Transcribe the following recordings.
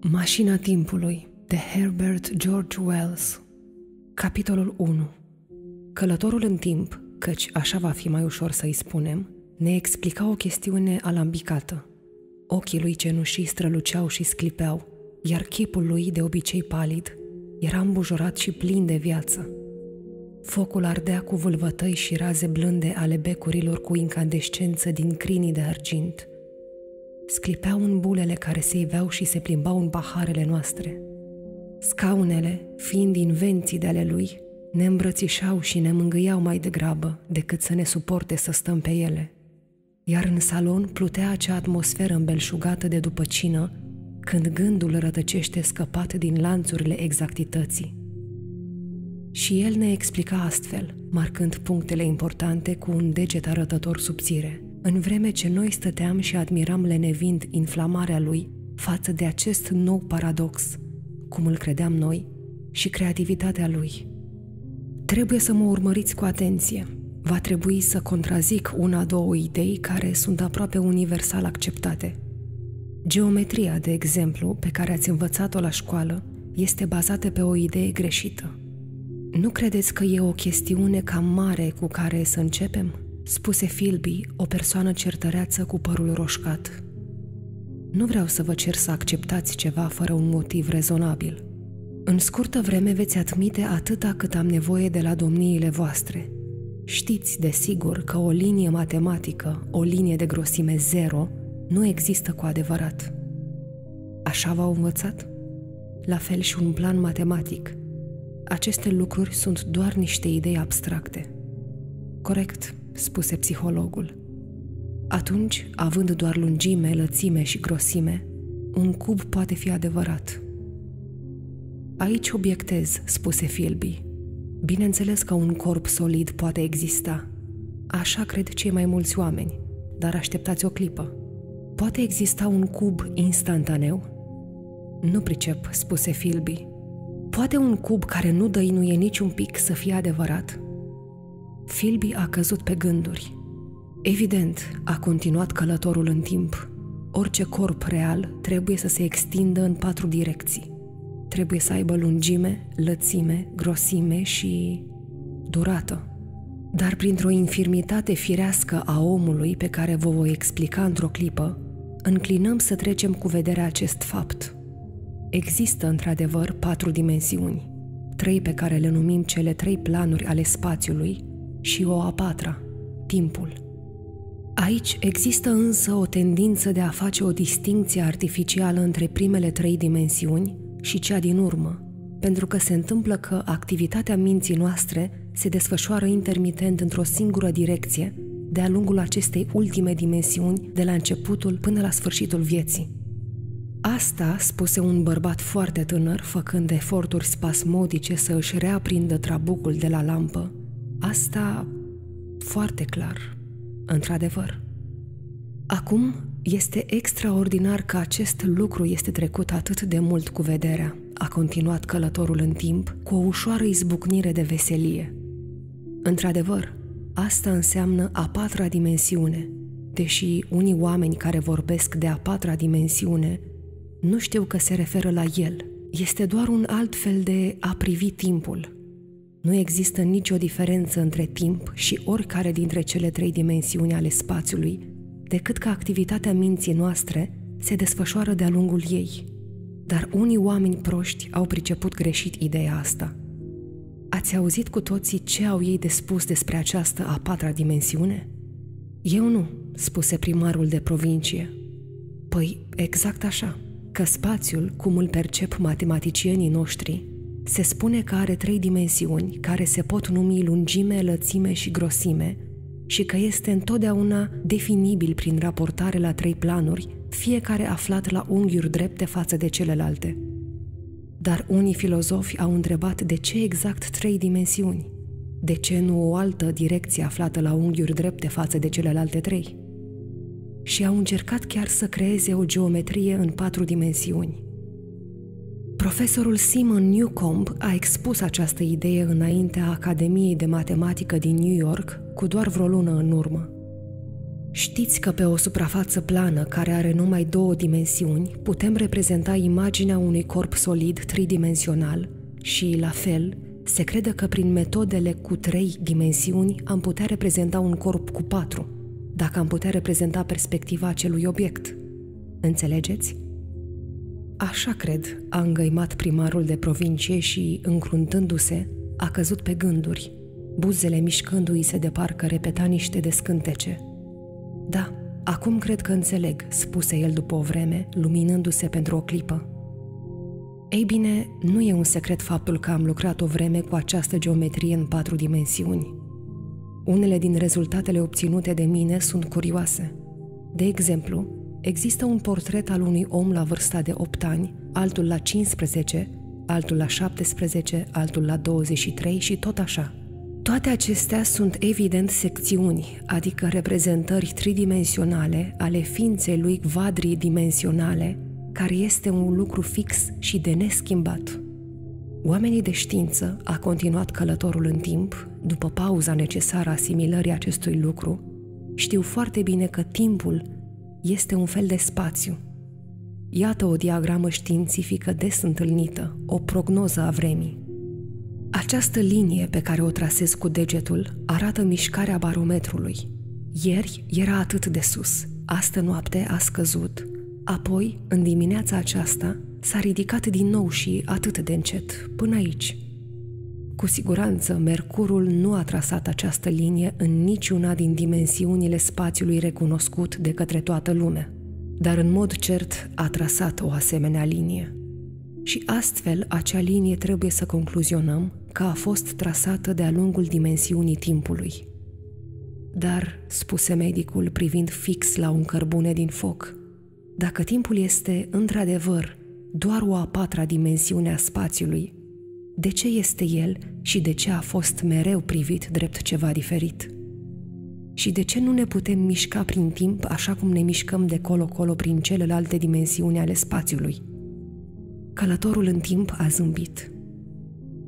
Mașina timpului de Herbert George Wells Capitolul 1 Călătorul în timp, căci așa va fi mai ușor să-i spunem, ne explica o chestiune alambicată. Ochii lui cenușii străluceau și sclipeau, iar chipul lui, de obicei palid, era îmbujurat și plin de viață. Focul ardea cu vâlvătăi și raze blânde ale becurilor cu incandescență din crinii de argint – sclipeau în bulele care se iveau și se plimbau în paharele noastre. Scaunele, fiind invenții de ale lui, ne îmbrățișau și ne mângâiau mai degrabă decât să ne suporte să stăm pe ele. Iar în salon plutea acea atmosferă îmbelșugată de după cină, când gândul rătăcește scăpat din lanțurile exactității. Și el ne explica astfel, marcând punctele importante cu un deget arătător subțire – în vreme ce noi stăteam și admiram lenevind inflamarea lui față de acest nou paradox, cum îl credeam noi, și creativitatea lui. Trebuie să mă urmăriți cu atenție. Va trebui să contrazic una, două idei care sunt aproape universal acceptate. Geometria, de exemplu, pe care ați învățat-o la școală, este bazată pe o idee greșită. Nu credeți că e o chestiune cam mare cu care să începem? Spuse Filby, o persoană certăreață cu părul roșcat. Nu vreau să vă cer să acceptați ceva fără un motiv rezonabil. În scurtă vreme veți admite atâta cât am nevoie de la domniile voastre. Știți, desigur, că o linie matematică, o linie de grosime zero, nu există cu adevărat. Așa v-au învățat? La fel și un plan matematic. Aceste lucruri sunt doar niște idei abstracte. Corect, spuse psihologul. Atunci, având doar lungime, lățime și grosime, un cub poate fi adevărat. Aici obiectez, spuse Philby. Bineînțeles că un corp solid poate exista. Așa cred cei mai mulți oameni, dar așteptați o clipă. Poate exista un cub instantaneu? Nu pricep, spuse Philby. Poate un cub care nu dăinuie niciun pic să fie adevărat? Filby a căzut pe gânduri. Evident, a continuat călătorul în timp. Orice corp real trebuie să se extindă în patru direcții. Trebuie să aibă lungime, lățime, grosime și durată. Dar printr-o infirmitate firească a omului pe care vă voi explica într-o clipă, înclinăm să trecem cu vederea acest fapt. Există într-adevăr patru dimensiuni, trei pe care le numim cele trei planuri ale spațiului și o a patra, timpul. Aici există însă o tendință de a face o distinție artificială între primele trei dimensiuni și cea din urmă, pentru că se întâmplă că activitatea minții noastre se desfășoară intermitent într-o singură direcție, de-a lungul acestei ultime dimensiuni, de la începutul până la sfârșitul vieții. Asta, spuse un bărbat foarte tânăr, făcând eforturi spasmodice să își reaprindă trabucul de la lampă, Asta foarte clar, într-adevăr. Acum este extraordinar că acest lucru este trecut atât de mult cu vederea, a continuat călătorul în timp cu o ușoară izbucnire de veselie. Într-adevăr, asta înseamnă a patra dimensiune, deși unii oameni care vorbesc de a patra dimensiune nu știu că se referă la el. Este doar un alt fel de a privi timpul – nu există nicio diferență între timp și oricare dintre cele trei dimensiuni ale spațiului, decât că activitatea minții noastre se desfășoară de-a lungul ei. Dar unii oameni proști au priceput greșit ideea asta. Ați auzit cu toții ce au ei de spus despre această a patra dimensiune? Eu nu, spuse primarul de provincie. Păi, exact așa, că spațiul, cum îl percep matematicienii noștri, se spune că are trei dimensiuni care se pot numi lungime, lățime și grosime și că este întotdeauna definibil prin raportare la trei planuri, fiecare aflat la unghiuri drepte față de celelalte. Dar unii filozofi au întrebat de ce exact trei dimensiuni? De ce nu o altă direcție aflată la unghiuri drepte față de celelalte trei? Și au încercat chiar să creeze o geometrie în patru dimensiuni – Profesorul Simon Newcomb a expus această idee înaintea Academiei de Matematică din New York cu doar vreo lună în urmă. Știți că pe o suprafață plană care are numai două dimensiuni putem reprezenta imaginea unui corp solid tridimensional și, la fel, se crede că prin metodele cu trei dimensiuni am putea reprezenta un corp cu patru, dacă am putea reprezenta perspectiva acelui obiect. Înțelegeți? Așa cred, a îngăimat primarul de provincie și, încruntându-se, a căzut pe gânduri, buzele mișcându-i se de parcă repeta niște descântece. Da, acum cred că înțeleg, spuse el după o vreme, luminându-se pentru o clipă. Ei bine, nu e un secret faptul că am lucrat o vreme cu această geometrie în patru dimensiuni. Unele din rezultatele obținute de mine sunt curioase. De exemplu, există un portret al unui om la vârsta de 8 ani, altul la 15, altul la 17, altul la 23 și tot așa. Toate acestea sunt evident secțiuni, adică reprezentări tridimensionale ale ființei lui quadridimensionale, care este un lucru fix și de neschimbat. Oamenii de știință, a continuat călătorul în timp, după pauza necesară asimilării acestui lucru, știu foarte bine că timpul este un fel de spațiu. Iată o diagramă științifică des întâlnită, o prognoză a vremii. Această linie pe care o trasez cu degetul arată mișcarea barometrului. Ieri era atât de sus, astă noapte a scăzut, apoi, în dimineața aceasta, s-a ridicat din nou și atât de încet, până aici. Cu siguranță, Mercurul nu a trasat această linie în niciuna din dimensiunile spațiului recunoscut de către toată lumea, dar în mod cert a trasat o asemenea linie. Și astfel, acea linie trebuie să concluzionăm că a fost trasată de-a lungul dimensiunii timpului. Dar, spuse medicul privind fix la un cărbune din foc, dacă timpul este, într-adevăr, doar o a patra dimensiune a spațiului, de ce este el și de ce a fost mereu privit drept ceva diferit? Și de ce nu ne putem mișca prin timp așa cum ne mișcăm de colo-colo prin celelalte dimensiuni ale spațiului? Călătorul în timp a zâmbit.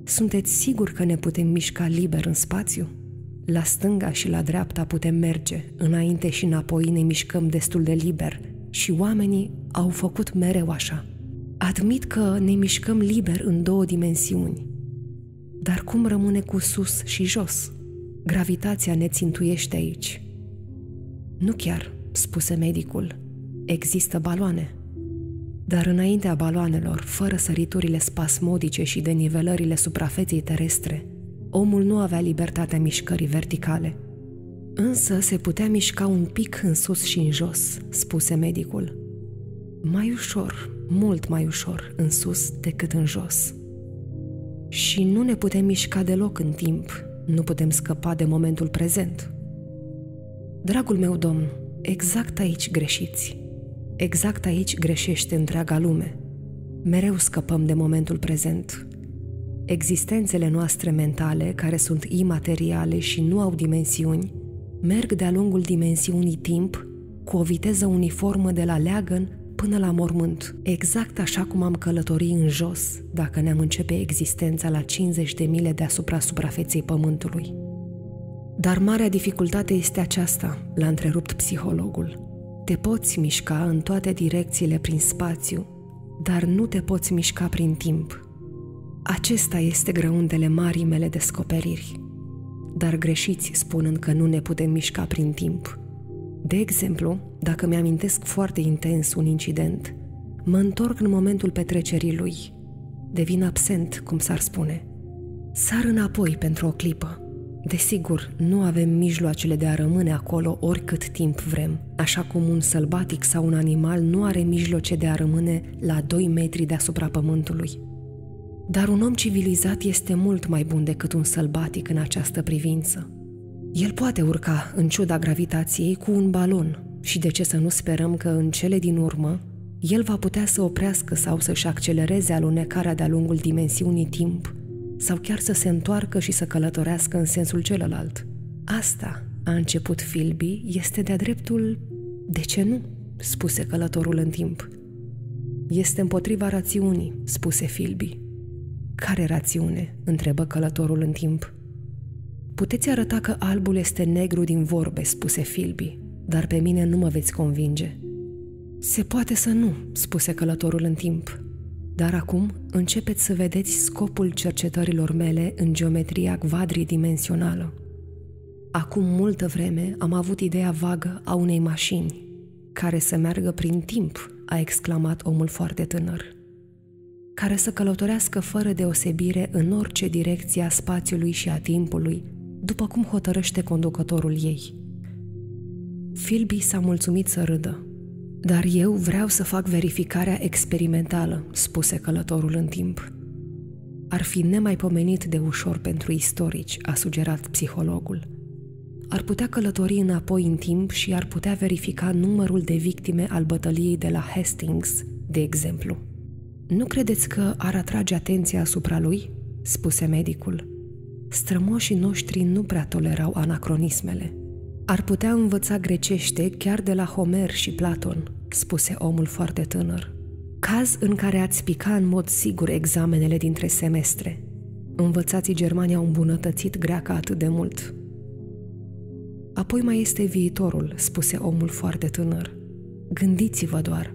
Sunteți sigur că ne putem mișca liber în spațiu? La stânga și la dreapta putem merge, înainte și înapoi ne mișcăm destul de liber și oamenii au făcut mereu așa. Admit că ne mișcăm liber în două dimensiuni. Dar cum rămâne cu sus și jos? Gravitația ne țintuiește aici. Nu chiar, spuse medicul. Există baloane. Dar înaintea baloanelor, fără săriturile spasmodice și denivelările suprafeței terestre, omul nu avea libertatea mișcării verticale. Însă se putea mișca un pic în sus și în jos, spuse medicul. Mai ușor, mult mai ușor în sus decât în jos. Și nu ne putem mișca deloc în timp, nu putem scăpa de momentul prezent. Dragul meu domn, exact aici greșiți. Exact aici greșește întreaga lume. Mereu scăpăm de momentul prezent. Existențele noastre mentale, care sunt imateriale și nu au dimensiuni, merg de-a lungul dimensiunii timp cu o viteză uniformă de la leagăn până la mormânt, exact așa cum am călătorit în jos dacă ne-am începe existența la 50 de mile deasupra suprafeței pământului. Dar marea dificultate este aceasta, l-a întrerupt psihologul. Te poți mișca în toate direcțiile prin spațiu, dar nu te poți mișca prin timp. Acesta este grăuntele marii mele descoperiri. Dar greșiți spunând că nu ne putem mișca prin timp. De exemplu, dacă mi-amintesc foarte intens un incident, mă întorc în momentul petrecerii lui. Devin absent, cum s-ar spune. Sar înapoi pentru o clipă. Desigur, nu avem mijloacele de a rămâne acolo oricât timp vrem, așa cum un sălbatic sau un animal nu are mijloace de a rămâne la 2 metri deasupra pământului. Dar un om civilizat este mult mai bun decât un sălbatic în această privință. El poate urca, în ciuda gravitației, cu un balon și de ce să nu sperăm că în cele din urmă el va putea să oprească sau să-și accelereze alunecarea de-a lungul dimensiunii timp sau chiar să se întoarcă și să călătorească în sensul celălalt. Asta, a început Filby, este de-a dreptul... De ce nu? spuse călătorul în timp. Este împotriva rațiunii, spuse Filby. Care rațiune? întrebă călătorul în timp. Puteți arăta că albul este negru din vorbe, spuse Filby, dar pe mine nu mă veți convinge. Se poate să nu, spuse călătorul în timp, dar acum începeți să vedeți scopul cercetărilor mele în geometria quadridimensională. Acum multă vreme am avut ideea vagă a unei mașini care să meargă prin timp, a exclamat omul foarte tânăr. Care să călătorească fără deosebire în orice direcție a spațiului și a timpului, după cum hotărăște conducătorul ei. Philby s-a mulțumit să râdă. Dar eu vreau să fac verificarea experimentală, spuse călătorul în timp. Ar fi nemaipomenit de ușor pentru istorici, a sugerat psihologul. Ar putea călători înapoi în timp și ar putea verifica numărul de victime al bătăliei de la Hastings, de exemplu. Nu credeți că ar atrage atenția asupra lui? spuse medicul. Strămoșii noștri nu prea tolerau anacronismele. Ar putea învăța grecește chiar de la Homer și Platon, spuse omul foarte tânăr. Caz în care ați pica în mod sigur examenele dintre semestre. Învățații germani au îmbunătățit greaca atât de mult. Apoi mai este viitorul, spuse omul foarte tânăr. Gândiți-vă doar,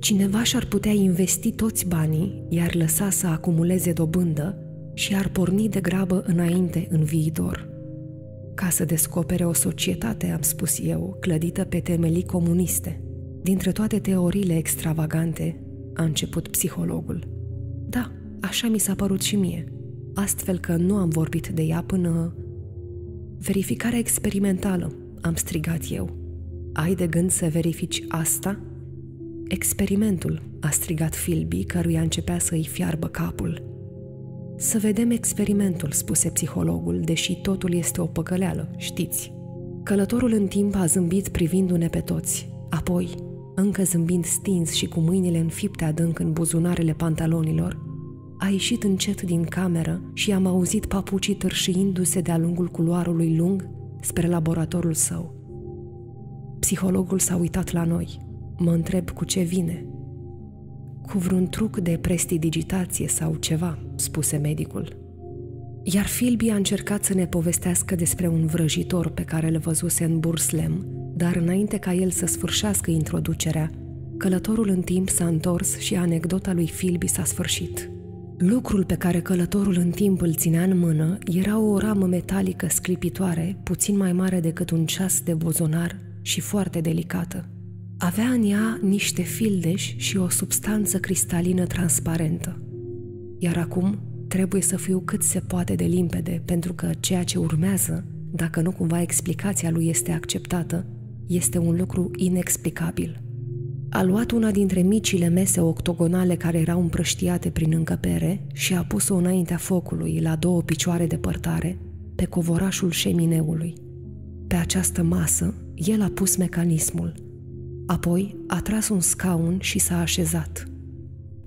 cineva și-ar putea investi toți banii, iar lăsa să acumuleze dobândă și ar porni de grabă înainte în viitor. Ca să descopere o societate, am spus eu, clădită pe temelii comuniste. Dintre toate teoriile extravagante, a început psihologul. Da, așa mi s-a părut și mie, astfel că nu am vorbit de ea până... Verificarea experimentală, am strigat eu. Ai de gând să verifici asta? Experimentul, a strigat Philby, căruia începea să-i fiarbă capul. Să vedem experimentul, spuse psihologul, deși totul este o păcăleală, știți. Călătorul în timp a zâmbit privindu-ne pe toți. Apoi, încă zâmbind stins și cu mâinile înfipte adânc în buzunarele pantalonilor, a ieșit încet din cameră și am auzit papucii târșiindu-se de-a lungul culoarului lung spre laboratorul său. Psihologul s-a uitat la noi. Mă întreb cu ce vine. Cu vreun truc de prestidigitație sau ceva, spuse medicul. Iar Filbi a încercat să ne povestească despre un vrăjitor pe care îl văzuse în Burslem, dar înainte ca el să sfârșească introducerea, călătorul în timp s-a întors și anecdota lui Filbi s-a sfârșit. Lucrul pe care călătorul în timp îl ținea în mână era o ramă metalică sclipitoare, puțin mai mare decât un ceas de buzunar și foarte delicată. Avea în ea niște fildeși și o substanță cristalină transparentă. Iar acum trebuie să fiu cât se poate de limpede, pentru că ceea ce urmează, dacă nu cumva explicația lui este acceptată, este un lucru inexplicabil. A luat una dintre micile mese octogonale care erau împrăștiate prin încăpere și a pus-o înaintea focului, la două picioare departare, pe covorașul șemineului. Pe această masă, el a pus mecanismul – Apoi a tras un scaun și s-a așezat.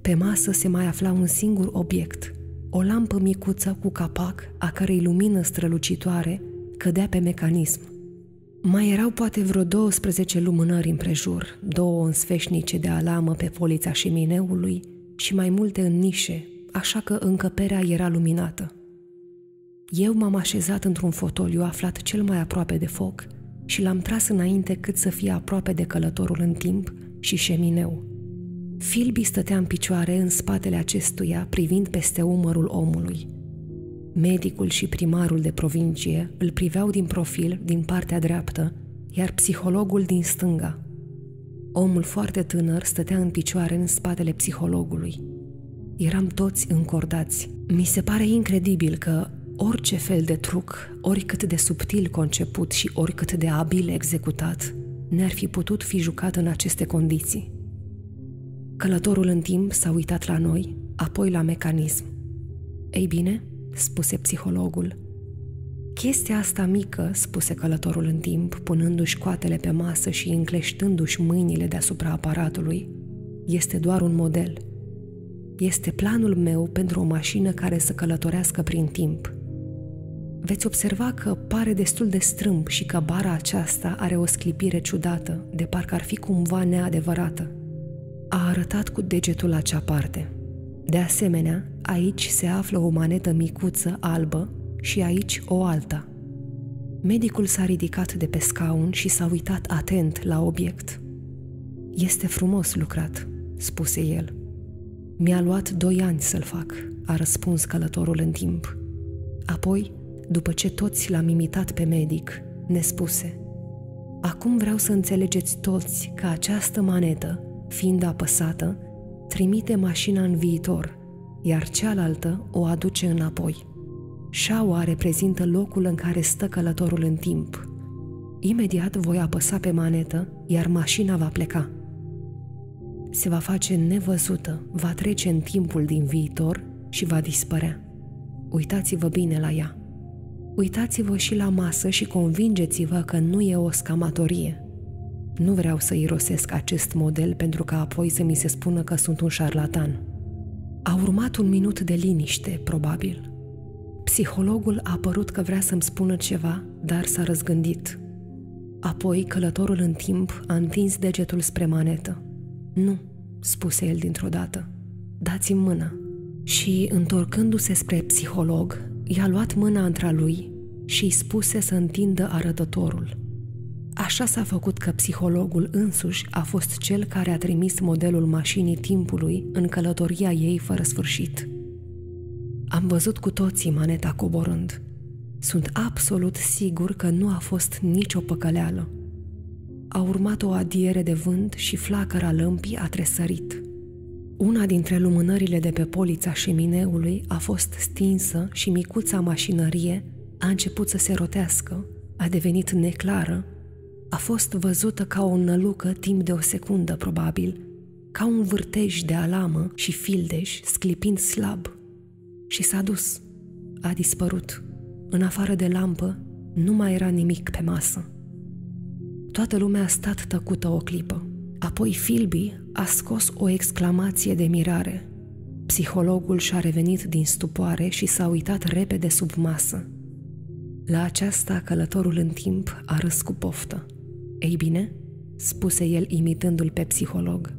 Pe masă se mai afla un singur obiect, o lampă micuță cu capac, a cărei lumină strălucitoare cădea pe mecanism. Mai erau poate vreo 12 lumânări împrejur, două însfeșnice de alamă pe polița șemineului și mai multe în nișe, așa că încăperea era luminată. Eu m-am așezat într-un fotoliu aflat cel mai aproape de foc – și l-am tras înainte cât să fie aproape de călătorul în timp și șemineu. Filbi stătea în picioare în spatele acestuia, privind peste umărul omului. Medicul și primarul de provincie îl priveau din profil, din partea dreaptă, iar psihologul din stânga. Omul foarte tânăr stătea în picioare în spatele psihologului. Eram toți încordați. Mi se pare incredibil că orice fel de truc, oricât de subtil conceput și oricât de abil executat, ne-ar fi putut fi jucat în aceste condiții. Călătorul în timp s-a uitat la noi, apoi la mecanism. Ei bine, spuse psihologul, Chestia asta mică, spuse călătorul în timp, punându-și coatele pe masă și încleștându-și mâinile deasupra aparatului, este doar un model. Este planul meu pentru o mașină care să călătorească prin timp – veți observa că pare destul de strâmb și că bara aceasta are o sclipire ciudată, de parcă ar fi cumva neadevărată. A arătat cu degetul acea parte. De asemenea, aici se află o manetă micuță albă și aici o alta. Medicul s-a ridicat de pe scaun și s-a uitat atent la obiect. Este frumos lucrat, spuse el. Mi-a luat doi ani să-l fac, a răspuns călătorul în timp. Apoi, după ce toți l-am imitat pe medic, ne spuse Acum vreau să înțelegeți toți că această manetă, fiind apăsată, trimite mașina în viitor, iar cealaltă o aduce înapoi. Șaua reprezintă locul în care stă călătorul în timp. Imediat voi apăsa pe manetă, iar mașina va pleca. Se va face nevăzută, va trece în timpul din viitor și va dispărea. Uitați-vă bine la ea. Uitați-vă și la masă și convingeți-vă că nu e o scamatorie. Nu vreau să irosesc acest model pentru ca apoi să mi se spună că sunt un șarlatan. A urmat un minut de liniște, probabil. Psihologul a părut că vrea să-mi spună ceva, dar s-a răzgândit. Apoi călătorul în timp a întins degetul spre manetă. Nu, spuse el dintr-o dată. Dați-mi mâna. Și, întorcându-se spre psiholog, i-a luat mâna între lui și îi spuse să întindă arătătorul. Așa s-a făcut că psihologul însuși a fost cel care a trimis modelul mașinii timpului în călătoria ei fără sfârșit. Am văzut cu toții maneta coborând. Sunt absolut sigur că nu a fost nicio păcăleală. A urmat o adiere de vânt și flacăra lămpii a tresărit. Una dintre lumânările de pe polița șemineului a fost stinsă și micuța mașinărie a început să se rotească, a devenit neclară, a fost văzută ca o nălucă timp de o secundă, probabil, ca un vârtej de alamă și fildeș sclipind slab. Și s-a dus. A dispărut. În afară de lampă, nu mai era nimic pe masă. Toată lumea a stat tăcută o clipă. Apoi Filby a scos o exclamație de mirare. Psihologul și-a revenit din stupoare și s-a uitat repede sub masă. La aceasta călătorul în timp a râs cu poftă. Ei bine, spuse el imitându-l pe psiholog.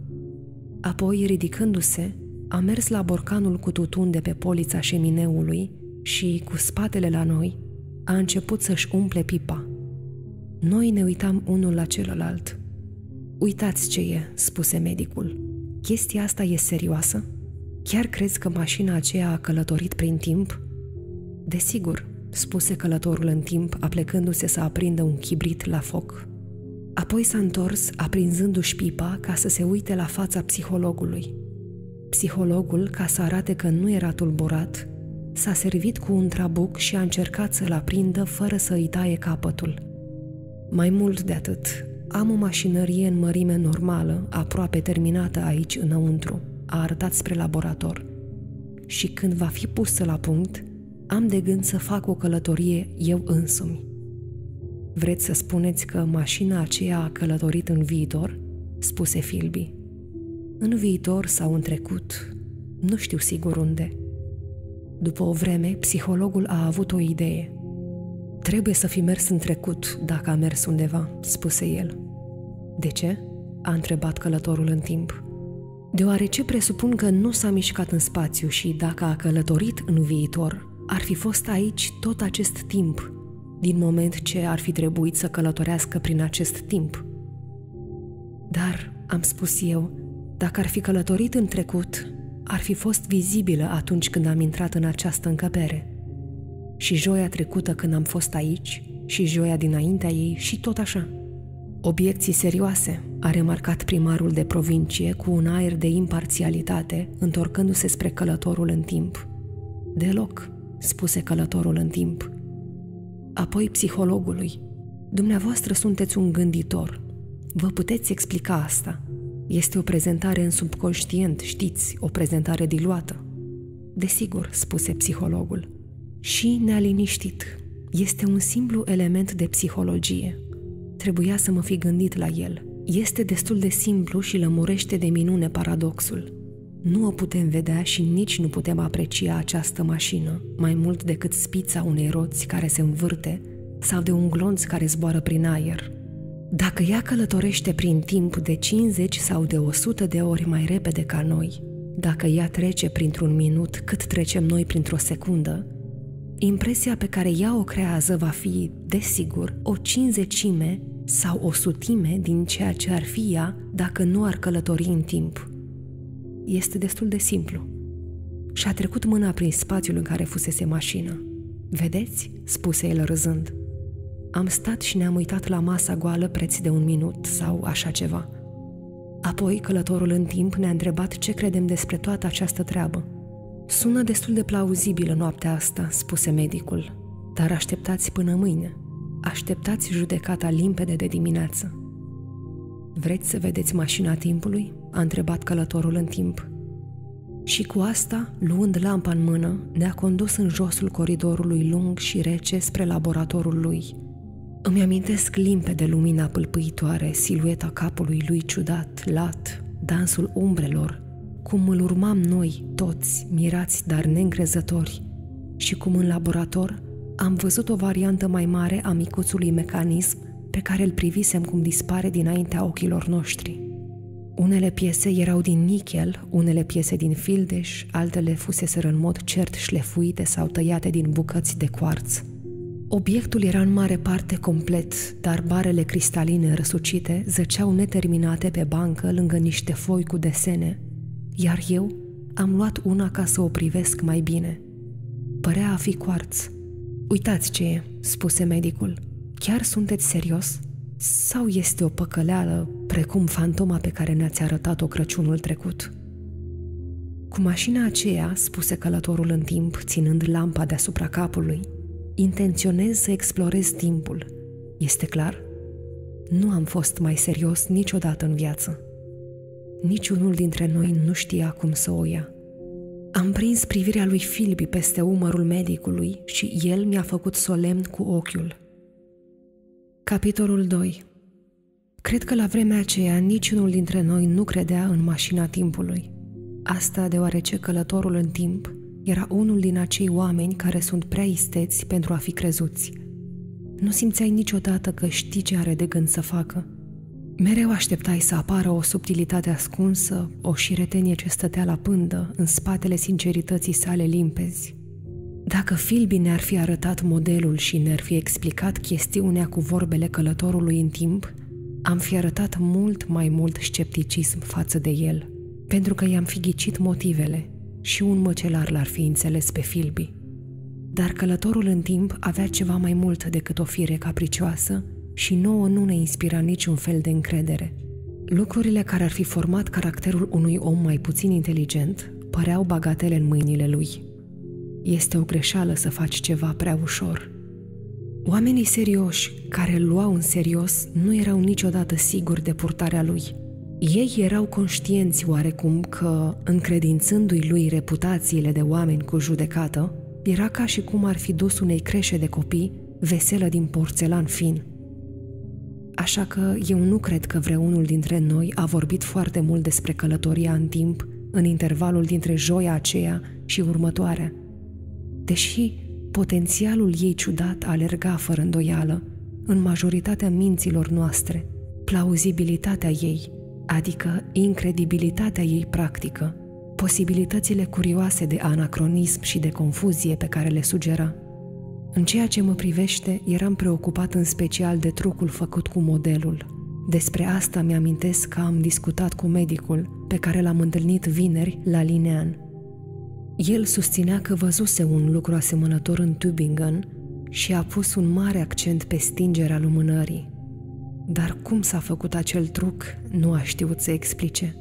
Apoi, ridicându-se, a mers la borcanul cu tutun de pe polița șemineului și, cu spatele la noi, a început să-și umple pipa. Noi ne uitam unul la celălalt. Uitați ce e, spuse medicul. Chestia asta e serioasă? Chiar crezi că mașina aceea a călătorit prin timp? Desigur, spuse călătorul în timp, aplecându-se să aprindă un chibrit la foc. Apoi s-a întors, aprinzându-și pipa, ca să se uite la fața psihologului. Psihologul, ca să arate că nu era tulburat, s-a servit cu un trabuc și a încercat să-l aprindă fără să îi taie capătul. Mai mult de atât, am o mașinărie în mărime normală, aproape terminată aici înăuntru, a arătat spre laborator. Și când va fi pusă la punct, am de gând să fac o călătorie eu însumi. Vreți să spuneți că mașina aceea a călătorit în viitor? spuse Filby. În viitor sau în trecut, nu știu sigur unde. După o vreme, psihologul a avut o idee. Trebuie să fi mers în trecut dacă a mers undeva, spuse el. De ce? a întrebat călătorul în timp. Deoarece presupun că nu s-a mișcat în spațiu și dacă a călătorit în viitor, ar fi fost aici tot acest timp, din moment ce ar fi trebuit să călătorească prin acest timp. Dar, am spus eu, dacă ar fi călătorit în trecut, ar fi fost vizibilă atunci când am intrat în această încăpere. Și joia trecută când am fost aici, și joia dinaintea ei, și tot așa. Obiecții serioase, a remarcat primarul de provincie cu un aer de imparțialitate, întorcându-se spre călătorul în timp. Deloc, spuse călătorul în timp. Apoi psihologului. Dumneavoastră sunteți un gânditor. Vă puteți explica asta. Este o prezentare în subconștient, știți, o prezentare diluată. Desigur, spuse psihologul. Și ne-a liniștit. Este un simplu element de psihologie. Trebuia să mă fi gândit la el. Este destul de simplu și lămurește de minune paradoxul. Nu o putem vedea și nici nu putem aprecia această mașină, mai mult decât spița unei roți care se învârte sau de un glonț care zboară prin aer. Dacă ea călătorește prin timp de 50 sau de 100 de ori mai repede ca noi, dacă ea trece printr-un minut cât trecem noi printr-o secundă, Impresia pe ea ea o creează va fi, desigur, o cinzecime sau o sutime din ceea ce ar fi ea dacă nu ar călători în timp. Este destul de simplu. Și-a trecut mâna prin spațiul în care fusese mașina. Vedeți? spuse el râzând. Am stat și ne-am uitat la masa goală preț de un minut sau așa ceva. Apoi, călătorul în timp ne-a întrebat ce credem despre toată această treabă. Sună destul de plauzibilă noaptea asta, spuse medicul, dar așteptați până mâine. Așteptați judecata limpede de dimineață. Vreți să vedeți mașina timpului? a întrebat călătorul în timp. Și cu asta, luând lampa în mână, ne-a condus în josul coridorului lung și rece spre laboratorul lui. Îmi amintesc limpede lumina pâlpâitoare, silueta capului lui ciudat, lat, dansul umbrelor, cum îl urmam noi, toți, mirați, dar neîncrezători, și cum în laborator am văzut o variantă mai mare a micuțului mecanism pe care îl privisem cum dispare dinaintea ochilor noștri. Unele piese erau din nichel, unele piese din fildeș, altele fuseseră în mod cert șlefuite sau tăiate din bucăți de cuarț. Obiectul era în mare parte complet, dar barele cristaline răsucite zăceau neterminate pe bancă lângă niște foi cu desene, iar eu am luat una ca să o privesc mai bine. Părea a fi cuarț. Uitați ce e, spuse medicul. Chiar sunteți serios? Sau este o păcăleală precum fantoma pe care ne-ați arătat-o Crăciunul trecut? Cu mașina aceea, spuse călătorul în timp, ținând lampa deasupra capului, intenționez să explorez timpul. Este clar? Nu am fost mai serios niciodată în viață. Niciunul dintre noi nu știa cum să o ia. Am prins privirea lui Filbi peste umărul medicului și el mi-a făcut solemn cu ochiul. Capitolul 2 Cred că la vremea aceea niciunul dintre noi nu credea în mașina timpului. Asta deoarece călătorul în timp era unul din acei oameni care sunt prea isteți pentru a fi crezuți. Nu simțeai niciodată că știi ce are de gând să facă. Mereu așteptai să apară o subtilitate ascunsă, o șiretenie ce stătea la pândă, în spatele sincerității sale limpezi. Dacă Filbi ne-ar fi arătat modelul și ne-ar fi explicat chestiunea cu vorbele călătorului în timp, am fi arătat mult mai mult scepticism față de el, pentru că i-am fi ghicit motivele și un măcelar l-ar fi înțeles pe Filbi. Dar călătorul în timp avea ceva mai mult decât o fire capricioasă și nouă nu ne inspira niciun fel de încredere. Lucrurile care ar fi format caracterul unui om mai puțin inteligent păreau bagatele în mâinile lui. Este o greșeală să faci ceva prea ușor. Oamenii serioși, care îl luau în serios, nu erau niciodată siguri de purtarea lui – ei erau conștienți oarecum că, încredințându-i lui reputațiile de oameni cu judecată, era ca și cum ar fi dus unei creșe de copii veselă din porțelan fin. Așa că eu nu cred că vreunul dintre noi a vorbit foarte mult despre călătoria în timp în intervalul dintre joia aceea și următoarea. Deși potențialul ei ciudat alerga fără îndoială în majoritatea minților noastre, plauzibilitatea ei adică incredibilitatea ei practică, posibilitățile curioase de anacronism și de confuzie pe care le sugera. În ceea ce mă privește, eram preocupat în special de trucul făcut cu modelul. Despre asta mi-amintesc că am discutat cu medicul, pe care l-am întâlnit vineri la Linean. El susținea că văzuse un lucru asemănător în Tübingen și a pus un mare accent pe stingerea lumânării. Dar cum s-a făcut acel truc, nu a știut să explice.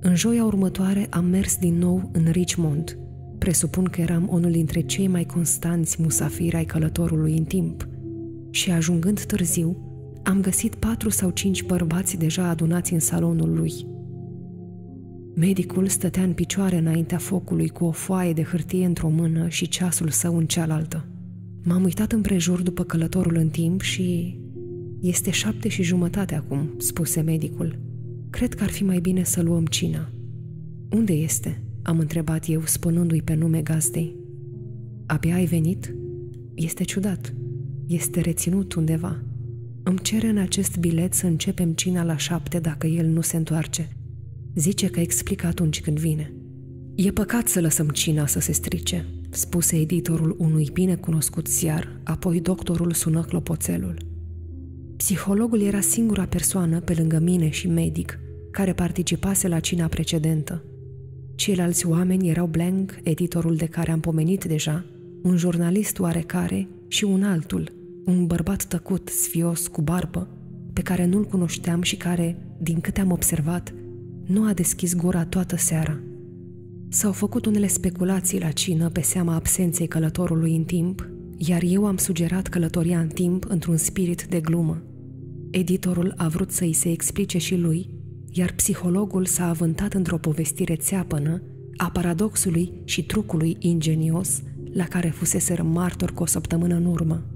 În joia următoare am mers din nou în Richmond. Presupun că eram unul dintre cei mai constanți musafiri ai călătorului în timp. Și ajungând târziu, am găsit patru sau cinci bărbați deja adunați în salonul lui. Medicul stătea în picioare înaintea focului cu o foaie de hârtie într-o mână și ceasul său în cealaltă. M-am uitat împrejur după călătorul în timp și este șapte și jumătate acum, spuse medicul. Cred că ar fi mai bine să luăm cina. Unde este? Am întrebat eu, spunându-i pe nume gazdei. Abia ai venit? Este ciudat. Este reținut undeva. Îmi cere în acest bilet să începem cina la șapte dacă el nu se întoarce. Zice că explică atunci când vine. E păcat să lăsăm cina să se strice, spuse editorul unui binecunoscut ziar, apoi doctorul sună clopoțelul. Psihologul era singura persoană pe lângă mine și medic care participase la cina precedentă. Ceilalți oameni erau Blank, editorul de care am pomenit deja, un jurnalist oarecare și un altul, un bărbat tăcut, sfios, cu barbă, pe care nu-l cunoșteam și care, din câte am observat, nu a deschis gura toată seara. S-au făcut unele speculații la cină pe seama absenței călătorului în timp, iar eu am sugerat călătoria în timp într-un spirit de glumă. Editorul a vrut să-i se explice și lui, iar psihologul s-a avântat într-o povestire țeapănă a paradoxului și trucului ingenios la care fusese martor cu o săptămână în urmă.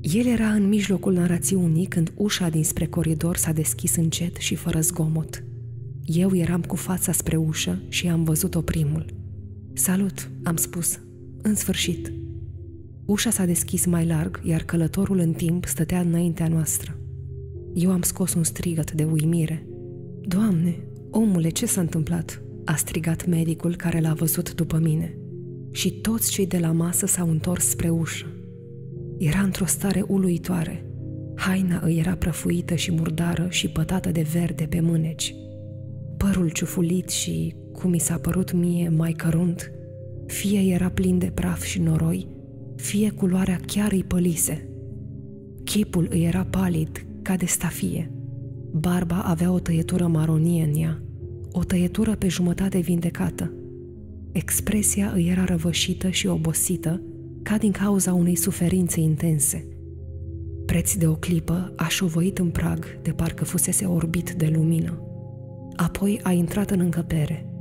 El era în mijlocul narațiunii când ușa dinspre coridor s-a deschis încet și fără zgomot. Eu eram cu fața spre ușă și am văzut-o primul. Salut, am spus. În sfârșit. Ușa s-a deschis mai larg, iar călătorul în timp stătea înaintea noastră. Eu am scos un strigăt de uimire. Doamne, omule, ce s-a întâmplat? a strigat medicul care l-a văzut după mine. Și toți cei de la masă s-au întors spre ușă. Era într-o stare uluitoare. Haina îi era prăfuită și murdară și pătată de verde pe mâneci. Părul ciufulit și, cum mi s-a părut mie, mai cărunt, fie era plin de praf și noroi, fie culoarea chiar îi pălise. Chipul îi era palid, ca de stafie. Barba avea o tăietură maronie în ea, o tăietură pe jumătate vindecată. Expresia îi era răvășită și obosită, ca din cauza unei suferințe intense. Preț de o clipă a șovăit în prag, de parcă fusese orbit de lumină. Apoi a intrat în încăpere.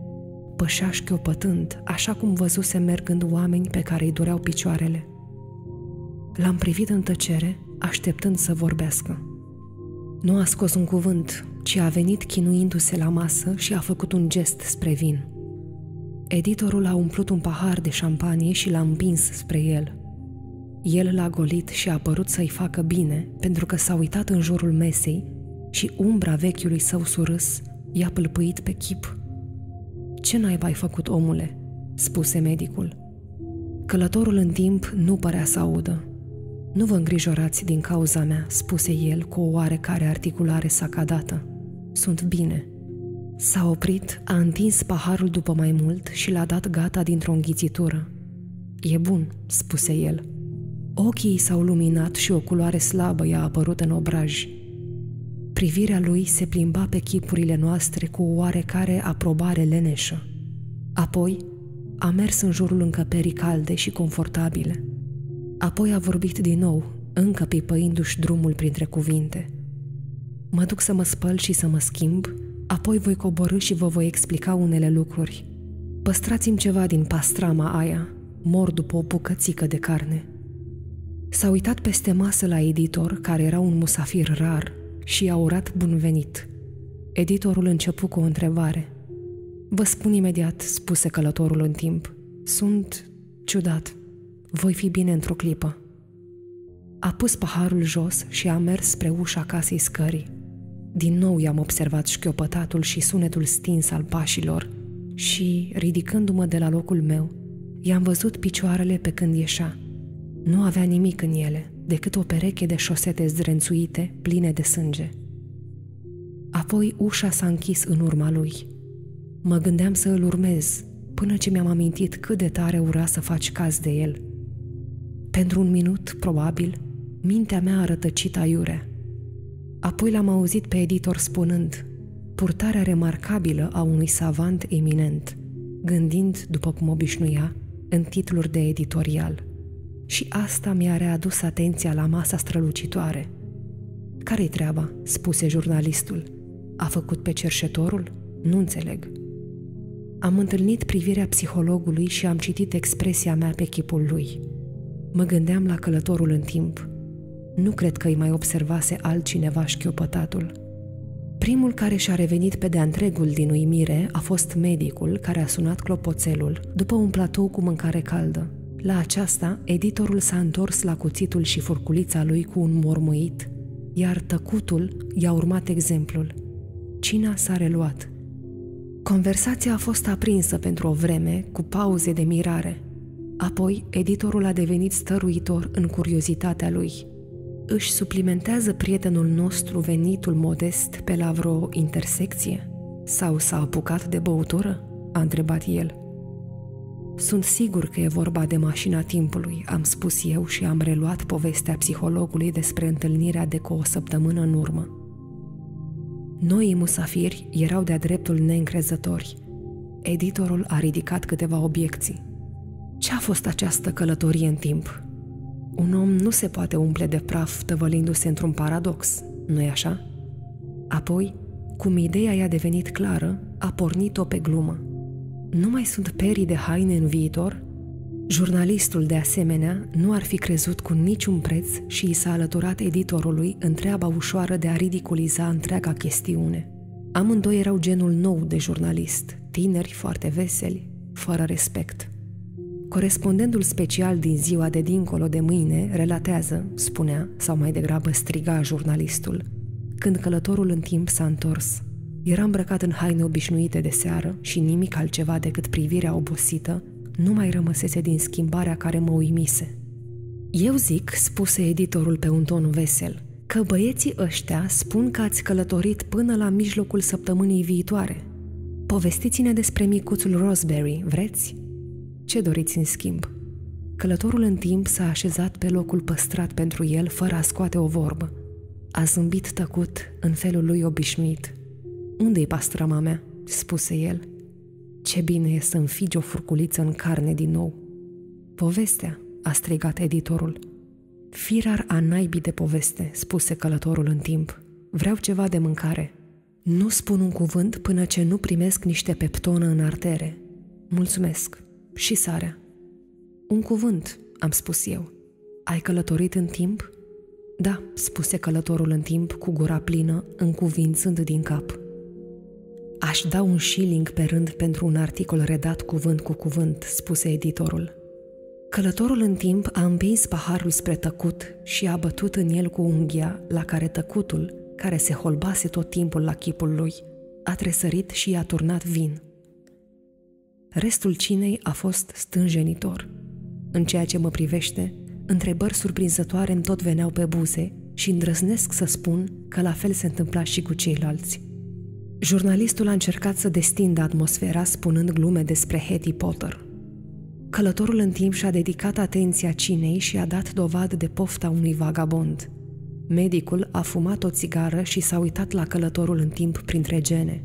Pășea șchiopătând, așa cum văzuse mergând oameni pe care îi dureau picioarele. L-am privit în tăcere, așteptând să vorbească. Nu a scos un cuvânt, ci a venit chinuindu-se la masă și a făcut un gest spre vin. Editorul a umplut un pahar de șampanie și l-a împins spre el. El l-a golit și a părut să-i facă bine, pentru că s-a uitat în jurul mesei și umbra vechiului său surâs i-a pâlpâit pe chip. Ce n-ai mai făcut, omule?" spuse medicul. Călătorul în timp nu părea să audă. Nu vă îngrijorați din cauza mea, spuse el cu o oarecare articulare sacadată. Sunt bine. S-a oprit, a întins paharul după mai mult și l-a dat gata dintr-o înghițitură. E bun, spuse el. Ochii s-au luminat și o culoare slabă i-a apărut în obraj. Privirea lui se plimba pe chipurile noastre cu o oarecare aprobare leneșă. Apoi a mers în jurul încăperii calde și confortabile. Apoi a vorbit din nou, încă pipăindu-și drumul printre cuvinte. Mă duc să mă spăl și să mă schimb, apoi voi coborâ și vă voi explica unele lucruri. Păstrați-mi ceva din pastrama aia, mor după o bucățică de carne. S-a uitat peste masă la editor, care era un musafir rar, și i-a urat bun venit. Editorul începu cu o întrebare. Vă spun imediat, spuse călătorul în timp. Sunt ciudat. Voi fi bine într-o clipă. A pus paharul jos și a mers spre ușa casei scării. Din nou i-am observat șchiopătatul și sunetul stins al pașilor și, ridicându-mă de la locul meu, i-am văzut picioarele pe când ieșea. Nu avea nimic în ele, decât o pereche de șosete zdrențuite, pline de sânge. Apoi ușa s-a închis în urma lui. Mă gândeam să îl urmez, până ce mi-am amintit cât de tare ura să faci caz de el. Pentru un minut, probabil, mintea mea a rătăcit aiure. Apoi l-am auzit pe editor spunând purtarea remarcabilă a unui savant eminent, gândind, după cum obișnuia, în titluri de editorial – și asta mi-a readus atenția la masa strălucitoare. Care-i treaba?" spuse jurnalistul. A făcut pe cerșetorul? Nu înțeleg. Am întâlnit privirea psihologului și am citit expresia mea pe chipul lui. Mă gândeam la călătorul în timp. Nu cred că îi mai observase altcineva șchiopătatul. Primul care și-a revenit pe de-a întregul din uimire a fost medicul care a sunat clopoțelul după un platou cu mâncare caldă. La aceasta, editorul s-a întors la cuțitul și furculița lui cu un mormăit, iar tăcutul i-a urmat exemplul. Cina s-a reluat. Conversația a fost aprinsă pentru o vreme, cu pauze de mirare. Apoi, editorul a devenit stăruitor în curiozitatea lui. Își suplimentează prietenul nostru venitul modest pe la vreo intersecție? Sau s-a apucat de băutură? a întrebat el. Sunt sigur că e vorba de mașina timpului, am spus eu și am reluat povestea psihologului despre întâlnirea de cu o săptămână în urmă. Noi musafiri erau de-a dreptul neîncrezători. Editorul a ridicat câteva obiecții. Ce a fost această călătorie în timp? Un om nu se poate umple de praf tăvălindu-se într-un paradox, nu-i așa? Apoi, cum ideea i-a devenit clară, a pornit-o pe glumă. Nu mai sunt perii de haine în viitor? Jurnalistul, de asemenea, nu ar fi crezut cu niciun preț și i s-a alăturat editorului în treaba ușoară de a ridiculiza întreaga chestiune. Amândoi erau genul nou de jurnalist, tineri foarte veseli, fără respect. Corespondentul special din ziua de dincolo de mâine relatează, spunea, sau mai degrabă striga jurnalistul, când călătorul în timp s-a întors. Era îmbrăcat în haine obișnuite de seară și nimic altceva decât privirea obosită nu mai rămăsese din schimbarea care mă uimise. Eu zic, spuse editorul pe un ton vesel, că băieții ăștia spun că ați călătorit până la mijlocul săptămânii viitoare. Povestiți-ne despre micuțul Roseberry, vreți? Ce doriți în schimb? Călătorul în timp s-a așezat pe locul păstrat pentru el fără a scoate o vorbă. A zâmbit tăcut în felul lui obișnuit. Unde-i pastrama mea?" spuse el. Ce bine e să înfigi o furculiță în carne din nou. Povestea, a strigat editorul. Firar a naibii de poveste, spuse călătorul în timp. Vreau ceva de mâncare. Nu spun un cuvânt până ce nu primesc niște peptonă în artere. Mulțumesc. Și sarea. Un cuvânt, am spus eu. Ai călătorit în timp? Da, spuse călătorul în timp cu gura plină, încuvințând din cap. Aș da un shilling pe rând pentru un articol redat cuvânt cu cuvânt, spuse editorul. Călătorul în timp a împins paharul spre tăcut și a bătut în el cu unghia, la care tăcutul, care se holbase tot timpul la chipul lui, a tresărit și i-a turnat vin. Restul cinei a fost stânjenitor. În ceea ce mă privește, întrebări surprinzătoare îmi tot veneau pe buze și îndrăznesc să spun că la fel se întâmpla și cu ceilalți. Jurnalistul a încercat să destindă atmosfera spunând glume despre Hetty Potter. Călătorul în timp și-a dedicat atenția cinei și a dat dovadă de pofta unui vagabond. Medicul a fumat o țigară și s-a uitat la călătorul în timp printre gene.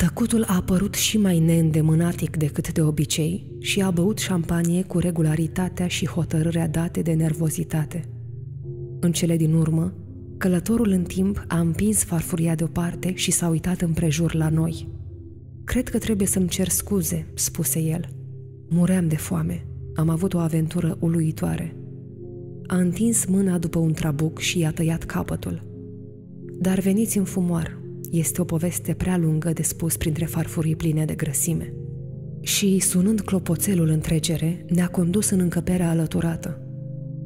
Tăcutul a apărut și mai neîndemânatic decât de obicei și a băut șampanie cu regularitatea și hotărârea date de nervozitate. În cele din urmă, Călătorul în timp a împins farfuria deoparte și s-a uitat împrejur la noi. Cred că trebuie să-mi cer scuze, spuse el. Muream de foame. Am avut o aventură uluitoare. A întins mâna după un trabuc și i-a tăiat capătul. Dar veniți în fumoar. Este o poveste prea lungă de spus printre farfurii pline de grăsime. Și, sunând clopoțelul în trecere, ne-a condus în încăperea alăturată.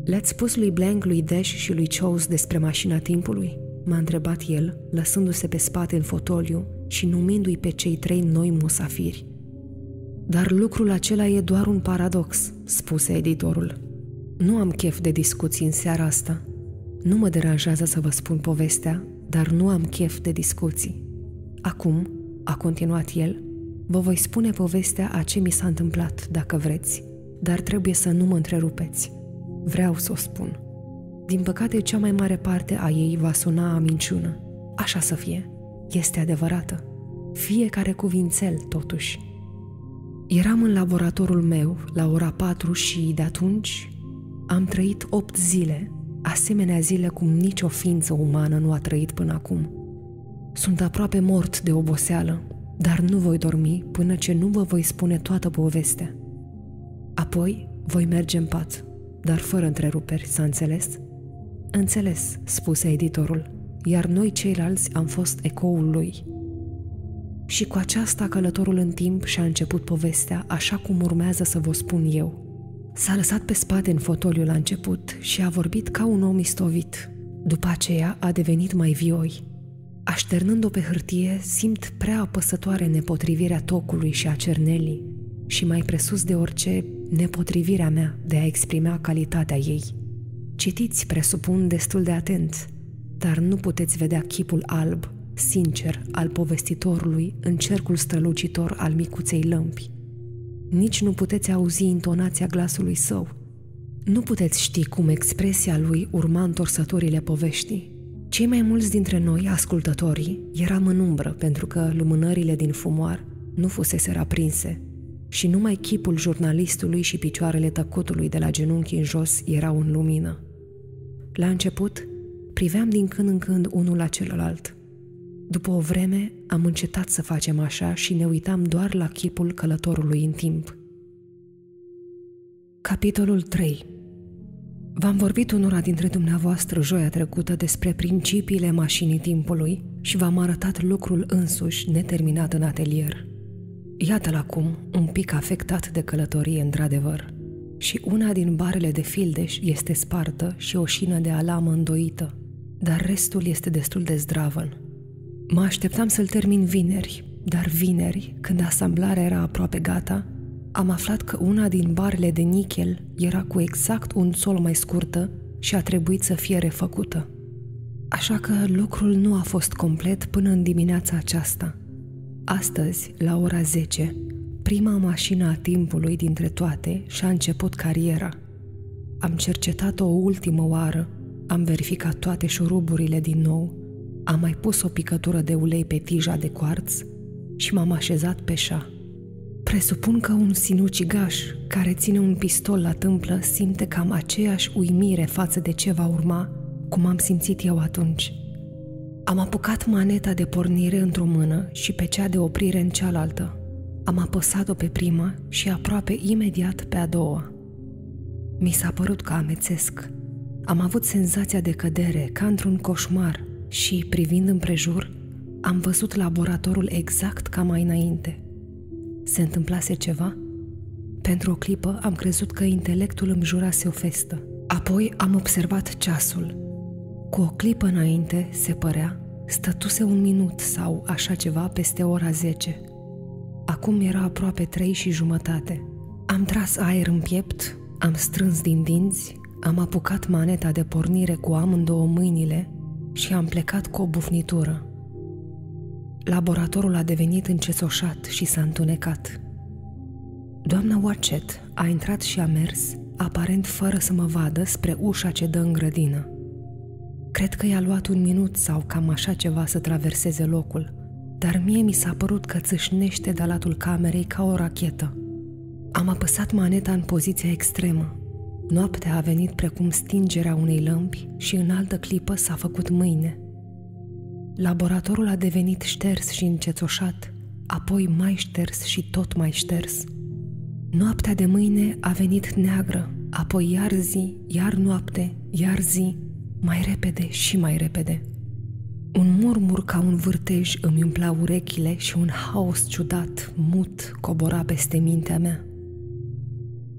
Le-ați spus lui Blank, lui Dash și lui Chose despre mașina timpului? M-a întrebat el, lăsându-se pe spate în fotoliu și numindu-i pe cei trei noi musafiri. Dar lucrul acela e doar un paradox, spuse editorul. Nu am chef de discuții în seara asta. Nu mă deranjează să vă spun povestea, dar nu am chef de discuții. Acum, a continuat el, vă voi spune povestea a ce mi s-a întâmplat, dacă vreți, dar trebuie să nu mă întrerupeți. Vreau să o spun. Din păcate, cea mai mare parte a ei va suna a minciună. Așa să fie. Este adevărată. Fiecare cuvințel, totuși. Eram în laboratorul meu la ora 4 și, de atunci, am trăit 8 zile, asemenea zile cum nicio ființă umană nu a trăit până acum. Sunt aproape mort de oboseală, dar nu voi dormi până ce nu vă voi spune toată povestea. Apoi voi merge în pat dar fără întreruperi, s-a înțeles? Înțeles, spuse editorul, iar noi ceilalți am fost ecoul lui. Și cu aceasta călătorul în timp și-a început povestea așa cum urmează să vă spun eu. S-a lăsat pe spate în fotoliu la început și a vorbit ca un om istovit. După aceea a devenit mai vioi. Așternând-o pe hârtie, simt prea apăsătoare nepotrivirea tocului și a cernelii. și mai presus de orice nepotrivirea mea de a exprima calitatea ei. Citiți, presupun, destul de atent, dar nu puteți vedea chipul alb, sincer, al povestitorului în cercul strălucitor al micuței lămpi. Nici nu puteți auzi intonația glasului său. Nu puteți ști cum expresia lui urma întorsătorile poveștii. Cei mai mulți dintre noi, ascultătorii, eram în umbră pentru că lumânările din fumoar nu fusese aprinse și numai chipul jurnalistului și picioarele tăcutului de la genunchi în jos erau în lumină. La început, priveam din când în când unul la celălalt. După o vreme, am încetat să facem așa și ne uitam doar la chipul călătorului în timp. Capitolul 3 V-am vorbit unora dintre dumneavoastră joia trecută despre principiile mașinii timpului și v-am arătat lucrul însuși neterminat în atelier. Iată-l acum, un pic afectat de călătorie într-adevăr. Și una din barele de fildeș este spartă și o șină de alamă îndoită, dar restul este destul de zdravăn. Mă așteptam să-l termin vineri, dar vineri, când asamblarea era aproape gata, am aflat că una din barele de nichel era cu exact un sol mai scurtă și a trebuit să fie refăcută. Așa că lucrul nu a fost complet până în dimineața aceasta. Astăzi, la ora 10, prima mașină a timpului dintre toate și-a început cariera. Am cercetat-o o ultimă oară, am verificat toate șuruburile din nou, am mai pus o picătură de ulei pe tija de coarț și m-am așezat pe șa. Presupun că un sinucigaș care ține un pistol la tâmplă simte cam aceeași uimire față de ce va urma, cum am simțit eu atunci. Am apucat maneta de pornire într-o mână și pe cea de oprire în cealaltă. Am apăsat-o pe prima și aproape imediat pe a doua. Mi s-a părut că amețesc. Am avut senzația de cădere, ca într-un coșmar, și, privind împrejur, am văzut laboratorul exact ca mai înainte – se întâmplase ceva? Pentru o clipă am crezut că intelectul îmi jurase o festă. Apoi am observat ceasul. Cu o clipă înainte, se părea, stătuse un minut sau așa ceva peste ora 10. Acum era aproape trei și jumătate. Am tras aer în piept, am strâns din dinți, am apucat maneta de pornire cu amândouă mâinile și am plecat cu o bufnitură. Laboratorul a devenit încețoșat și s-a întunecat. Doamna Watchet a intrat și a mers, aparent fără să mă vadă, spre ușa ce dă în grădină. Cred că i-a luat un minut sau cam așa ceva să traverseze locul, dar mie mi s-a părut că țâșnește de latul camerei ca o rachetă. Am apăsat maneta în poziția extremă. Noaptea a venit precum stingerea unei lămpi și în altă clipă s-a făcut mâine – Laboratorul a devenit șters și încețoșat, apoi mai șters și tot mai șters. Noaptea de mâine a venit neagră, apoi iar zi, iar noapte, iar zi, mai repede și mai repede. Un murmur ca un vârtej îmi umpla urechile și un haos ciudat, mut, cobora peste mintea mea.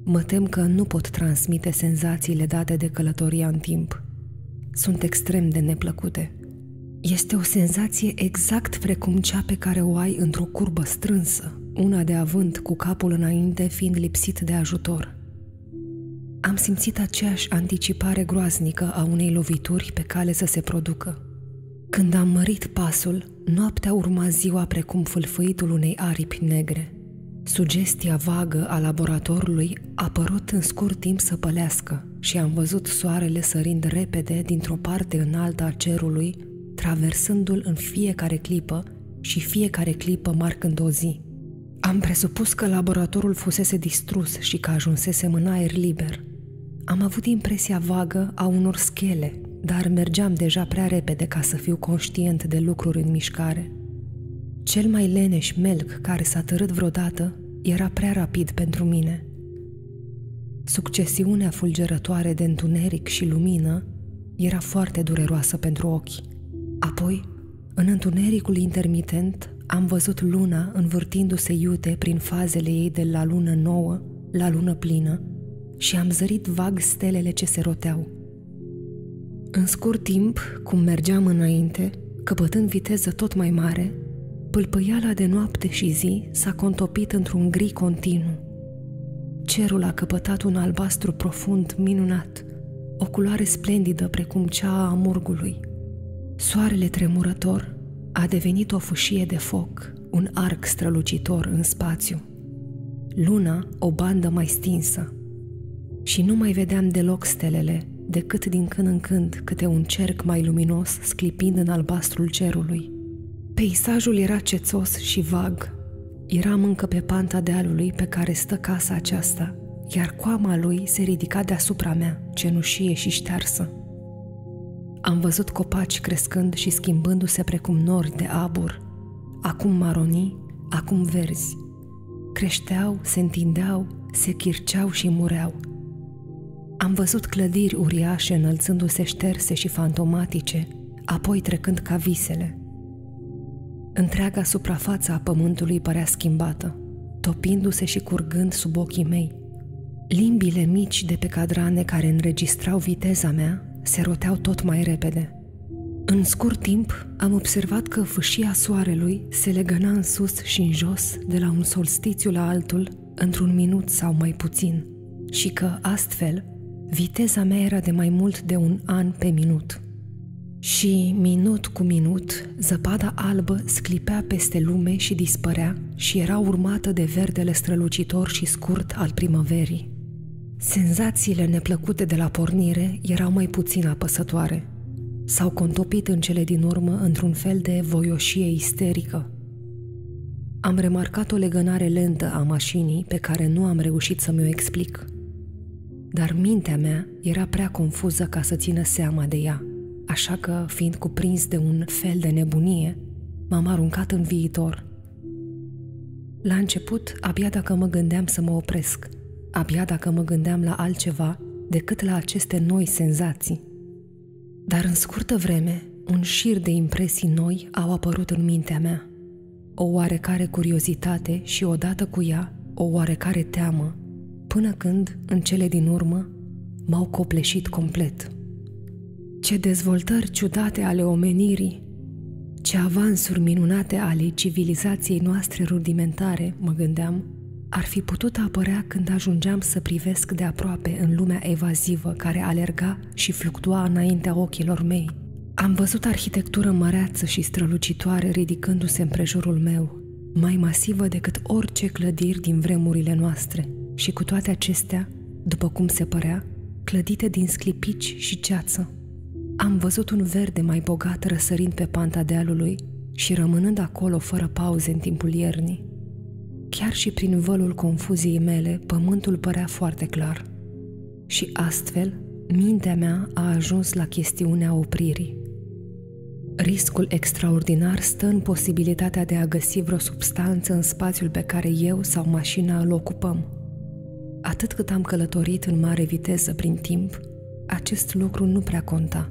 Mă tem că nu pot transmite senzațiile date de călătoria în timp. Sunt extrem de neplăcute – este o senzație exact precum cea pe care o ai într-o curbă strânsă, una de avânt cu capul înainte fiind lipsit de ajutor. Am simțit aceeași anticipare groaznică a unei lovituri pe cale să se producă. Când am mărit pasul, noaptea urma ziua precum fâlfâitul unei aripi negre. Sugestia vagă a laboratorului a părut în scurt timp să pălească și am văzut soarele sărind repede dintr-o parte în alta a cerului traversându-l în fiecare clipă și fiecare clipă marcând o zi. Am presupus că laboratorul fusese distrus și că ajunsesem în aer liber. Am avut impresia vagă a unor schele, dar mergeam deja prea repede ca să fiu conștient de lucruri în mișcare. Cel mai leneș melc care s-a târât vreodată era prea rapid pentru mine. Succesiunea fulgerătoare de întuneric și lumină era foarte dureroasă pentru ochi. Apoi, în întunericul intermitent, am văzut luna învârtindu-se iute prin fazele ei de la lună nouă la lună plină și am zărit vag stelele ce se roteau. În scurt timp, cum mergeam înainte, căpătând viteză tot mai mare, Pâlpâiala de noapte și zi s-a contopit într-un gri continuu. Cerul a căpătat un albastru profund, minunat, o culoare splendidă precum cea a amurgului. Soarele tremurător a devenit o fâșie de foc, un arc strălucitor în spațiu. Luna, o bandă mai stinsă. Și nu mai vedeam deloc stelele, decât din când în când câte un cerc mai luminos sclipind în albastrul cerului. Peisajul era cețos și vag. Eram încă pe panta dealului pe care stă casa aceasta, iar coama lui se ridica deasupra mea, cenușie și ștearsă. Am văzut copaci crescând și schimbându-se precum nori de abur, acum maronii, acum verzi. Creșteau, se întindeau, se chirceau și mureau. Am văzut clădiri uriașe înălțându-se șterse și fantomatice, apoi trecând ca visele – Întreaga suprafață a pământului părea schimbată, topindu-se și curgând sub ochii mei. Limbile mici de pe cadrane care înregistrau viteza mea se roteau tot mai repede. În scurt timp am observat că fâșia soarelui se legăna în sus și în jos de la un solstițiu la altul într-un minut sau mai puțin și că, astfel, viteza mea era de mai mult de un an pe minut. Și minut cu minut, zăpada albă sclipea peste lume și dispărea și era urmată de verdele strălucitor și scurt al primăverii. Senzațiile neplăcute de la pornire erau mai puțin apăsătoare. S-au contopit în cele din urmă într-un fel de voioșie isterică. Am remarcat o legănare lentă a mașinii pe care nu am reușit să mi-o explic. Dar mintea mea era prea confuză ca să țină seama de ea – Așa că, fiind cuprins de un fel de nebunie, m-am aruncat în viitor. La început, abia dacă mă gândeam să mă opresc, abia dacă mă gândeam la altceva decât la aceste noi senzații. Dar în scurtă vreme, un șir de impresii noi au apărut în mintea mea. O oarecare curiozitate și odată cu ea o oarecare teamă, până când, în cele din urmă, m-au copleșit complet. Ce dezvoltări ciudate ale omenirii, ce avansuri minunate ale civilizației noastre rudimentare, mă gândeam, ar fi putut apărea când ajungeam să privesc de aproape în lumea evazivă care alerga și fluctua înaintea ochilor mei. Am văzut arhitectură măreață și strălucitoare ridicându-se împrejurul meu, mai masivă decât orice clădiri din vremurile noastre, și cu toate acestea, după cum se părea, clădite din sclipici și ceață. Am văzut un verde mai bogat răsărind pe panta dealului și rămânând acolo fără pauze în timpul iernii. Chiar și prin vălul confuziei mele, pământul părea foarte clar. Și astfel, mintea mea a ajuns la chestiunea opririi. Riscul extraordinar stă în posibilitatea de a găsi vreo substanță în spațiul pe care eu sau mașina îl ocupăm. Atât cât am călătorit în mare viteză prin timp, acest lucru nu prea conta.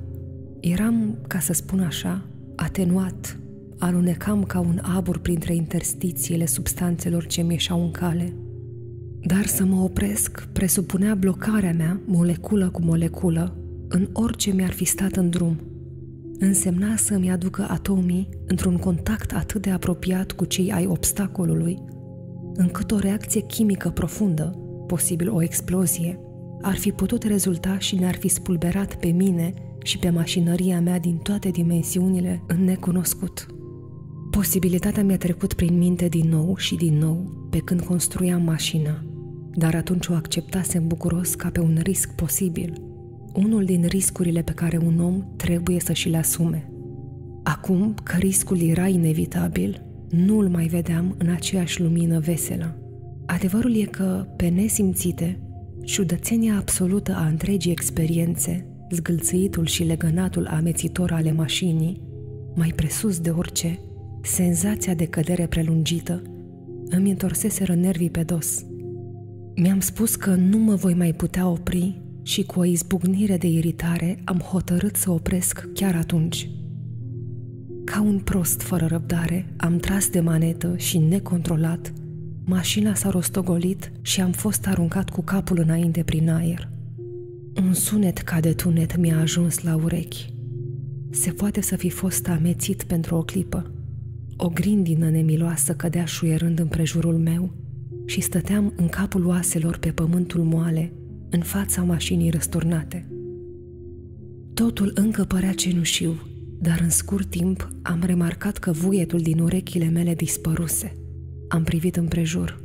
Eram, ca să spun așa, atenuat, alunecam ca un abur printre interstițiile substanțelor ce mi ieșeau în cale. Dar să mă opresc presupunea blocarea mea, moleculă cu moleculă, în orice mi-ar fi stat în drum. Însemna să-mi aducă atomii într-un contact atât de apropiat cu cei ai obstacolului, încât o reacție chimică profundă, posibil o explozie, ar fi putut rezulta și ne-ar fi spulberat pe mine și pe mașinăria mea din toate dimensiunile în necunoscut. Posibilitatea mi-a trecut prin minte din nou și din nou pe când construiam mașina, dar atunci o acceptasem bucuros ca pe un risc posibil, unul din riscurile pe care un om trebuie să și le asume. Acum că riscul era inevitabil, nu îl mai vedeam în aceeași lumină veselă. Adevărul e că, pe nesimțite, ciudățenia absolută a întregii experiențe zgâlțâitul și legănatul amețitor ale mașinii, mai presus de orice, senzația de cădere prelungită, îmi întorseseră nervii pe dos. Mi-am spus că nu mă voi mai putea opri și cu o izbucnire de iritare am hotărât să opresc chiar atunci. Ca un prost fără răbdare, am tras de manetă și, necontrolat, mașina s-a rostogolit și am fost aruncat cu capul înainte prin aer. Un sunet ca de tunet mi-a ajuns la urechi. Se poate să fi fost amețit pentru o clipă. O grindină nemiloasă cădea șuierând împrejurul meu și stăteam în capul oaselor pe pământul moale, în fața mașinii răsturnate. Totul încă părea cenușiu, dar în scurt timp am remarcat că vuietul din urechile mele dispăruse. Am privit împrejur.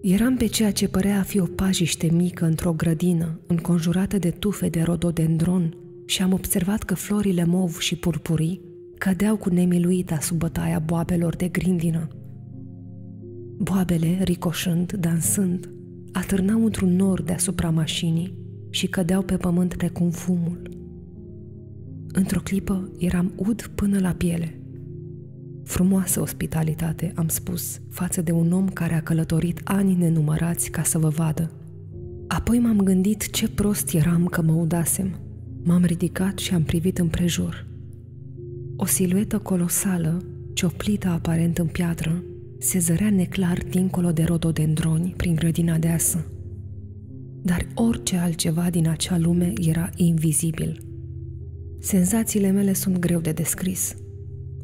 Eram pe ceea ce părea a fi o pajiște mică într-o grădină, înconjurată de tufe de rododendron și am observat că florile mov și purpurii cădeau cu nemiluita sub bătaia boabelor de grindină. Boabele, ricoșând, dansând, atârnau într-un nor deasupra mașinii și cădeau pe pământ precum fumul. Într-o clipă eram ud până la piele. Frumoasă ospitalitate, am spus, față de un om care a călătorit ani nenumărați ca să vă vadă. Apoi m-am gândit ce prost eram că mă udasem. M-am ridicat și am privit împrejur. O siluetă colosală, cioplită aparent în piatră, se zărea neclar dincolo de rododendroni prin grădina deasă. Dar orice altceva din acea lume era invizibil. Senzațiile mele sunt greu de descris.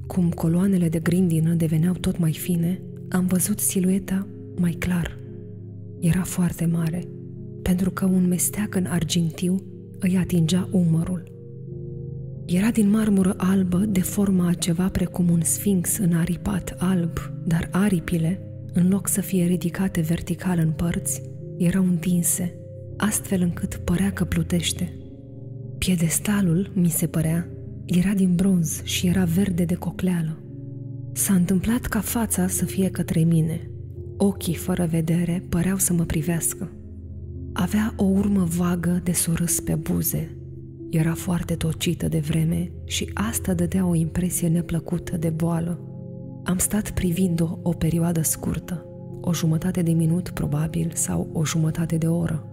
Cum coloanele de grindină deveneau tot mai fine, am văzut silueta mai clar. Era foarte mare, pentru că un mesteac în argintiu îi atingea umărul. Era din marmură albă de forma a ceva precum un sfinx înaripat alb, dar aripile, în loc să fie ridicate vertical în părți, erau întinse, astfel încât părea că plutește. Piedestalul, mi se părea, era din bronz și era verde de cocleală. S-a întâmplat ca fața să fie către mine. Ochii fără vedere păreau să mă privească. Avea o urmă vagă de surâs pe buze, era foarte tocită de vreme și asta dădea o impresie neplăcută de boală. Am stat privind-o o perioadă scurtă, o jumătate de minut probabil sau o jumătate de oră.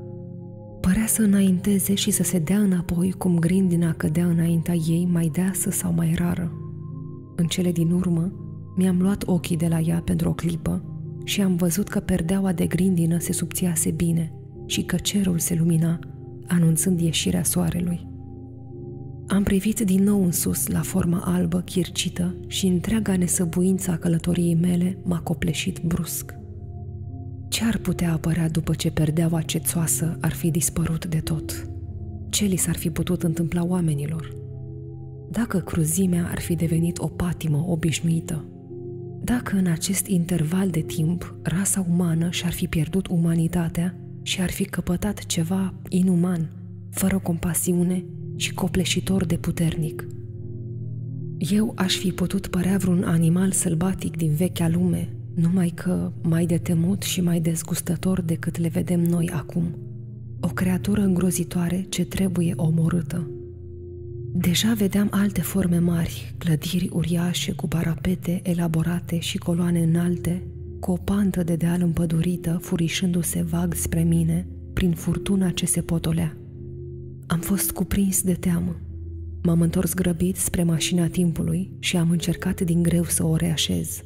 Părea să înainteze și să se dea înapoi cum grindina cădea înaintea ei mai deasă sau mai rară. În cele din urmă, mi-am luat ochii de la ea pentru o clipă și am văzut că perdeaua de grindină se subțiase bine și că cerul se lumina, anunțând ieșirea soarelui. Am privit din nou în sus la forma albă, chircită și întreaga nesăbuință a călătoriei mele m-a copleșit brusc. Ce ar putea apărea după ce perdeaua cețoasă ar fi dispărut de tot? Ce li s-ar fi putut întâmpla oamenilor? Dacă cruzimea ar fi devenit o patimă obișnuită? Dacă în acest interval de timp rasa umană și-ar fi pierdut umanitatea și ar fi căpătat ceva inuman, fără compasiune și copleșitor de puternic. Eu aș fi putut părea vreun animal sălbatic din vechea lume, numai că mai de temut și mai dezgustător decât le vedem noi acum. O creatură îngrozitoare ce trebuie omorâtă. Deja vedeam alte forme mari, clădiri uriașe cu parapete elaborate și coloane înalte, cu o pantă de deal împădurită furișându-se vag spre mine prin furtuna ce se potolea. Am fost cuprins de teamă. M-am întors grăbit spre mașina timpului și am încercat din greu să o reașez.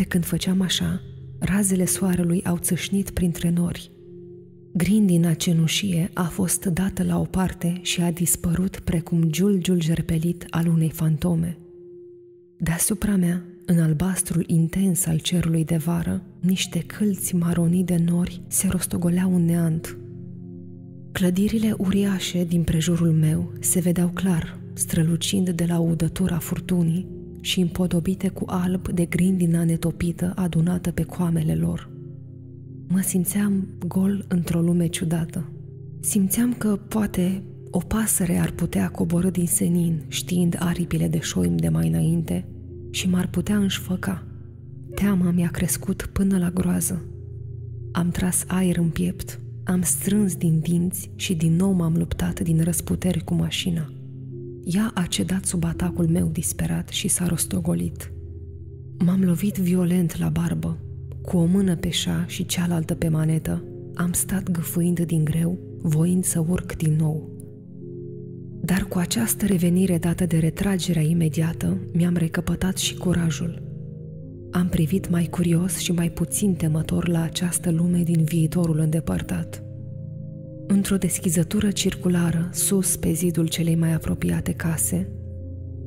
Pe când făceam așa, razele soarelui au țâșnit printre nori. Grindina cenușie a fost dată la o parte și a dispărut precum giulgiul jerpelit al unei fantome. Deasupra mea, în albastrul intens al cerului de vară, niște câlți maronii de nori se rostogoleau în neant, Clădirile uriașe din prejurul meu se vedeau clar, strălucind de la udătura furtunii și împodobite cu alb de grindina netopită adunată pe coamele lor. Mă simțeam gol într-o lume ciudată. Simțeam că, poate, o pasăre ar putea coborâ din senin, știind aripile de șoim de mai înainte, și m-ar putea înșfăca. Teama mi-a crescut până la groază. Am tras aer în piept am strâns din dinți și din nou m-am luptat din răsputeri cu mașina. Ea a cedat sub atacul meu disperat și s-a rostogolit. M-am lovit violent la barbă. Cu o mână pe șa și cealaltă pe manetă, am stat gâfâind din greu, voind să urc din nou. Dar cu această revenire dată de retragerea imediată, mi-am recăpătat și curajul. Am privit mai curios și mai puțin temător la această lume din viitorul îndepărtat. Într-o deschizătură circulară, sus pe zidul celei mai apropiate case,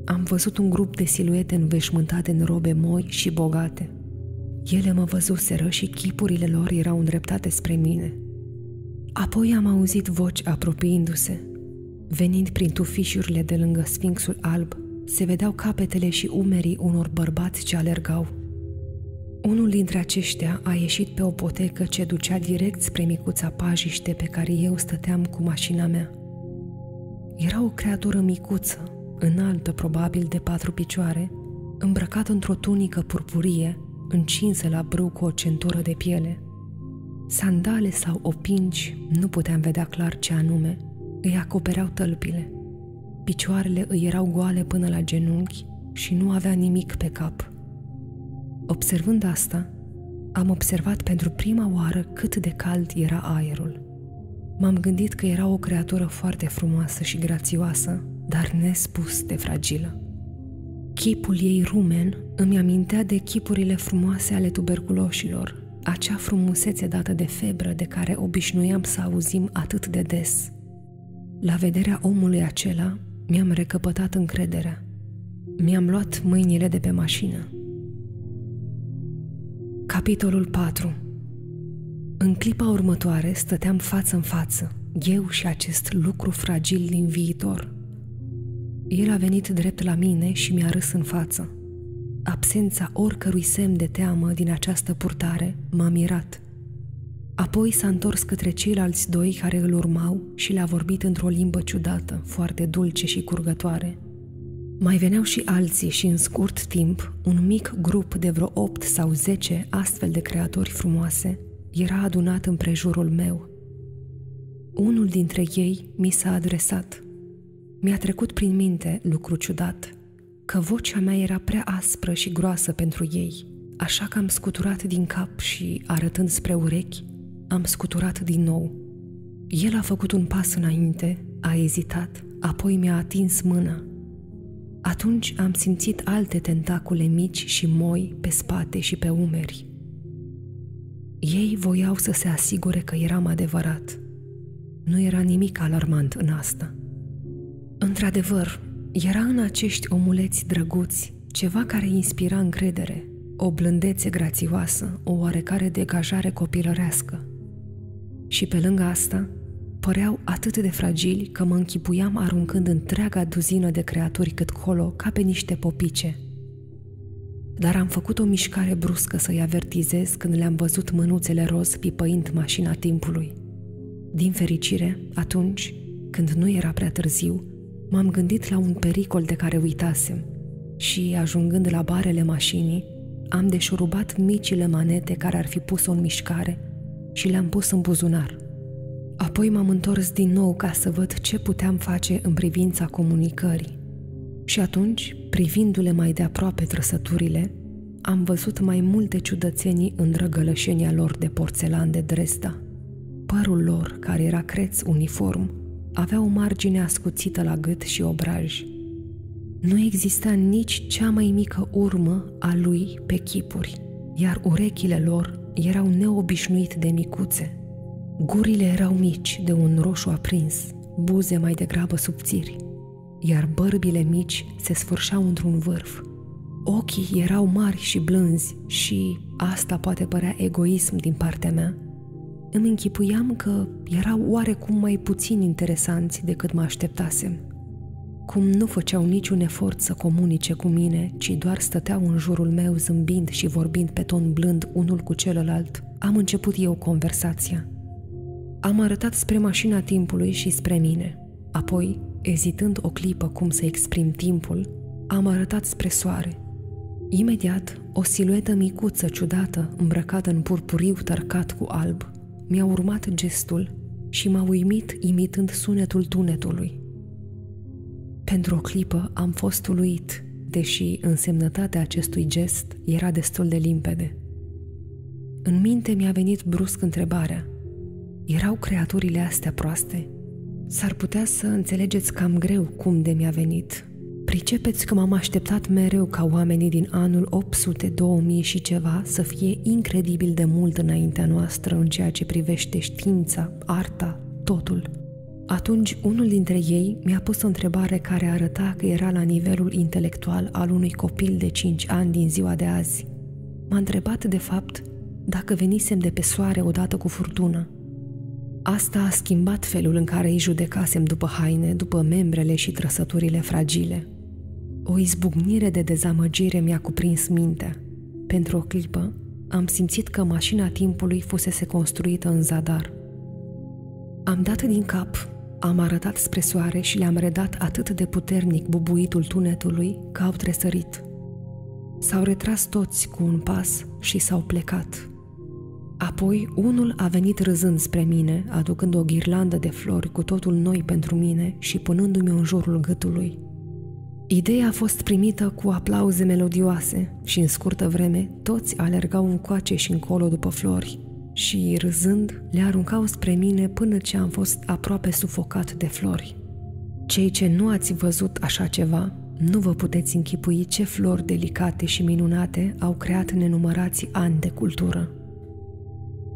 am văzut un grup de siluete înveșmântate în robe moi și bogate. Ele mă văzuseră și chipurile lor erau îndreptate spre mine. Apoi am auzit voci apropiindu-se. Venind prin tufișurile de lângă Sfinxul Alb, se vedeau capetele și umerii unor bărbați ce alergau. Unul dintre aceștia a ieșit pe o potecă ce ducea direct spre micuța pajiște pe care eu stăteam cu mașina mea. Era o creatură micuță, înaltă probabil de patru picioare, îmbrăcată într-o tunică purpurie, încinsă la brâu cu o centură de piele. Sandale sau opinci, nu puteam vedea clar ce anume, îi acopereau tălpile. Picioarele îi erau goale până la genunchi și nu avea nimic pe cap. Observând asta, am observat pentru prima oară cât de cald era aerul. M-am gândit că era o creatură foarte frumoasă și grațioasă, dar nespus de fragilă. Chipul ei rumen îmi amintea de chipurile frumoase ale tuberculoșilor, acea frumusețe dată de febră de care obișnuiam să auzim atât de des. La vederea omului acela, mi-am recăpătat încrederea. Mi-am luat mâinile de pe mașină. Capitolul 4 În clipa următoare stăteam față în față, eu și acest lucru fragil din viitor – el a venit drept la mine și mi-a râs în față. Absența oricărui semn de teamă din această purtare m-a mirat. Apoi s-a întors către ceilalți doi care îl urmau și le-a vorbit într-o limbă ciudată, foarte dulce și curgătoare. Mai veneau și alții și în scurt timp, un mic grup de vreo opt sau zece astfel de creatori frumoase era adunat în prejurul meu. Unul dintre ei mi s-a adresat – mi-a trecut prin minte lucru ciudat, că vocea mea era prea aspră și groasă pentru ei, așa că am scuturat din cap și, arătând spre urechi, am scuturat din nou. El a făcut un pas înainte, a ezitat, apoi mi-a atins mâna. Atunci am simțit alte tentacule mici și moi pe spate și pe umeri. Ei voiau să se asigure că eram adevărat. Nu era nimic alarmant în asta. Într-adevăr, era în acești omuleți drăguți ceva care inspira încredere, o blândețe grațioasă, o oarecare degajare copilărească. Și pe lângă asta, păreau atât de fragili că mă închipuiam aruncând întreaga duzină de creaturi cât colo ca pe niște popice. Dar am făcut o mișcare bruscă să-i avertizez când le-am văzut mânuțele roz pipăind mașina timpului. Din fericire, atunci, când nu era prea târziu, m-am gândit la un pericol de care uitasem și, ajungând la barele mașinii, am deșurubat micile manete care ar fi pus-o în mișcare și le-am pus în buzunar. Apoi m-am întors din nou ca să văd ce puteam face în privința comunicării. Și atunci, privindu-le mai de aproape trăsăturile, am văzut mai multe ciudățenii în drăgălășenia lor de porțelan de Dresda. Părul lor, care era creț uniform, avea o margine ascuțită la gât și obraj. Nu exista nici cea mai mică urmă a lui pe chipuri, iar urechile lor erau neobișnuit de micuțe. Gurile erau mici, de un roșu aprins, buze mai degrabă subțiri, iar bărbile mici se sfârșeau într-un vârf. Ochii erau mari și blânzi și, asta poate părea egoism din partea mea, îmi închipuiam că erau oarecum mai puțin interesanți decât mă așteptasem. Cum nu făceau niciun efort să comunice cu mine, ci doar stăteau în jurul meu zâmbind și vorbind pe ton blând unul cu celălalt, am început eu conversația. Am arătat spre mașina timpului și spre mine. Apoi, ezitând o clipă cum să exprim timpul, am arătat spre soare. Imediat, o siluetă micuță ciudată, îmbrăcată în purpuriu tărcat cu alb, mi-a urmat gestul și m-a uimit imitând sunetul tunetului. Pentru o clipă am fost uluit, deși însemnătatea acestui gest era destul de limpede. În minte mi-a venit brusc întrebarea. Erau creaturile astea proaste? S-ar putea să înțelegeți cam greu cum de mi-a venit, Pricepeți că m-am așteptat mereu ca oamenii din anul 800, 2000 și ceva să fie incredibil de mult înaintea noastră în ceea ce privește știința, arta, totul. Atunci, unul dintre ei mi-a pus o întrebare care arăta că era la nivelul intelectual al unui copil de 5 ani din ziua de azi. M-a întrebat, de fapt, dacă venisem de pe soare odată cu furtună. Asta a schimbat felul în care îi judecasem după haine, după membrele și trăsăturile fragile. O izbucnire de dezamăgire mi-a cuprins mintea. Pentru o clipă, am simțit că mașina timpului fusese construită în zadar. Am dat din cap, am arătat spre soare și le-am redat atât de puternic bubuitul tunetului că au tresărit. S-au retras toți cu un pas și s-au plecat. Apoi unul a venit râzând spre mine, aducând o ghirlandă de flori cu totul noi pentru mine și punându-mi în jurul gâtului. Ideea a fost primită cu aplauze melodioase și în scurtă vreme toți alergau încoace și încolo după flori și, râzând, le aruncau spre mine până ce am fost aproape sufocat de flori. Cei ce nu ați văzut așa ceva, nu vă puteți închipui ce flori delicate și minunate au creat nenumărați ani de cultură.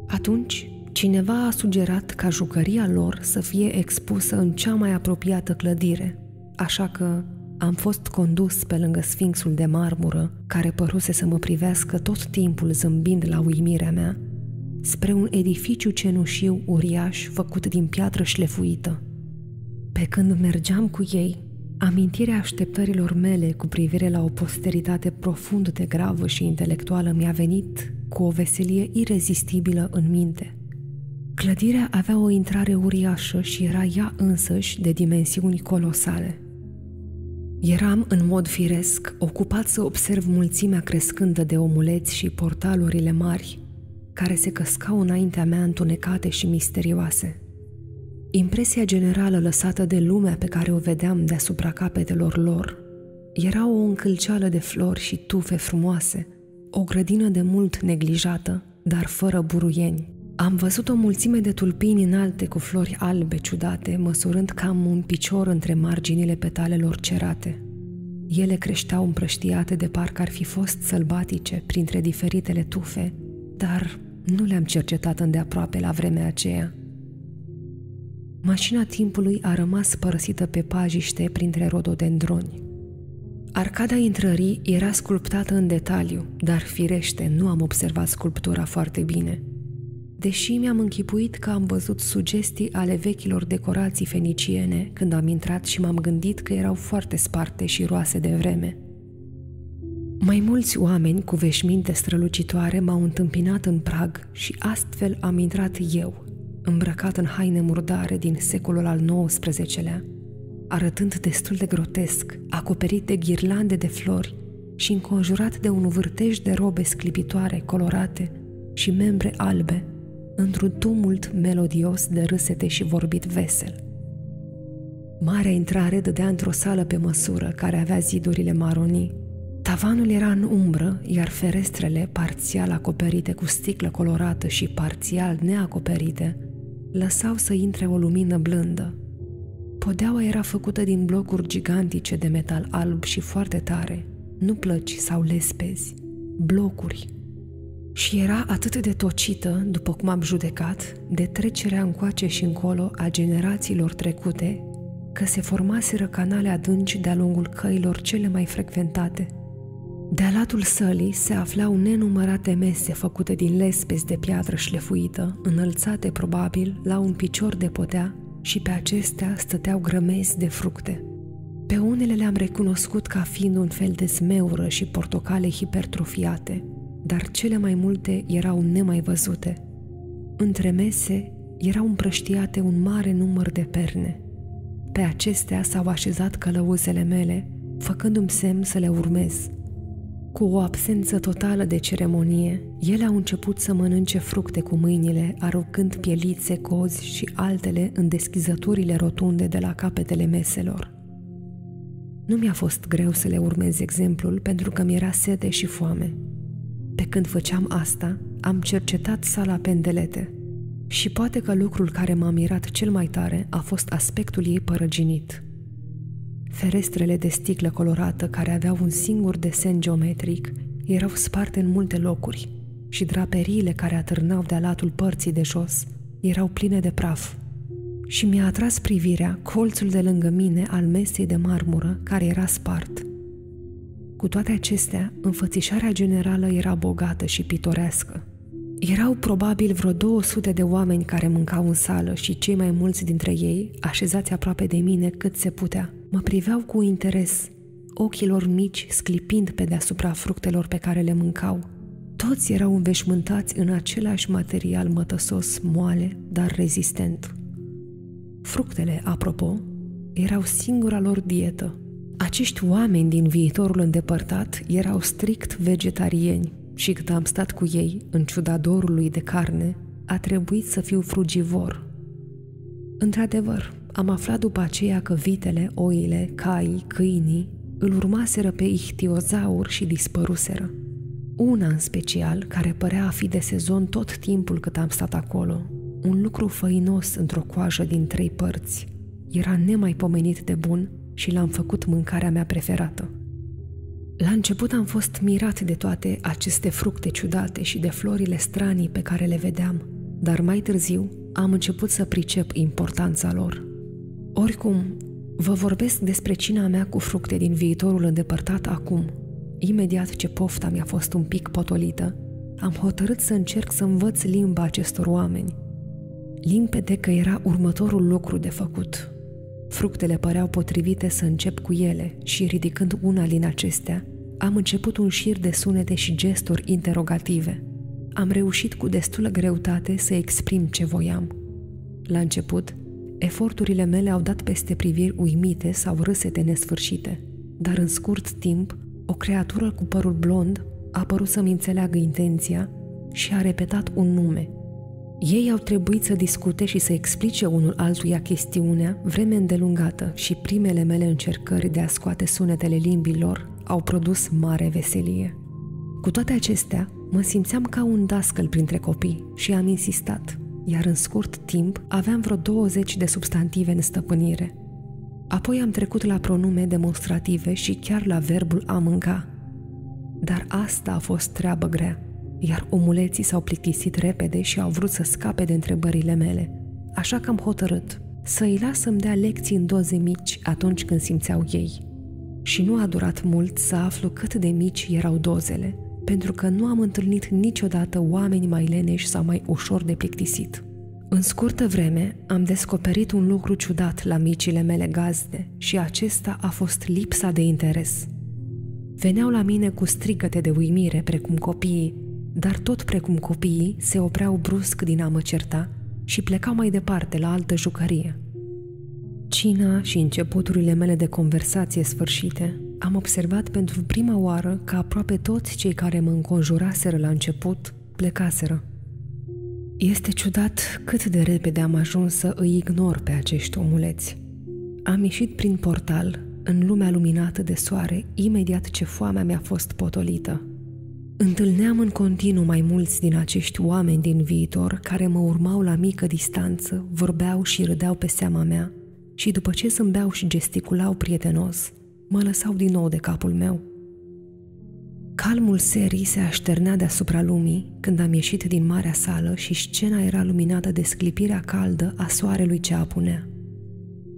Atunci, cineva a sugerat ca jucăria lor să fie expusă în cea mai apropiată clădire, așa că am fost condus pe lângă Sfinxul de marmură, care păruse să mă privească tot timpul zâmbind la uimirea mea, spre un edificiu cenușiu uriaș făcut din piatră șlefuită. Pe când mergeam cu ei, amintirea așteptărilor mele cu privire la o posteritate profund de gravă și intelectuală mi-a venit cu o veselie irezistibilă în minte. Clădirea avea o intrare uriașă și era ea însăși de dimensiuni colosale – Eram în mod firesc ocupat să observ mulțimea crescândă de omuleți și portalurile mari, care se căscau înaintea mea întunecate și misterioase. Impresia generală lăsată de lumea pe care o vedeam deasupra capetelor lor era o încălceală de flori și tufe frumoase, o grădină de mult neglijată, dar fără buruieni. Am văzut o mulțime de tulpini înalte cu flori albe ciudate, măsurând cam un picior între marginile petalelor cerate. Ele creșteau împrăștiate de parcă ar fi fost sălbatice printre diferitele tufe, dar nu le-am cercetat îndeaproape la vremea aceea. Mașina timpului a rămas părăsită pe pajiște printre rododendroni. Arcada intrării era sculptată în detaliu, dar firește nu am observat sculptura foarte bine – deși mi-am închipuit că am văzut sugestii ale vechilor decorații feniciene când am intrat și m-am gândit că erau foarte sparte și roase de vreme. Mai mulți oameni cu veșminte strălucitoare m-au întâmpinat în prag și astfel am intrat eu, îmbrăcat în haine murdare din secolul al XIX-lea, arătând destul de grotesc, acoperit de ghirlande de flori și înconjurat de un vârtej de robe sclipitoare, colorate și membre albe, într-un tumult melodios de râsete și vorbit vesel. Marea intrare dădea într-o sală pe măsură, care avea zidurile maronii. Tavanul era în umbră, iar ferestrele, parțial acoperite cu sticlă colorată și parțial neacoperite, lăsau să intre o lumină blândă. Podeaua era făcută din blocuri gigantice de metal alb și foarte tare, nu plăci sau lespezi, blocuri și era atât de tocită, după cum am judecat, de trecerea încoace și încolo a generațiilor trecute, că se formaseră canale adânci de-a lungul căilor cele mai frecventate. De-a latul sălii se aflau nenumărate mese făcute din lespezi de piatră șlefuită, înălțate probabil la un picior de podea și pe acestea stăteau grămezi de fructe. Pe unele le-am recunoscut ca fiind un fel de smeură și portocale hipertrofiate – dar cele mai multe erau nemai văzute. Între mese erau împrăștiate un mare număr de perne. Pe acestea s-au așezat călăuzele mele, făcându-mi semn să le urmez. Cu o absență totală de ceremonie, ele au început să mănânce fructe cu mâinile, aruncând pielițe, cozi și altele în deschizăturile rotunde de la capetele meselor. Nu mi-a fost greu să le urmez exemplul pentru că mi-era sete și foame – pe când făceam asta, am cercetat sala pendelete și poate că lucrul care m-a mirat cel mai tare a fost aspectul ei părăginit. Ferestrele de sticlă colorată care aveau un singur desen geometric erau sparte în multe locuri și draperiile care atârnau de-a latul părții de jos erau pline de praf. și mi-a atras privirea colțul de lângă mine al mesei de marmură care era spart. Cu toate acestea, înfățișarea generală era bogată și pitorească. Erau probabil vreo 200 de oameni care mâncau în sală și cei mai mulți dintre ei, așezați aproape de mine cât se putea, mă priveau cu interes, ochilor mici sclipind pe deasupra fructelor pe care le mâncau. Toți erau înveșmântați în același material mătăsos, moale, dar rezistent. Fructele, apropo, erau singura lor dietă. Acești oameni din viitorul îndepărtat erau strict vegetarieni și cât am stat cu ei, în ciuda dorului de carne, a trebuit să fiu frugivor. Într-adevăr, am aflat după aceea că vitele, oile, caii, câinii îl urmaseră pe ihtiozaur și dispăruseră. Una în special, care părea a fi de sezon tot timpul cât am stat acolo, un lucru făinos într-o coajă din trei părți. Era nemaipomenit de bun și l-am făcut mâncarea mea preferată. La început am fost mirat de toate aceste fructe ciudate și de florile stranii pe care le vedeam, dar mai târziu am început să pricep importanța lor. Oricum, vă vorbesc despre cina mea cu fructe din viitorul îndepărtat acum. Imediat ce pofta mi-a fost un pic potolită, am hotărât să încerc să învăț limba acestor oameni. Limpede că era următorul lucru de făcut – Fructele păreau potrivite să încep cu ele și, ridicând una din acestea, am început un șir de sunete și gesturi interogative. Am reușit cu destulă greutate să exprim ce voiam. La început, eforturile mele au dat peste priviri uimite sau râsete nesfârșite, dar în scurt timp, o creatură cu părul blond a părut să-mi înțeleagă intenția și a repetat un nume – ei au trebuit să discute și să explice unul altuia chestiunea vreme îndelungată și primele mele încercări de a scoate sunetele limbilor au produs mare veselie. Cu toate acestea, mă simțeam ca un dascăl printre copii și am insistat, iar în scurt timp aveam vreo 20 de substantive în stăpânire. Apoi am trecut la pronume demonstrative și chiar la verbul a mânca. Dar asta a fost treabă grea iar omuleții s-au plictisit repede și au vrut să scape de întrebările mele. Așa că am hotărât să îi las să-mi dea lecții în doze mici atunci când simțeau ei. Și nu a durat mult să aflu cât de mici erau dozele, pentru că nu am întâlnit niciodată oameni mai leneși sau mai ușor de plictisit. În scurtă vreme am descoperit un lucru ciudat la micile mele gazde și acesta a fost lipsa de interes. Veneau la mine cu strigăte de uimire, precum copiii, dar tot precum copiii se opreau brusc din a mă certa și plecau mai departe la altă jucărie. Cina și începuturile mele de conversație sfârșite, am observat pentru prima oară că aproape toți cei care mă înconjuraseră la început plecaseră. Este ciudat cât de repede am ajuns să îi ignor pe acești omuleți. Am ieșit prin portal, în lumea luminată de soare, imediat ce foamea mi-a fost potolită – Întâlneam în continuu mai mulți din acești oameni din viitor care mă urmau la mică distanță, vorbeau și râdeau pe seama mea și după ce zâmbeau și gesticulau prietenos, mă lăsau din nou de capul meu. Calmul serii se așternea deasupra lumii când am ieșit din marea sală și scena era luminată de sclipirea caldă a soarelui ce apunea.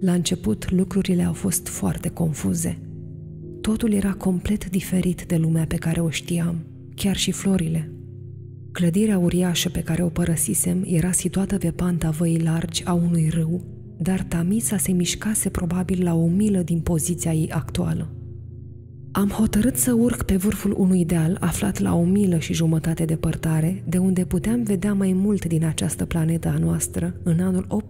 La început lucrurile au fost foarte confuze. Totul era complet diferit de lumea pe care o știam – chiar și florile. Clădirea uriașă pe care o părăsisem era situată pe panta văii largi a unui râu, dar Tamisa se mișcase probabil la o milă din poziția ei actuală. Am hotărât să urc pe vârful unui deal aflat la o milă și jumătate departare, de unde puteam vedea mai mult din această planetă a noastră în anul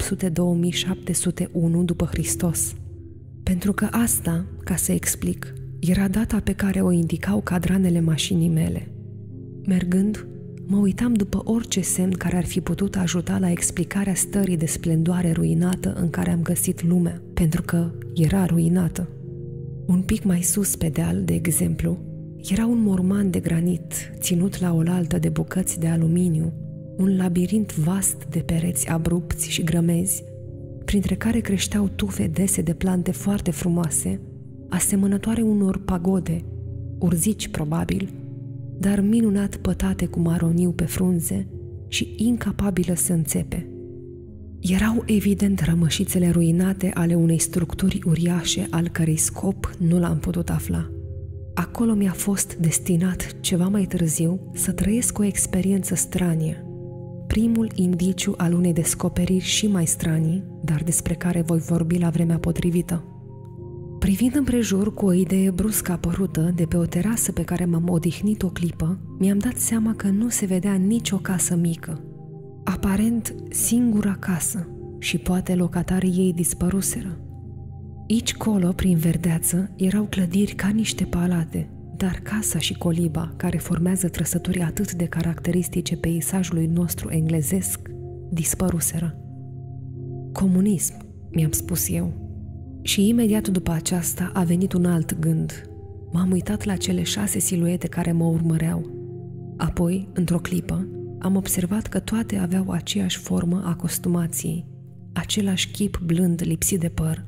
800-2701 după Hristos. Pentru că asta, ca să explic, era data pe care o indicau cadranele mașinii mele – Mergând, mă uitam după orice semn care ar fi putut ajuta la explicarea stării de splendoare ruinată în care am găsit lumea, pentru că era ruinată. Un pic mai sus pe deal, de exemplu, era un morman de granit, ținut la oaltă de bucăți de aluminiu, un labirint vast de pereți abrupți și grămezi, printre care creșteau tufe dese de plante foarte frumoase, asemănătoare unor pagode, urzici probabil, dar minunat pătate cu maroniu pe frunze și incapabilă să înțepe. Erau evident rămășițele ruinate ale unei structuri uriașe al cărei scop nu l-am putut afla. Acolo mi-a fost destinat ceva mai târziu să trăiesc o experiență stranie, primul indiciu al unei descoperiri și mai stranii, dar despre care voi vorbi la vremea potrivită. Privind împrejur cu o idee bruscă apărută de pe o terasă pe care m-am odihnit o clipă, mi-am dat seama că nu se vedea nicio casă mică. Aparent singura casă și poate locatarii ei dispăruseră. Aici colo, prin verdeață, erau clădiri ca niște palate, dar casa și coliba, care formează trăsături atât de caracteristice peisajului nostru englezesc, dispăruseră. Comunism, mi-am spus eu, și imediat după aceasta a venit un alt gând. M-am uitat la cele șase siluete care mă urmăreau. Apoi, într-o clipă, am observat că toate aveau aceeași formă a costumației, același chip blând lipsit de păr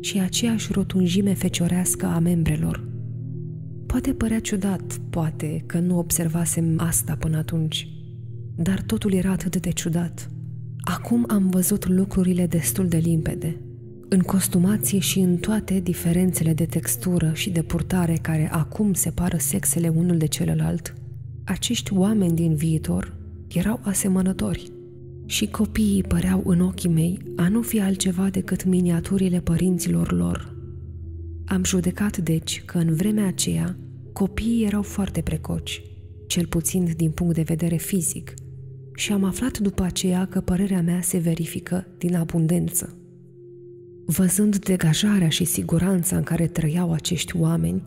și aceeași rotunjime feciorească a membrelor. Poate părea ciudat, poate, că nu observasem asta până atunci, dar totul era atât de ciudat. Acum am văzut lucrurile destul de limpede, în costumație și în toate diferențele de textură și de purtare care acum separă sexele unul de celălalt, acești oameni din viitor erau asemănători și copiii păreau în ochii mei a nu fi altceva decât miniaturile părinților lor. Am judecat deci că în vremea aceea copiii erau foarte precoci, cel puțin din punct de vedere fizic, și am aflat după aceea că părerea mea se verifică din abundență. Văzând degajarea și siguranța în care trăiau acești oameni,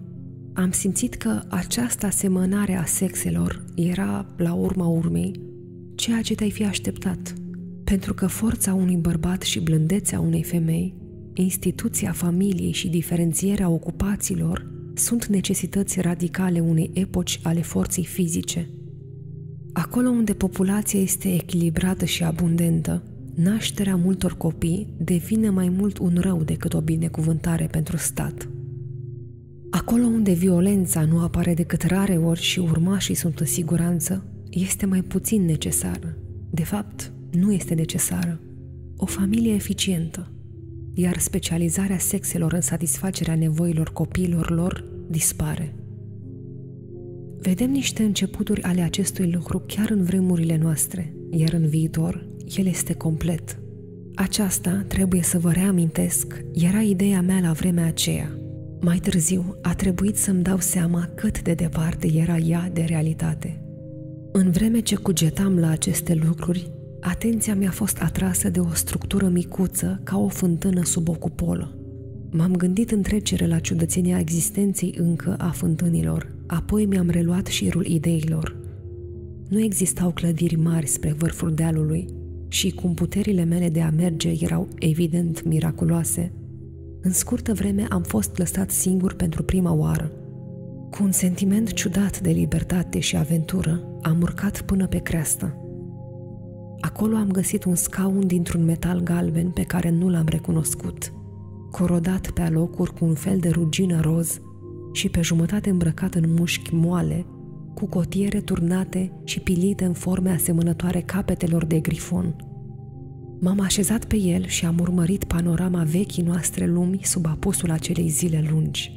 am simțit că această asemănare a sexelor era, la urma urmei, ceea ce te-ai fi așteptat. Pentru că forța unui bărbat și blândețea unei femei, instituția familiei și diferențierea ocupațiilor sunt necesități radicale unei epoci ale forței fizice. Acolo unde populația este echilibrată și abundentă, nașterea multor copii devine mai mult un rău decât o binecuvântare pentru stat. Acolo unde violența nu apare decât rare ori și urmașii sunt în siguranță, este mai puțin necesară. De fapt, nu este necesară. O familie eficientă, iar specializarea sexelor în satisfacerea nevoilor copiilor lor dispare. Vedem niște începuturi ale acestui lucru chiar în vremurile noastre, iar în viitor el este complet. Aceasta, trebuie să vă reamintesc, era ideea mea la vremea aceea. Mai târziu a trebuit să-mi dau seama cât de departe era ea de realitate. În vreme ce cugetam la aceste lucruri, atenția mi-a fost atrasă de o structură micuță ca o fântână sub o cupolă. M-am gândit în trecere la ciudățenia existenței încă a fântânilor, apoi mi-am reluat șirul ideilor. Nu existau clădiri mari spre vârful dealului, și cum puterile mele de a merge erau evident miraculoase, în scurtă vreme am fost lăsat singur pentru prima oară. Cu un sentiment ciudat de libertate și aventură, am urcat până pe creastă. Acolo am găsit un scaun dintr-un metal galben pe care nu l-am recunoscut, corodat pe alocuri cu un fel de rugină roz și pe jumătate îmbrăcat în mușchi moale cu cotiere turnate și pilite în forme asemănătoare capetelor de grifon. M-am așezat pe el și am urmărit panorama vechii noastre lumi sub apusul acelei zile lungi.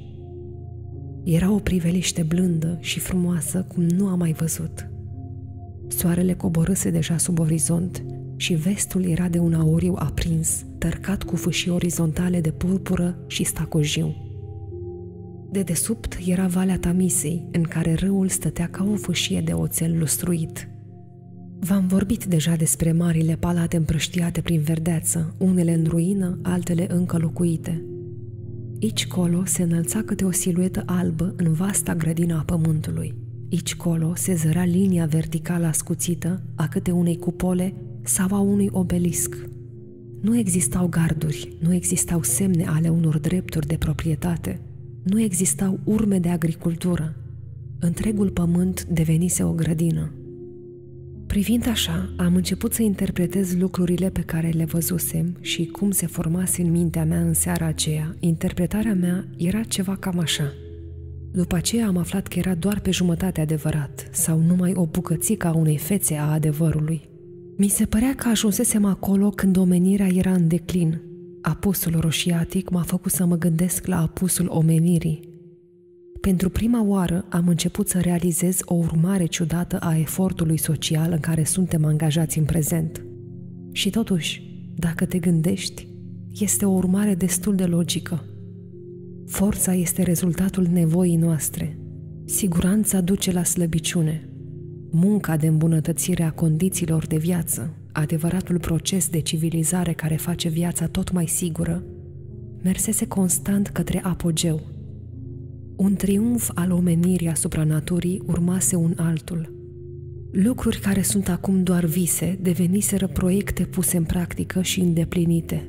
Era o priveliște blândă și frumoasă cum nu am mai văzut. Soarele coborâse deja sub orizont și vestul era de un auriu aprins, tărcat cu fâșii orizontale de purpură și stacojiu. De desubt era Valea Tamisei, în care râul stătea ca o fâșie de oțel lustruit. V-am vorbit deja despre marile palate împrăștiate prin verdeață, unele în ruină, altele încă locuite. Aici colo se înălța câte o siluetă albă în vasta grădina a pământului. Aici colo se zărea linia verticală ascuțită a câte unei cupole sau a unui obelisc. Nu existau garduri, nu existau semne ale unor drepturi de proprietate – nu existau urme de agricultură. Întregul pământ devenise o grădină. Privind așa, am început să interpretez lucrurile pe care le văzusem și cum se formase în mintea mea în seara aceea. Interpretarea mea era ceva cam așa. După aceea am aflat că era doar pe jumătate adevărat, sau numai o bucățică a unei fețe a adevărului. Mi se părea că ajunsesem acolo când omenirea era în declin. Apusul roșiatic m-a făcut să mă gândesc la apusul omenirii. Pentru prima oară am început să realizez o urmare ciudată a efortului social în care suntem angajați în prezent. Și totuși, dacă te gândești, este o urmare destul de logică. Forța este rezultatul nevoii noastre. Siguranța duce la slăbiciune. Munca de îmbunătățire a condițiilor de viață, adevăratul proces de civilizare care face viața tot mai sigură, mersese constant către apogeu. Un triumf al omenirii asupra naturii urmase un altul. Lucruri care sunt acum doar vise deveniseră proiecte puse în practică și îndeplinite,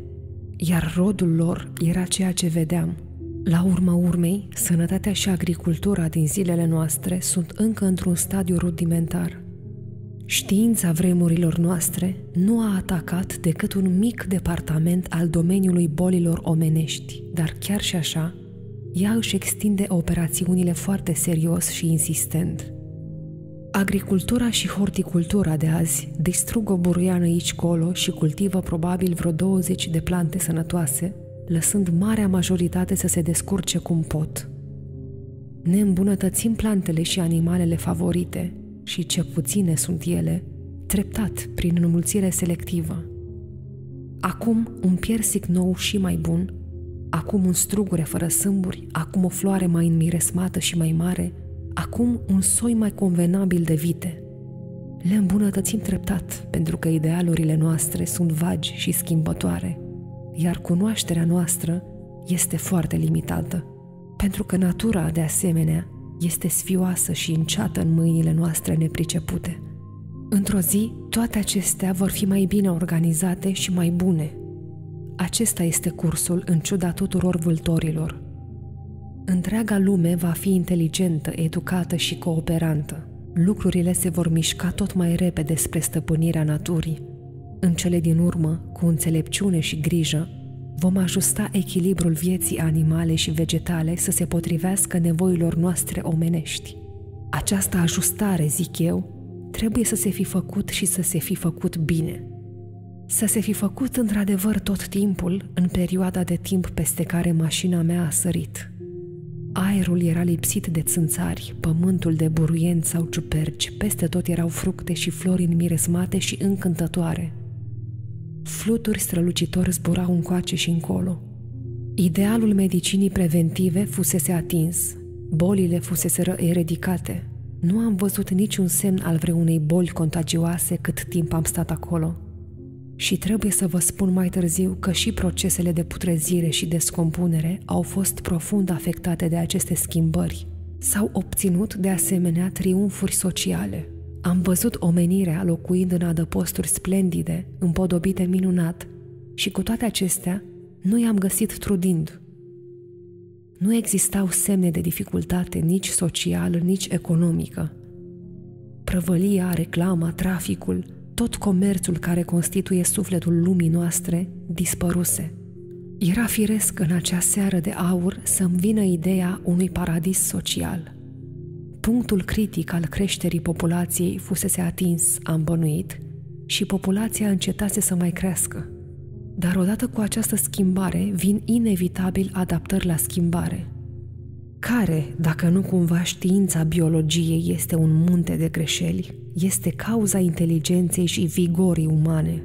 iar rodul lor era ceea ce vedeam – la urma urmei, sănătatea și agricultura din zilele noastre sunt încă într-un stadiu rudimentar. Știința vremurilor noastre nu a atacat decât un mic departament al domeniului bolilor omenești, dar chiar și așa, ea își extinde operațiunile foarte serios și insistent. Agricultura și horticultura de azi distrug o buruiană aici-colo și cultivă probabil vreo 20 de plante sănătoase, lăsând marea majoritate să se descurce cum pot. Ne îmbunătățim plantele și animalele favorite și ce puține sunt ele, treptat prin înmulțire selectivă. Acum un piersic nou și mai bun, acum un strugure fără sâmburi, acum o floare mai înmiresmată și mai mare, acum un soi mai convenabil de vite. Le îmbunătățim treptat pentru că idealurile noastre sunt vagi și schimbătoare – iar cunoașterea noastră este foarte limitată, pentru că natura, de asemenea, este sfioasă și înceată în mâinile noastre nepricepute. Într-o zi, toate acestea vor fi mai bine organizate și mai bune. Acesta este cursul în ciuda tuturor vâltorilor. Întreaga lume va fi inteligentă, educată și cooperantă. Lucrurile se vor mișca tot mai repede spre stăpânirea naturii, în cele din urmă, cu înțelepciune și grijă, vom ajusta echilibrul vieții animale și vegetale să se potrivească nevoilor noastre omenești. Această ajustare, zic eu, trebuie să se fi făcut și să se fi făcut bine. Să se fi făcut într-adevăr tot timpul în perioada de timp peste care mașina mea a sărit. Aerul era lipsit de țânțari, pământul de buruieni sau ciuperci, peste tot erau fructe și flori înmiresmate și încântătoare – Fluturi strălucitori zburau încoace și încolo. Idealul medicinii preventive fusese atins, bolile fuseseră eradicate. Nu am văzut niciun semn al vreunei boli contagioase cât timp am stat acolo. Și trebuie să vă spun mai târziu că și procesele de putrezire și descompunere au fost profund afectate de aceste schimbări. S-au obținut de asemenea triumfuri sociale – am văzut omenirea locuind în adăposturi splendide, împodobite minunat, și cu toate acestea, nu i-am găsit trudind. Nu existau semne de dificultate nici socială, nici economică. Prăvălia, reclama, traficul, tot comerțul care constituie sufletul lumii noastre dispăruse. Era firesc în acea seară de aur să-mi vină ideea unui paradis social – punctul critic al creșterii populației fusese atins, am bănuit, și populația încetase să mai crească. Dar odată cu această schimbare vin inevitabil adaptări la schimbare. Care, dacă nu cumva știința biologiei este un munte de greșeli, este cauza inteligenței și vigorii umane.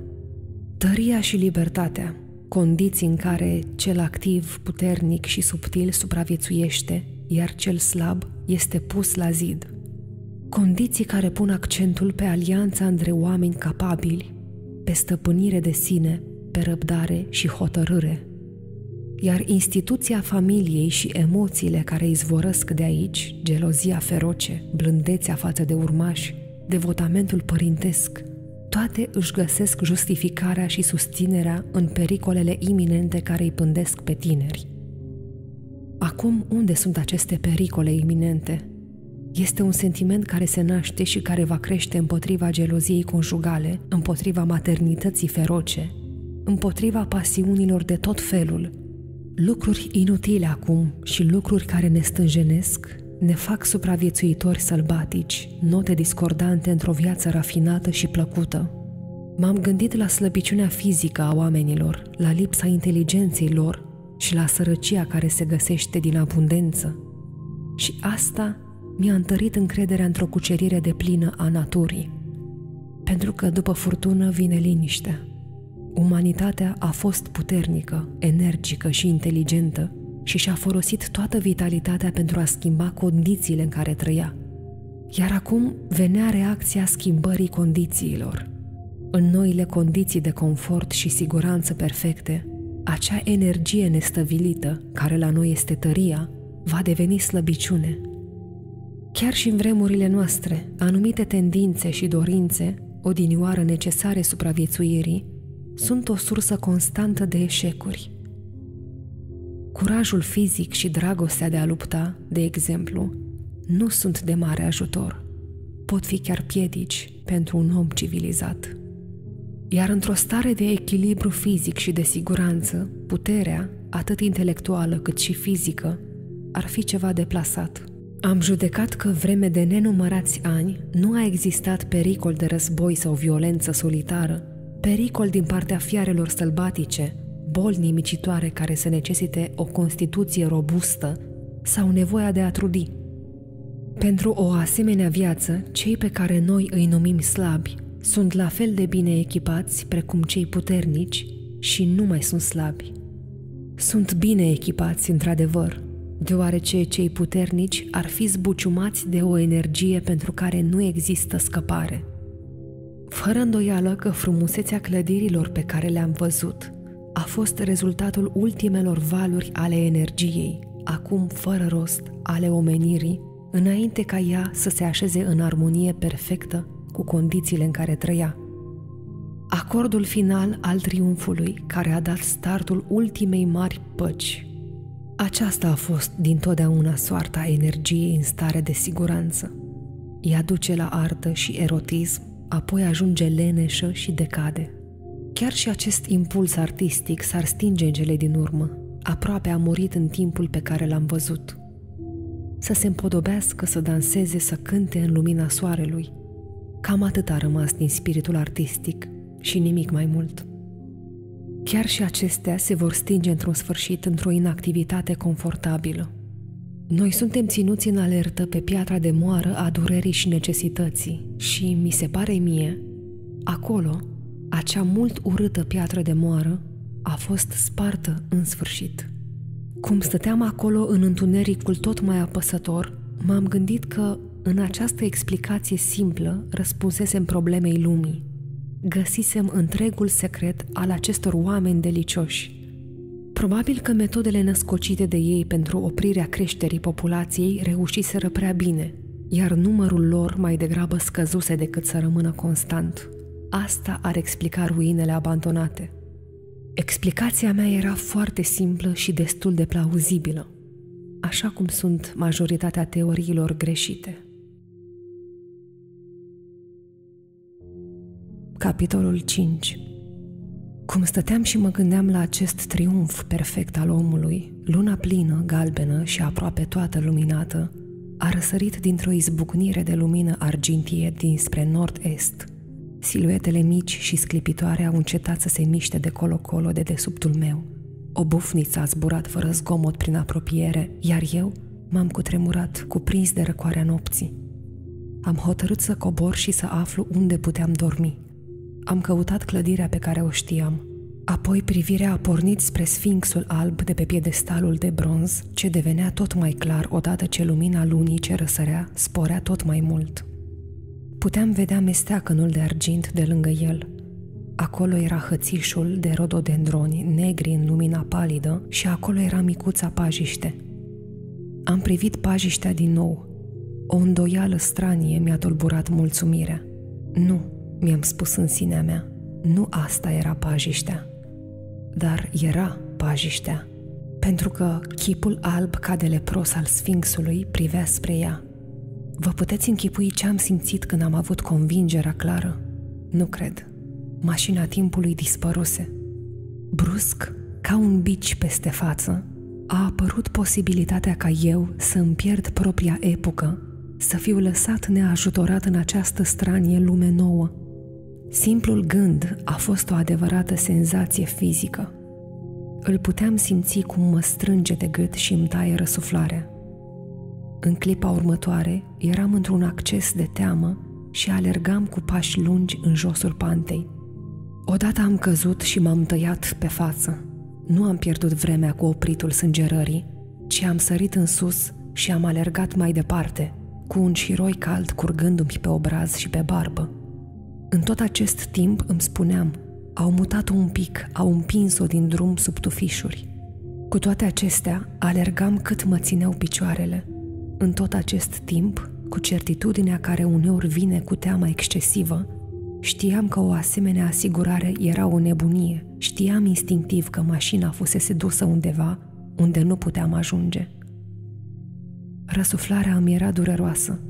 Tăria și libertatea, condiții în care cel activ, puternic și subtil supraviețuiește, iar cel slab este pus la zid. Condiții care pun accentul pe alianța între oameni capabili, pe stăpânire de sine, pe răbdare și hotărâre. Iar instituția familiei și emoțiile care izvorăsc de aici, gelozia feroce, blândețea față de urmași, devotamentul părintesc, toate își găsesc justificarea și susținerea în pericolele iminente care îi pândesc pe tineri. Acum, unde sunt aceste pericole iminente? Este un sentiment care se naște și care va crește împotriva geloziei conjugale, împotriva maternității feroce, împotriva pasiunilor de tot felul. Lucruri inutile acum și lucruri care ne stânjenesc ne fac supraviețuitori sălbatici, note discordante într-o viață rafinată și plăcută. M-am gândit la slăbiciunea fizică a oamenilor, la lipsa inteligenței lor și la sărăcia care se găsește din abundență. Și asta mi-a întărit încrederea într-o cucerire de plină a naturii. Pentru că după furtună vine liniștea. Umanitatea a fost puternică, energică și inteligentă și și-a folosit toată vitalitatea pentru a schimba condițiile în care trăia. Iar acum venea reacția schimbării condițiilor. În noile condiții de confort și siguranță perfecte, acea energie nestăvilită, care la noi este tăria, va deveni slăbiciune. Chiar și în vremurile noastre, anumite tendințe și dorințe, odinioară necesare supraviețuirii, sunt o sursă constantă de eșecuri. Curajul fizic și dragostea de a lupta, de exemplu, nu sunt de mare ajutor. Pot fi chiar piedici pentru un om civilizat. Iar într-o stare de echilibru fizic și de siguranță, puterea, atât intelectuală cât și fizică, ar fi ceva deplasat. Am judecat că vreme de nenumărați ani nu a existat pericol de război sau violență solitară, pericol din partea fiarelor sălbatice, boli nimicitoare care să necesite o constituție robustă sau nevoia de a trudi. Pentru o asemenea viață, cei pe care noi îi numim slabi sunt la fel de bine echipați precum cei puternici și nu mai sunt slabi. Sunt bine echipați, într-adevăr, deoarece cei puternici ar fi zbuciumați de o energie pentru care nu există scăpare. Fără îndoială că frumusețea clădirilor pe care le-am văzut a fost rezultatul ultimelor valuri ale energiei, acum fără rost, ale omenirii, înainte ca ea să se așeze în armonie perfectă cu condițiile în care trăia. Acordul final al triumfului care a dat startul ultimei mari păci. Aceasta a fost dintotdeauna soarta energiei în stare de siguranță. Ea duce la artă și erotism, apoi ajunge leneșă și decade. Chiar și acest impuls artistic s-ar stinge în cele din urmă. Aproape a murit în timpul pe care l-am văzut. Să se împodobească, să danseze, să cânte în lumina soarelui, Cam atât a rămas din spiritul artistic și nimic mai mult. Chiar și acestea se vor stinge într-un sfârșit într-o inactivitate confortabilă. Noi suntem ținuți în alertă pe piatra de moară a durerii și necesității și, mi se pare mie, acolo, acea mult urâtă piatră de moară a fost spartă în sfârșit. Cum stăteam acolo în întunericul tot mai apăsător, m-am gândit că în această explicație simplă răspunsesem problemei lumii. Găsisem întregul secret al acestor oameni delicioși. Probabil că metodele născocite de ei pentru oprirea creșterii populației reușiseră prea bine, iar numărul lor mai degrabă scăzuse decât să rămână constant. Asta ar explica ruinele abandonate. Explicația mea era foarte simplă și destul de plauzibilă, așa cum sunt majoritatea teoriilor greșite. Capitolul 5 Cum stăteam și mă gândeam la acest triumf perfect al omului, luna plină, galbenă și aproape toată luminată, a răsărit dintr-o izbucnire de lumină argintie dinspre nord-est. Siluetele mici și sclipitoare au încetat să se miște de colo-colo de desubtul meu. O bufniță a zburat fără zgomot prin apropiere, iar eu m-am cutremurat, cuprins de răcoarea nopții. Am hotărât să cobor și să aflu unde puteam dormi. Am căutat clădirea pe care o știam. Apoi privirea a pornit spre sfinxul alb de pe piedestalul de bronz, ce devenea tot mai clar odată ce lumina lunii ce răsărea sporea tot mai mult. Puteam vedea mesteacănul de argint de lângă el. Acolo era hățișul de rododendroni negri în lumina palidă și acolo era micuța pajiște. Am privit pajiștea din nou. O îndoială stranie mi-a tulburat mulțumirea. Nu, mi-am spus în sinea mea, nu asta era pajiștea, dar era pajiștea, pentru că chipul alb ca de lepros al sfinxului privea spre ea. Vă puteți închipui ce am simțit când am avut convingerea clară? Nu cred. Mașina timpului dispăruse. Brusc, ca un bici peste față, a apărut posibilitatea ca eu să îmi pierd propria epocă, să fiu lăsat neajutorat în această stranie lume nouă, Simplul gând a fost o adevărată senzație fizică. Îl puteam simți cum mă strânge de gât și îmi taie răsuflarea. În clipa următoare eram într-un acces de teamă și alergam cu pași lungi în josul pantei. Odată am căzut și m-am tăiat pe față. Nu am pierdut vremea cu opritul sângerării, ci am sărit în sus și am alergat mai departe, cu un șiroi cald curgându-mi pe obraz și pe barbă. În tot acest timp îmi spuneam, au mutat un pic, au împins-o din drum sub tufișuri. Cu toate acestea, alergam cât mă țineau picioarele. În tot acest timp, cu certitudinea care uneori vine cu teama excesivă, știam că o asemenea asigurare era o nebunie. Știam instinctiv că mașina fusese dusă undeva unde nu puteam ajunge. Răsuflarea îmi era dureroasă.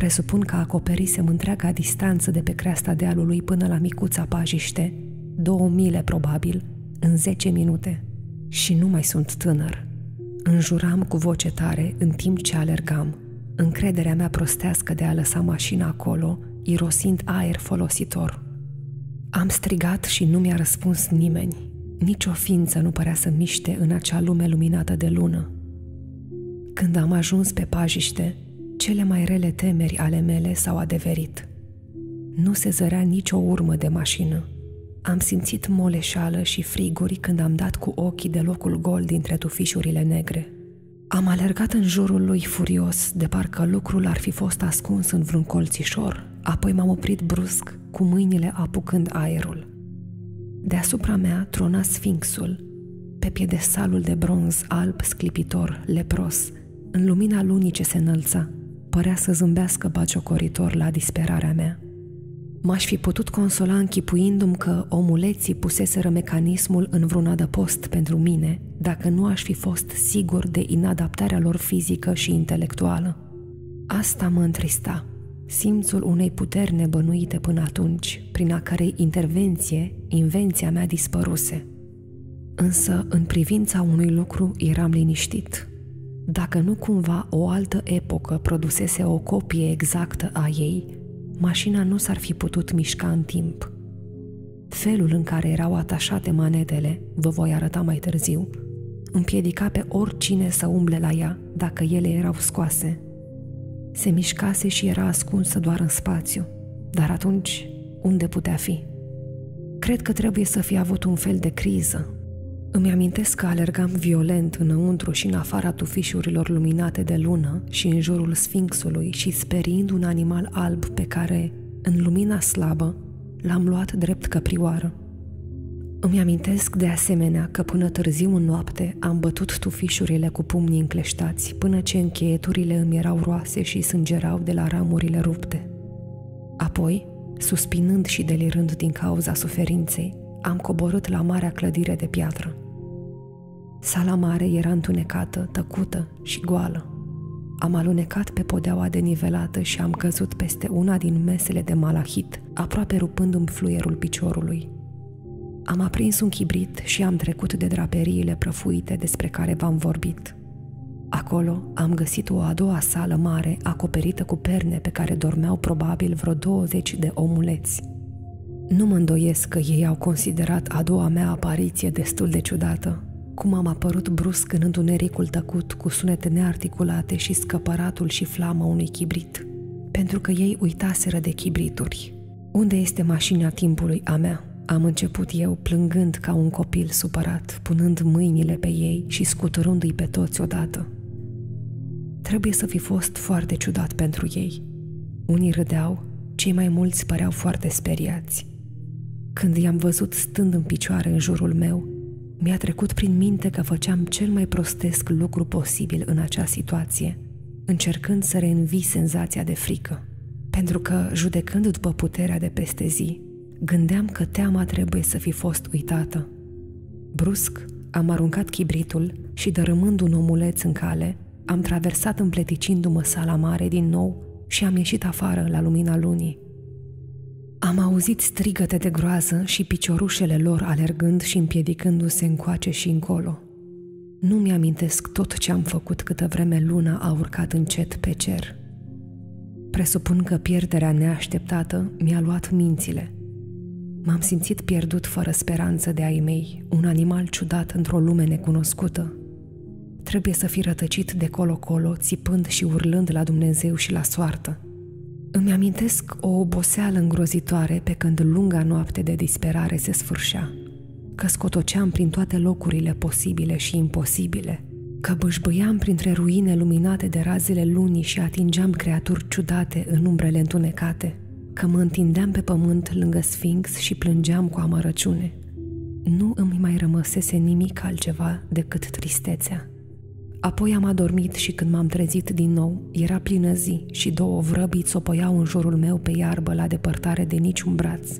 Presupun că acoperisem întreaga distanță de pe creasta dealului până la micuța pajiște, două mile probabil, în zece minute. Și nu mai sunt tânăr. Înjuram cu voce tare în timp ce alergam. Încrederea mea prostească de a lăsa mașina acolo, irosind aer folositor. Am strigat și nu mi-a răspuns nimeni. Nici o ființă nu părea să miște în acea lume luminată de lună. Când am ajuns pe pajiște, cele mai rele temeri ale mele s-au adeverit. Nu se zărea nicio urmă de mașină. Am simțit moleșală și friguri când am dat cu ochii de locul gol dintre tufișurile negre. Am alergat în jurul lui furios, de parcă lucrul ar fi fost ascuns în vreun colțișor, apoi m-am oprit brusc, cu mâinile apucând aerul. Deasupra mea trona sfinxul, pe piedestalul de bronz alb sclipitor, lepros, în lumina lunii ce se înălța, părea să zâmbească baciocoritor la disperarea mea. M-aș fi putut consola închipuindu-mi că omuleții puseseră mecanismul în vreun adăpost pentru mine, dacă nu aș fi fost sigur de inadaptarea lor fizică și intelectuală. Asta mă întrista, simțul unei puteri nebănuite până atunci, prin a cărei intervenție invenția mea dispăruse. Însă, în privința unui lucru, eram liniștit – dacă nu cumva o altă epocă produsese o copie exactă a ei, mașina nu s-ar fi putut mișca în timp. Felul în care erau atașate manetele, vă voi arăta mai târziu, împiedica pe oricine să umble la ea dacă ele erau scoase. Se mișcase și era ascunsă doar în spațiu, dar atunci unde putea fi? Cred că trebuie să fi avut un fel de criză, îmi amintesc că alergam violent înăuntru și în afara tufișurilor luminate de lună și în jurul sfinxului și speriind un animal alb pe care, în lumina slabă, l-am luat drept căprioară. Îmi amintesc de asemenea că până târziu în noapte am bătut tufișurile cu pumnii încleștați până ce încheieturile îmi erau roase și sângerau de la ramurile rupte. Apoi, suspinând și delirând din cauza suferinței, am coborât la marea clădire de piatră. Sala mare era întunecată, tăcută și goală. Am alunecat pe podeaua denivelată și am căzut peste una din mesele de malahit, aproape rupându-mi fluierul piciorului. Am aprins un chibrit și am trecut de draperiile prăfuite despre care v-am vorbit. Acolo am găsit o a doua sală mare acoperită cu perne pe care dormeau probabil vreo 20 de omuleți. Nu mă îndoiesc că ei au considerat a doua mea apariție destul de ciudată, cum am apărut brusc în întunericul tăcut cu sunete nearticulate și scăpăratul și flama unui chibrit, pentru că ei uitaseră de chibrituri. Unde este mașina timpului a mea? Am început eu plângând ca un copil supărat, punând mâinile pe ei și scuturându-i pe toți odată. Trebuie să fi fost foarte ciudat pentru ei. Unii râdeau, cei mai mulți păreau foarte speriați. Când i-am văzut stând în picioare în jurul meu, mi-a trecut prin minte că făceam cel mai prostesc lucru posibil în acea situație, încercând să reînvii senzația de frică. Pentru că, judecând după puterea de peste zi, gândeam că teama trebuie să fi fost uitată. Brusc, am aruncat chibritul și, dărâmând un omuleț în cale, am traversat împleticindu-mă sala mare din nou și am ieșit afară la lumina lunii. Am auzit strigăte de groază și piciorușele lor alergând și împiedicându-se încoace și încolo. Nu mi-amintesc tot ce am făcut câtă vreme luna a urcat încet pe cer. Presupun că pierderea neașteptată mi-a luat mințile. M-am simțit pierdut fără speranță de ai mei, un animal ciudat într-o lume necunoscută. Trebuie să fi rătăcit de colo-colo, țipând și urlând la Dumnezeu și la soartă. Îmi amintesc o oboseală îngrozitoare pe când lunga noapte de disperare se sfârșea, că scotoceam prin toate locurile posibile și imposibile, că bâșbâiam printre ruine luminate de razele lunii și atingeam creaturi ciudate în umbrele întunecate – că mă întindeam pe pământ lângă Sfinx și plângeam cu amărăciune. Nu îmi mai rămăsese nimic altceva decât tristețea. Apoi am adormit și când m-am trezit din nou, era plină zi și două vrăbiți țopăiau în jurul meu pe iarbă la depărtare de niciun braț.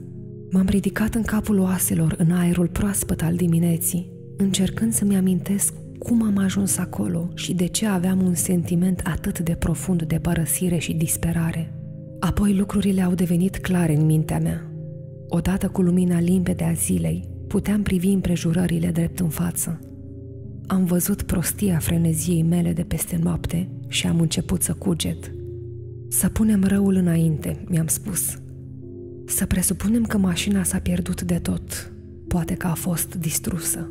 M-am ridicat în capul oaselor în aerul proaspăt al dimineții, încercând să-mi amintesc cum am ajuns acolo și de ce aveam un sentiment atât de profund de părăsire și disperare. Apoi lucrurile au devenit clare în mintea mea. Odată cu lumina limpede a zilei, puteam privi împrejurările drept în față. Am văzut prostia freneziei mele de peste noapte și am început să cuget. Să punem răul înainte, mi-am spus. Să presupunem că mașina s-a pierdut de tot. Poate că a fost distrusă.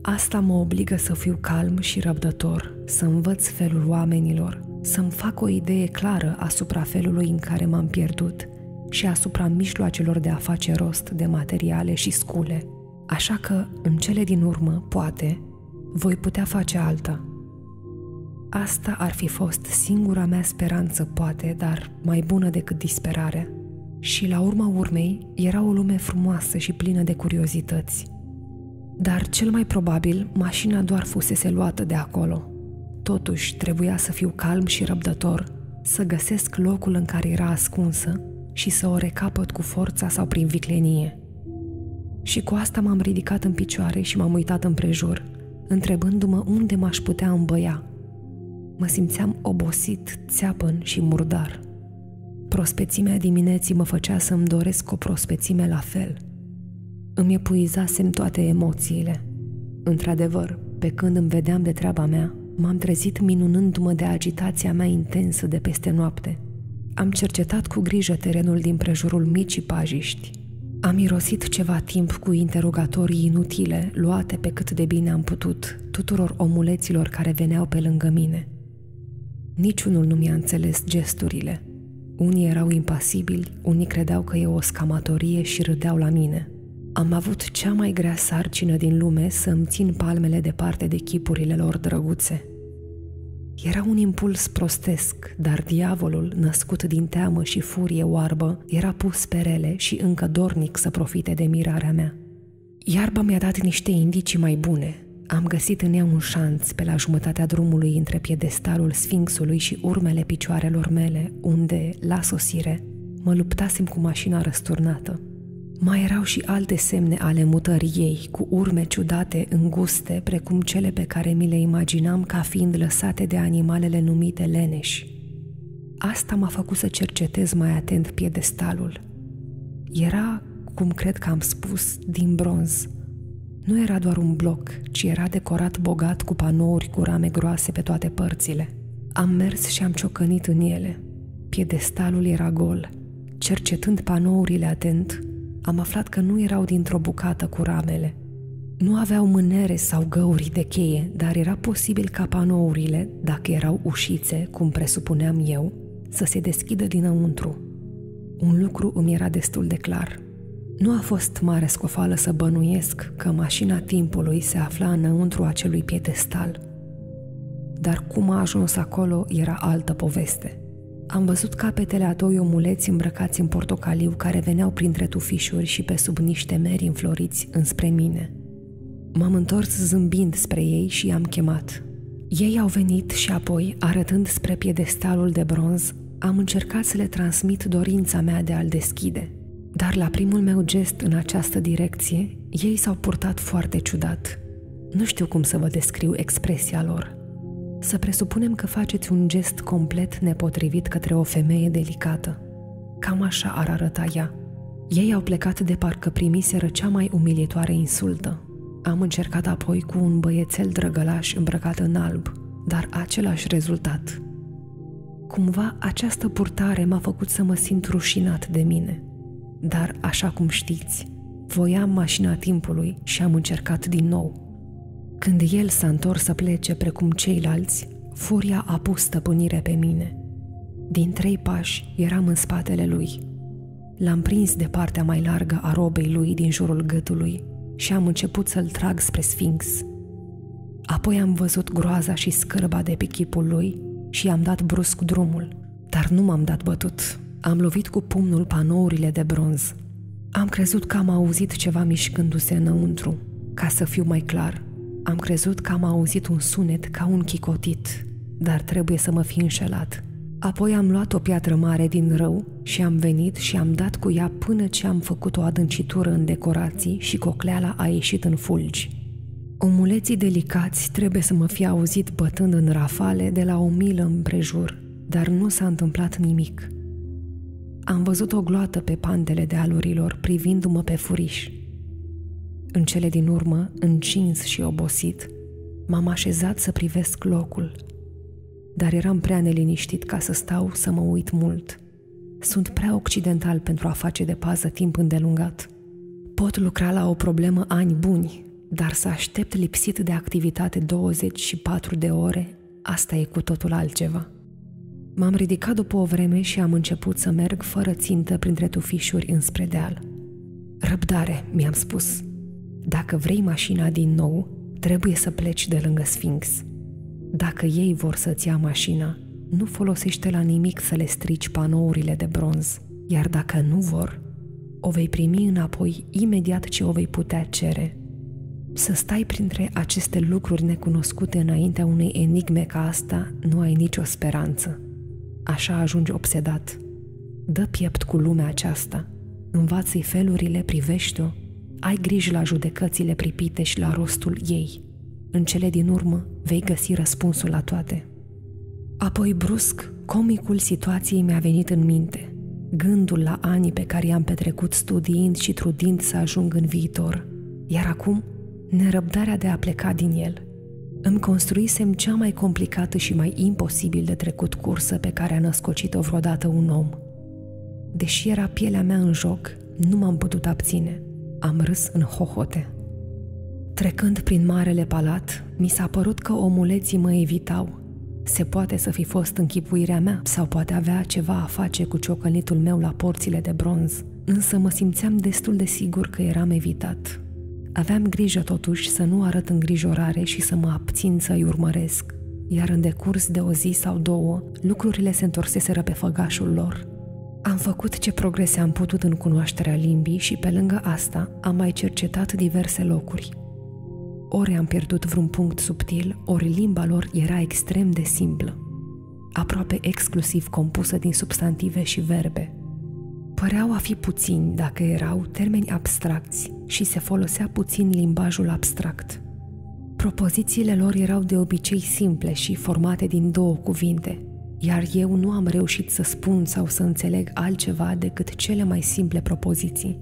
Asta mă obligă să fiu calm și răbdător, să învăț felul oamenilor, să-mi fac o idee clară asupra felului în care m-am pierdut și asupra mijloacelor de a face rost de materiale și scule. Așa că, în cele din urmă, poate, voi putea face alta. Asta ar fi fost singura mea speranță, poate, dar mai bună decât disperarea. Și la urma urmei era o lume frumoasă și plină de curiozități. Dar cel mai probabil mașina doar fusese luată de acolo – Totuși, trebuia să fiu calm și răbdător, să găsesc locul în care era ascunsă și să o recapăt cu forța sau prin viclenie. Și cu asta m-am ridicat în picioare și m-am uitat împrejur, întrebându-mă unde m-aș putea îmbăia. Mă simțeam obosit, țeapăn și murdar. Prospețimea dimineții mă făcea să-mi doresc o prospețime la fel. Îmi epuizasem toate emoțiile. Într-adevăr, pe când îmi vedeam de treaba mea, M-am trezit minunându-mă de agitația mea intensă de peste noapte. Am cercetat cu grijă terenul din prejurul micii pajiști. Am irosit ceva timp cu interogatorii inutile, luate pe cât de bine am putut, tuturor omuleților care veneau pe lângă mine. Niciunul nu mi-a înțeles gesturile. Unii erau impasibili, unii credeau că e o scamatorie și râdeau la mine. Am avut cea mai grea sarcină din lume să îmi țin palmele departe de chipurile lor drăguțe. Era un impuls prostesc, dar diavolul, născut din teamă și furie oarbă, era pus pe rele și încă dornic să profite de mirarea mea. Iarba mi-a dat niște indicii mai bune. Am găsit în ea un șanț pe la jumătatea drumului între piedestalul Sfinxului și urmele picioarelor mele, unde, la sosire, mă luptasem cu mașina răsturnată. Mai erau și alte semne ale mutării ei, cu urme ciudate, înguste, precum cele pe care mi le imaginam ca fiind lăsate de animalele numite leneși. Asta m-a făcut să cercetez mai atent piedestalul. Era, cum cred că am spus, din bronz. Nu era doar un bloc, ci era decorat bogat cu panouri cu rame groase pe toate părțile. Am mers și am ciocănit în ele. Piedestalul era gol. Cercetând panourile atent, am aflat că nu erau dintr-o bucată cu ramele. Nu aveau mânere sau găuri de cheie, dar era posibil ca panourile, dacă erau ușițe, cum presupuneam eu, să se deschidă dinăuntru. Un lucru îmi era destul de clar. Nu a fost mare scofală să bănuiesc că mașina timpului se afla înăuntru acelui piedestal. Dar cum a ajuns acolo era altă poveste – am văzut capetele a doi omuleți îmbrăcați în portocaliu care veneau printre tufișuri și pe sub niște meri înfloriți înspre mine. M-am întors zâmbind spre ei și i-am chemat. Ei au venit și apoi, arătând spre piedestalul de bronz, am încercat să le transmit dorința mea de a-l deschide. Dar la primul meu gest în această direcție, ei s-au purtat foarte ciudat. Nu știu cum să vă descriu expresia lor – să presupunem că faceți un gest complet nepotrivit către o femeie delicată. Cam așa ar arăta ea. Ei au plecat de parcă primiseră cea mai umilitoare insultă. Am încercat apoi cu un băiețel drăgălaș îmbrăcat în alb, dar același rezultat. Cumva această purtare m-a făcut să mă simt rușinat de mine. dar, așa cum știți, voiam mașina timpului și am încercat din nou. Când el s-a întors să plece precum ceilalți, furia a pus stăpânire pe mine. Din trei pași eram în spatele lui. L-am prins de partea mai largă a robei lui din jurul gâtului și am început să-l trag spre Sfinx. Apoi am văzut groaza și scârba de pe chipul lui și i-am dat brusc drumul, dar nu m-am dat bătut. Am lovit cu pumnul panourile de bronz. Am crezut că am auzit ceva mișcându-se înăuntru. Ca să fiu mai clar, am crezut că am auzit un sunet ca un chicotit, dar trebuie să mă fi înșelat. Apoi am luat o piatră mare din rău și am venit și am dat cu ea până ce am făcut o adâncitură în decorații și cocleala a ieșit în fulgi. Omuleții delicați trebuie să mă fie auzit bătând în rafale de la o milă împrejur, dar nu s-a întâmplat nimic. Am văzut o gloată pe pandele de alurilor, privindu-mă pe furiș. În cele din urmă, încins și obosit, m-am așezat să privesc locul, dar eram prea neliniștit ca să stau să mă uit mult. Sunt prea occidental pentru a face de pază timp îndelungat. Pot lucra la o problemă ani buni, dar să aștept lipsit de activitate 24 de ore, asta e cu totul altceva. M-am ridicat după o vreme și am început să merg fără țintă printre tufișuri înspre deal. Răbdare, mi-am spus. Dacă vrei mașina din nou, trebuie să pleci de lângă Sphinx. Dacă ei vor să-ți ia mașina, nu folosește la nimic să le strici panourile de bronz, iar dacă nu vor, o vei primi înapoi imediat ce o vei putea cere. Să stai printre aceste lucruri necunoscute înaintea unei enigme ca asta, nu ai nicio speranță. Așa ajungi obsedat. Dă piept cu lumea aceasta. Învață-i felurile, privește-o. Ai grijă la judecățile pripite și la rostul ei. În cele din urmă vei găsi răspunsul la toate. Apoi, brusc, comicul situației mi-a venit în minte. Gândul la anii pe care i-am petrecut studiind și trudind să ajung în viitor. Iar acum, nerăbdarea de a pleca din el – îmi construisem cea mai complicată și mai imposibil de trecut cursă pe care a născocit-o vreodată un om. Deși era pielea mea în joc, nu m-am putut abține. Am râs în hohote. Trecând prin marele palat, mi s-a părut că omuleții mă evitau. Se poate să fi fost închipuirea mea sau poate avea ceva a face cu ciocănitul meu la porțile de bronz, însă mă simțeam destul de sigur că eram evitat. Aveam grijă totuși să nu arăt îngrijorare și să mă abțin să-i urmăresc, iar în decurs de o zi sau două, lucrurile se întorseseră pe făgașul lor. Am făcut ce progrese am putut în cunoașterea limbii și pe lângă asta am mai cercetat diverse locuri. Ori am pierdut vreun punct subtil, ori limba lor era extrem de simplă, aproape exclusiv compusă din substantive și verbe – Păreau a fi puțini dacă erau termeni abstracți și se folosea puțin limbajul abstract. Propozițiile lor erau de obicei simple și formate din două cuvinte, iar eu nu am reușit să spun sau să înțeleg altceva decât cele mai simple propoziții.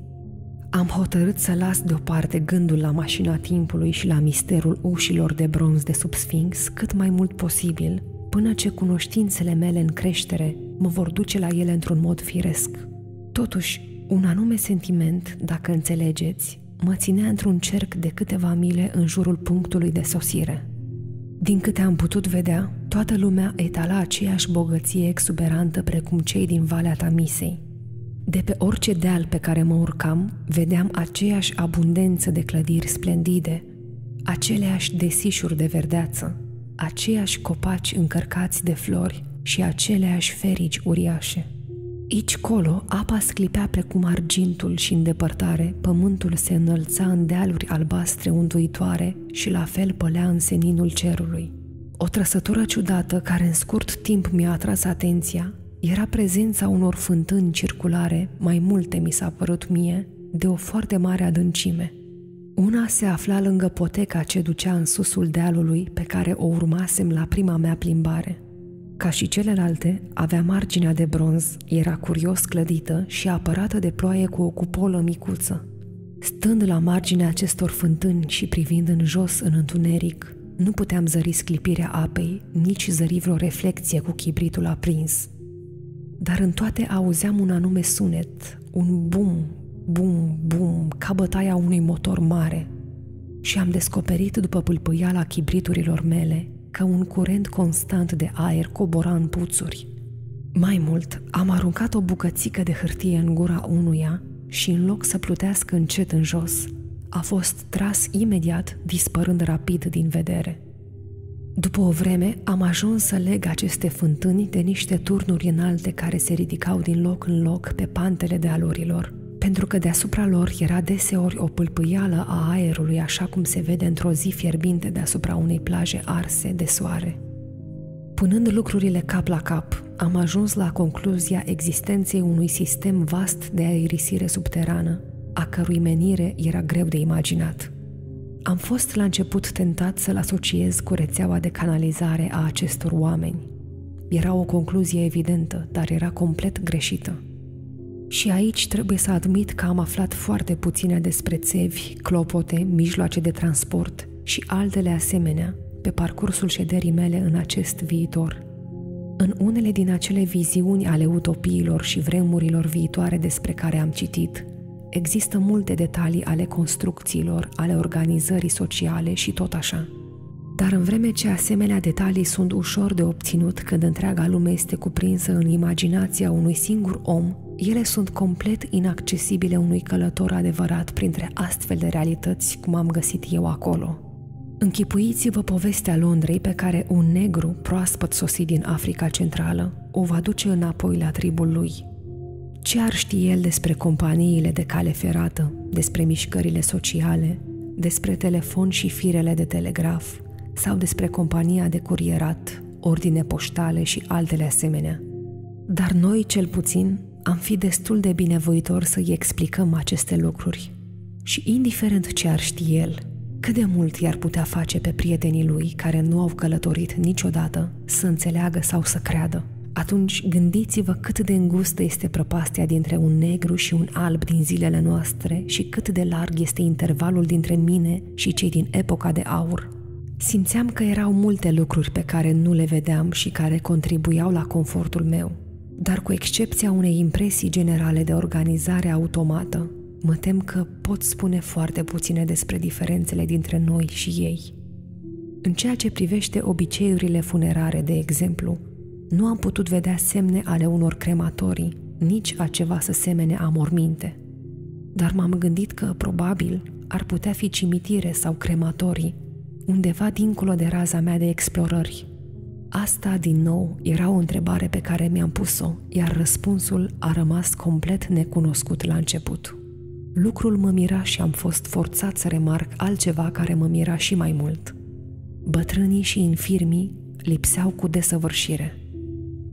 Am hotărât să las deoparte gândul la mașina timpului și la misterul ușilor de bronz de sub Sphinx cât mai mult posibil, până ce cunoștințele mele în creștere mă vor duce la ele într-un mod firesc. Totuși, un anume sentiment, dacă înțelegeți, mă ținea într-un cerc de câteva mile în jurul punctului de sosire. Din câte am putut vedea, toată lumea etala aceeași bogăție exuberantă precum cei din Valea Tamisei. De pe orice deal pe care mă urcam, vedeam aceeași abundență de clădiri splendide, aceleași desișuri de verdeață, aceiași copaci încărcați de flori și aceleași ferigi uriașe. Aici colo, apa sclipea precum argintul și în depărtare, pământul se înălța în dealuri albastre unduitoare și la fel pălea în seninul cerului. O trăsătură ciudată care în scurt timp mi-a atras atenția era prezența unor fântâni circulare, mai multe mi s-a părut mie, de o foarte mare adâncime. Una se afla lângă poteca ce ducea în susul dealului pe care o urmasem la prima mea plimbare – ca și celelalte, avea marginea de bronz, era curios clădită și apărată de ploaie cu o cupolă micuță. Stând la marginea acestor fântâni și privind în jos în întuneric, nu puteam zări sclipirea apei, nici zări vreo reflecție cu chibritul aprins. dar în toate auzeam un anume sunet, un bum, bum, bum, ca bătaia unui motor mare. Și am descoperit după pâlpâiala chibriturilor mele că un curent constant de aer cobora în puțuri. Mai mult, am aruncat o bucățică de hârtie în gura unuia și în loc să plutească încet în jos, a fost tras imediat, dispărând rapid din vedere. După o vreme, am ajuns să leg aceste fântâni de niște turnuri înalte care se ridicau din loc în loc pe pantele de alorilor, pentru că deasupra lor era deseori o pâlpâială a aerului așa cum se vede într-o zi fierbinte deasupra unei plaje arse de soare. Punând lucrurile cap la cap, am ajuns la concluzia existenței unui sistem vast de aerisire subterană, a cărui menire era greu de imaginat. Am fost la început tentat să-l asociez cu rețeaua de canalizare a acestor oameni. Era o concluzie evidentă, dar era complet greșită. Și aici trebuie să admit că am aflat foarte puține despre țevi, clopote, mijloace de transport și altele asemenea pe parcursul șederii mele în acest viitor. În unele din acele viziuni ale utopiilor și vremurilor viitoare despre care am citit, există multe detalii ale construcțiilor, ale organizării sociale și tot așa. Dar în vreme ce asemenea detalii sunt ușor de obținut când întreaga lume este cuprinsă în imaginația unui singur om, ele sunt complet inaccesibile unui călător adevărat printre astfel de realități cum am găsit eu acolo. Închipuiți-vă povestea Londrei pe care un negru proaspăt sosit din Africa Centrală o va duce înapoi la tribul lui. Ce ar ști el despre companiile de cale ferată, despre mișcările sociale, despre telefon și firele de telegraf sau despre compania de curierat, ordine poștale și altele asemenea. Dar noi, cel puțin, am fi destul de binevoitor să-i explicăm aceste lucruri. Și indiferent ce ar ști el, cât de mult i-ar putea face pe prietenii lui care nu au călătorit niciodată să înțeleagă sau să creadă. Atunci gândiți-vă cât de îngustă este prăpastia dintre un negru și un alb din zilele noastre și cât de larg este intervalul dintre mine și cei din epoca de aur. Simțeam că erau multe lucruri pe care nu le vedeam și care contribuiau la confortul meu, dar cu excepția unei impresii generale de organizare automată, mă tem că pot spune foarte puține despre diferențele dintre noi și ei. În ceea ce privește obiceiurile funerare, de exemplu, nu am putut vedea semne ale unor crematorii, nici a ceva să semene a morminte. Dar m-am gândit că, probabil, ar putea fi cimitire sau crematorii, undeva dincolo de raza mea de explorări. Asta, din nou, era o întrebare pe care mi-am pus-o, iar răspunsul a rămas complet necunoscut la început. Lucrul mă mira și am fost forțat să remarc altceva care mă mira și mai mult. Bătrânii și infirmii lipseau cu desăvârșire.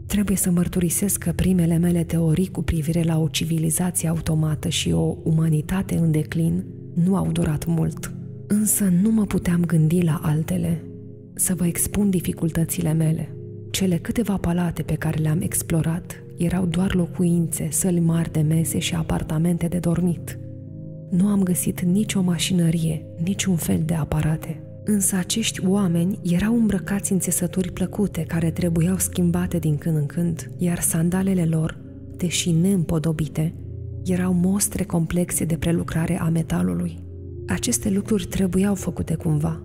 Trebuie să mărturisesc că primele mele teorii cu privire la o civilizație automată și o umanitate în declin nu au durat mult. Însă nu mă puteam gândi la altele, să vă expun dificultățile mele. Cele câteva palate pe care le-am explorat erau doar locuințe, săli mari de mese și apartamente de dormit. Nu am găsit nicio mașinărie, niciun fel de aparate. Însă acești oameni erau îmbrăcați în țesături plăcute care trebuiau schimbate din când în când, iar sandalele lor, deși neîmpodobite, erau mostre complexe de prelucrare a metalului. Aceste lucruri trebuiau făcute cumva,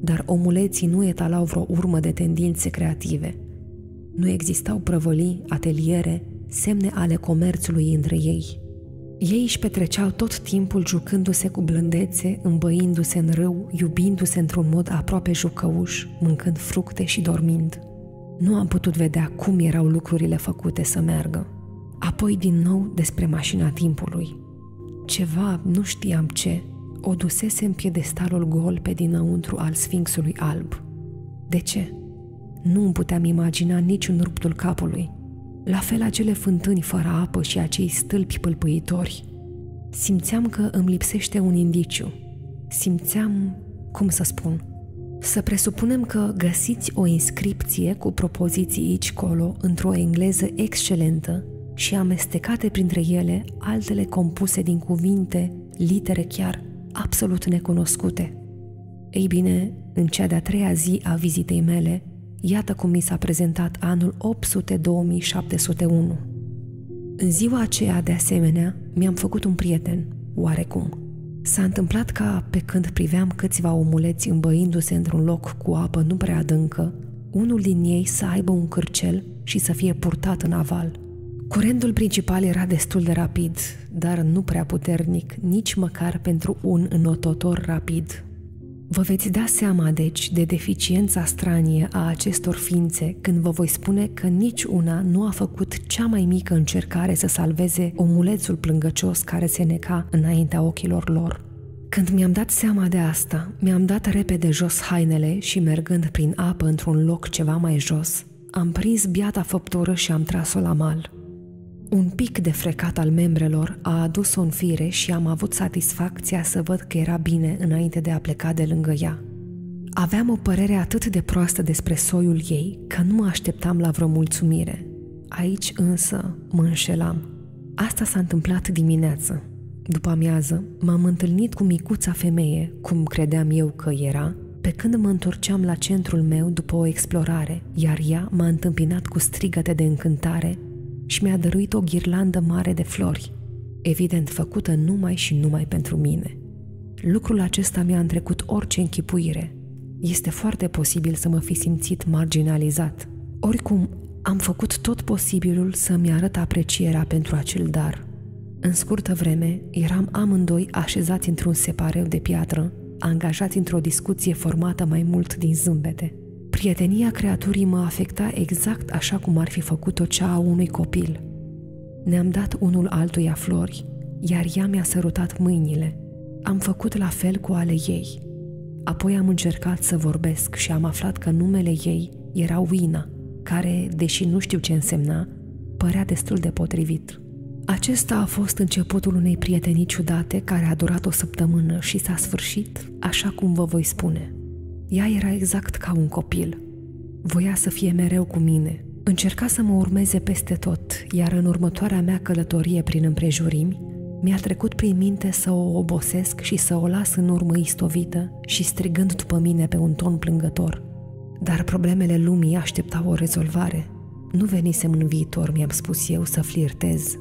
dar omuleții nu etalau vreo urmă de tendințe creative. Nu existau prăvălii, ateliere, semne ale comerțului între ei. Ei își petreceau tot timpul jucându-se cu blândețe, îmbăindu-se în râu, iubindu-se într-un mod aproape jucăuș, mâncând fructe și dormind. Nu am putut vedea cum erau lucrurile făcute să meargă. Apoi din nou despre mașina timpului. Ceva, nu știam ce, o dusese în piedestalul gol pe dinăuntru al Sfinxului Alb. De ce? Nu îmi puteam imagina niciun ruptul capului, la fel acele fântâni fără apă și acei stâlpi pâlpâitori. Simțeam că îmi lipsește un indiciu. Simțeam, cum să spun, să presupunem că găsiți o inscripție cu propoziții aici colo într-o engleză excelentă și amestecate printre ele altele compuse din cuvinte, litere chiar absolut necunoscute. Ei bine, în cea de-a treia zi a vizitei mele, Iată cum mi s-a prezentat anul 800-2701. În ziua aceea, de asemenea, mi-am făcut un prieten, oarecum. S-a întâmplat ca, pe când priveam câțiva omuleți îmbăindu-se într-un loc cu apă nu prea adâncă, unul din ei să aibă un cârcel și să fie purtat în aval. Curentul principal era destul de rapid, dar nu prea puternic, nici măcar pentru un înototor rapid. Vă veți da seama, deci, de deficiența stranie a acestor ființe când vă voi spune că nici una nu a făcut cea mai mică încercare să salveze omulețul plângăcios care se neca înaintea ochilor lor. Când mi-am dat seama de asta, mi-am dat repede jos hainele și mergând prin apă într-un loc ceva mai jos, am prins biata făptură și am tras-o la mal. Un pic de frecat al membrelor a adus-o în fire și am avut satisfacția să văd că era bine înainte de a pleca de lângă ea. Aveam o părere atât de proastă despre soiul ei că nu mă așteptam la vreo mulțumire. Aici însă mă înșelam. Asta s-a întâmplat dimineață. După amiază, m-am întâlnit cu micuța femeie, cum credeam eu că era, pe când mă întorceam la centrul meu după o explorare, iar ea m-a întâmpinat cu strigăte de încântare și mi-a dăruit o ghirlandă mare de flori, evident făcută numai și numai pentru mine. Lucrul acesta mi-a întrecut orice închipuire. Este foarte posibil să mă fi simțit marginalizat. Oricum, am făcut tot posibilul să-mi arăt aprecierea pentru acel dar. În scurtă vreme, eram amândoi așezați într-un separeu de piatră, angajați într-o discuție formată mai mult din zâmbete. Prietenia creaturii mă afecta exact așa cum ar fi făcut-o cea a unui copil. Ne-am dat unul altuia flori, iar ea mi-a sărutat mâinile. Am făcut la fel cu ale ei. Apoi am încercat să vorbesc și am aflat că numele ei era Wina, care, deși nu știu ce însemna, părea destul de potrivit. Acesta a fost începutul unei prietenii ciudate care a durat o săptămână și s-a sfârșit așa cum vă voi spune – ea era exact ca un copil. Voia să fie mereu cu mine. Încerca să mă urmeze peste tot, iar în următoarea mea călătorie prin împrejurimi, mi-a trecut prin minte să o obosesc și să o las în urmă istovită și strigând după mine pe un ton plângător. Dar problemele lumii așteptau o rezolvare. Nu venisem în viitor, mi-am spus eu, să flirtez.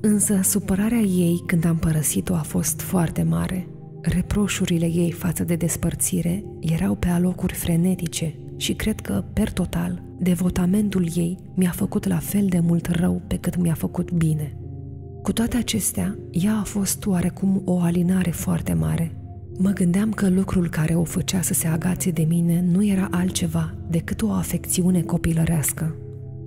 Însă supărarea ei când am părăsit-o a fost foarte mare – Reproșurile ei față de despărțire erau pe alocuri frenetice și cred că, per total, devotamentul ei mi-a făcut la fel de mult rău pe cât mi-a făcut bine. Cu toate acestea, ea a fost oarecum o alinare foarte mare. Mă gândeam că lucrul care o făcea să se agațe de mine nu era altceva decât o afecțiune copilărească.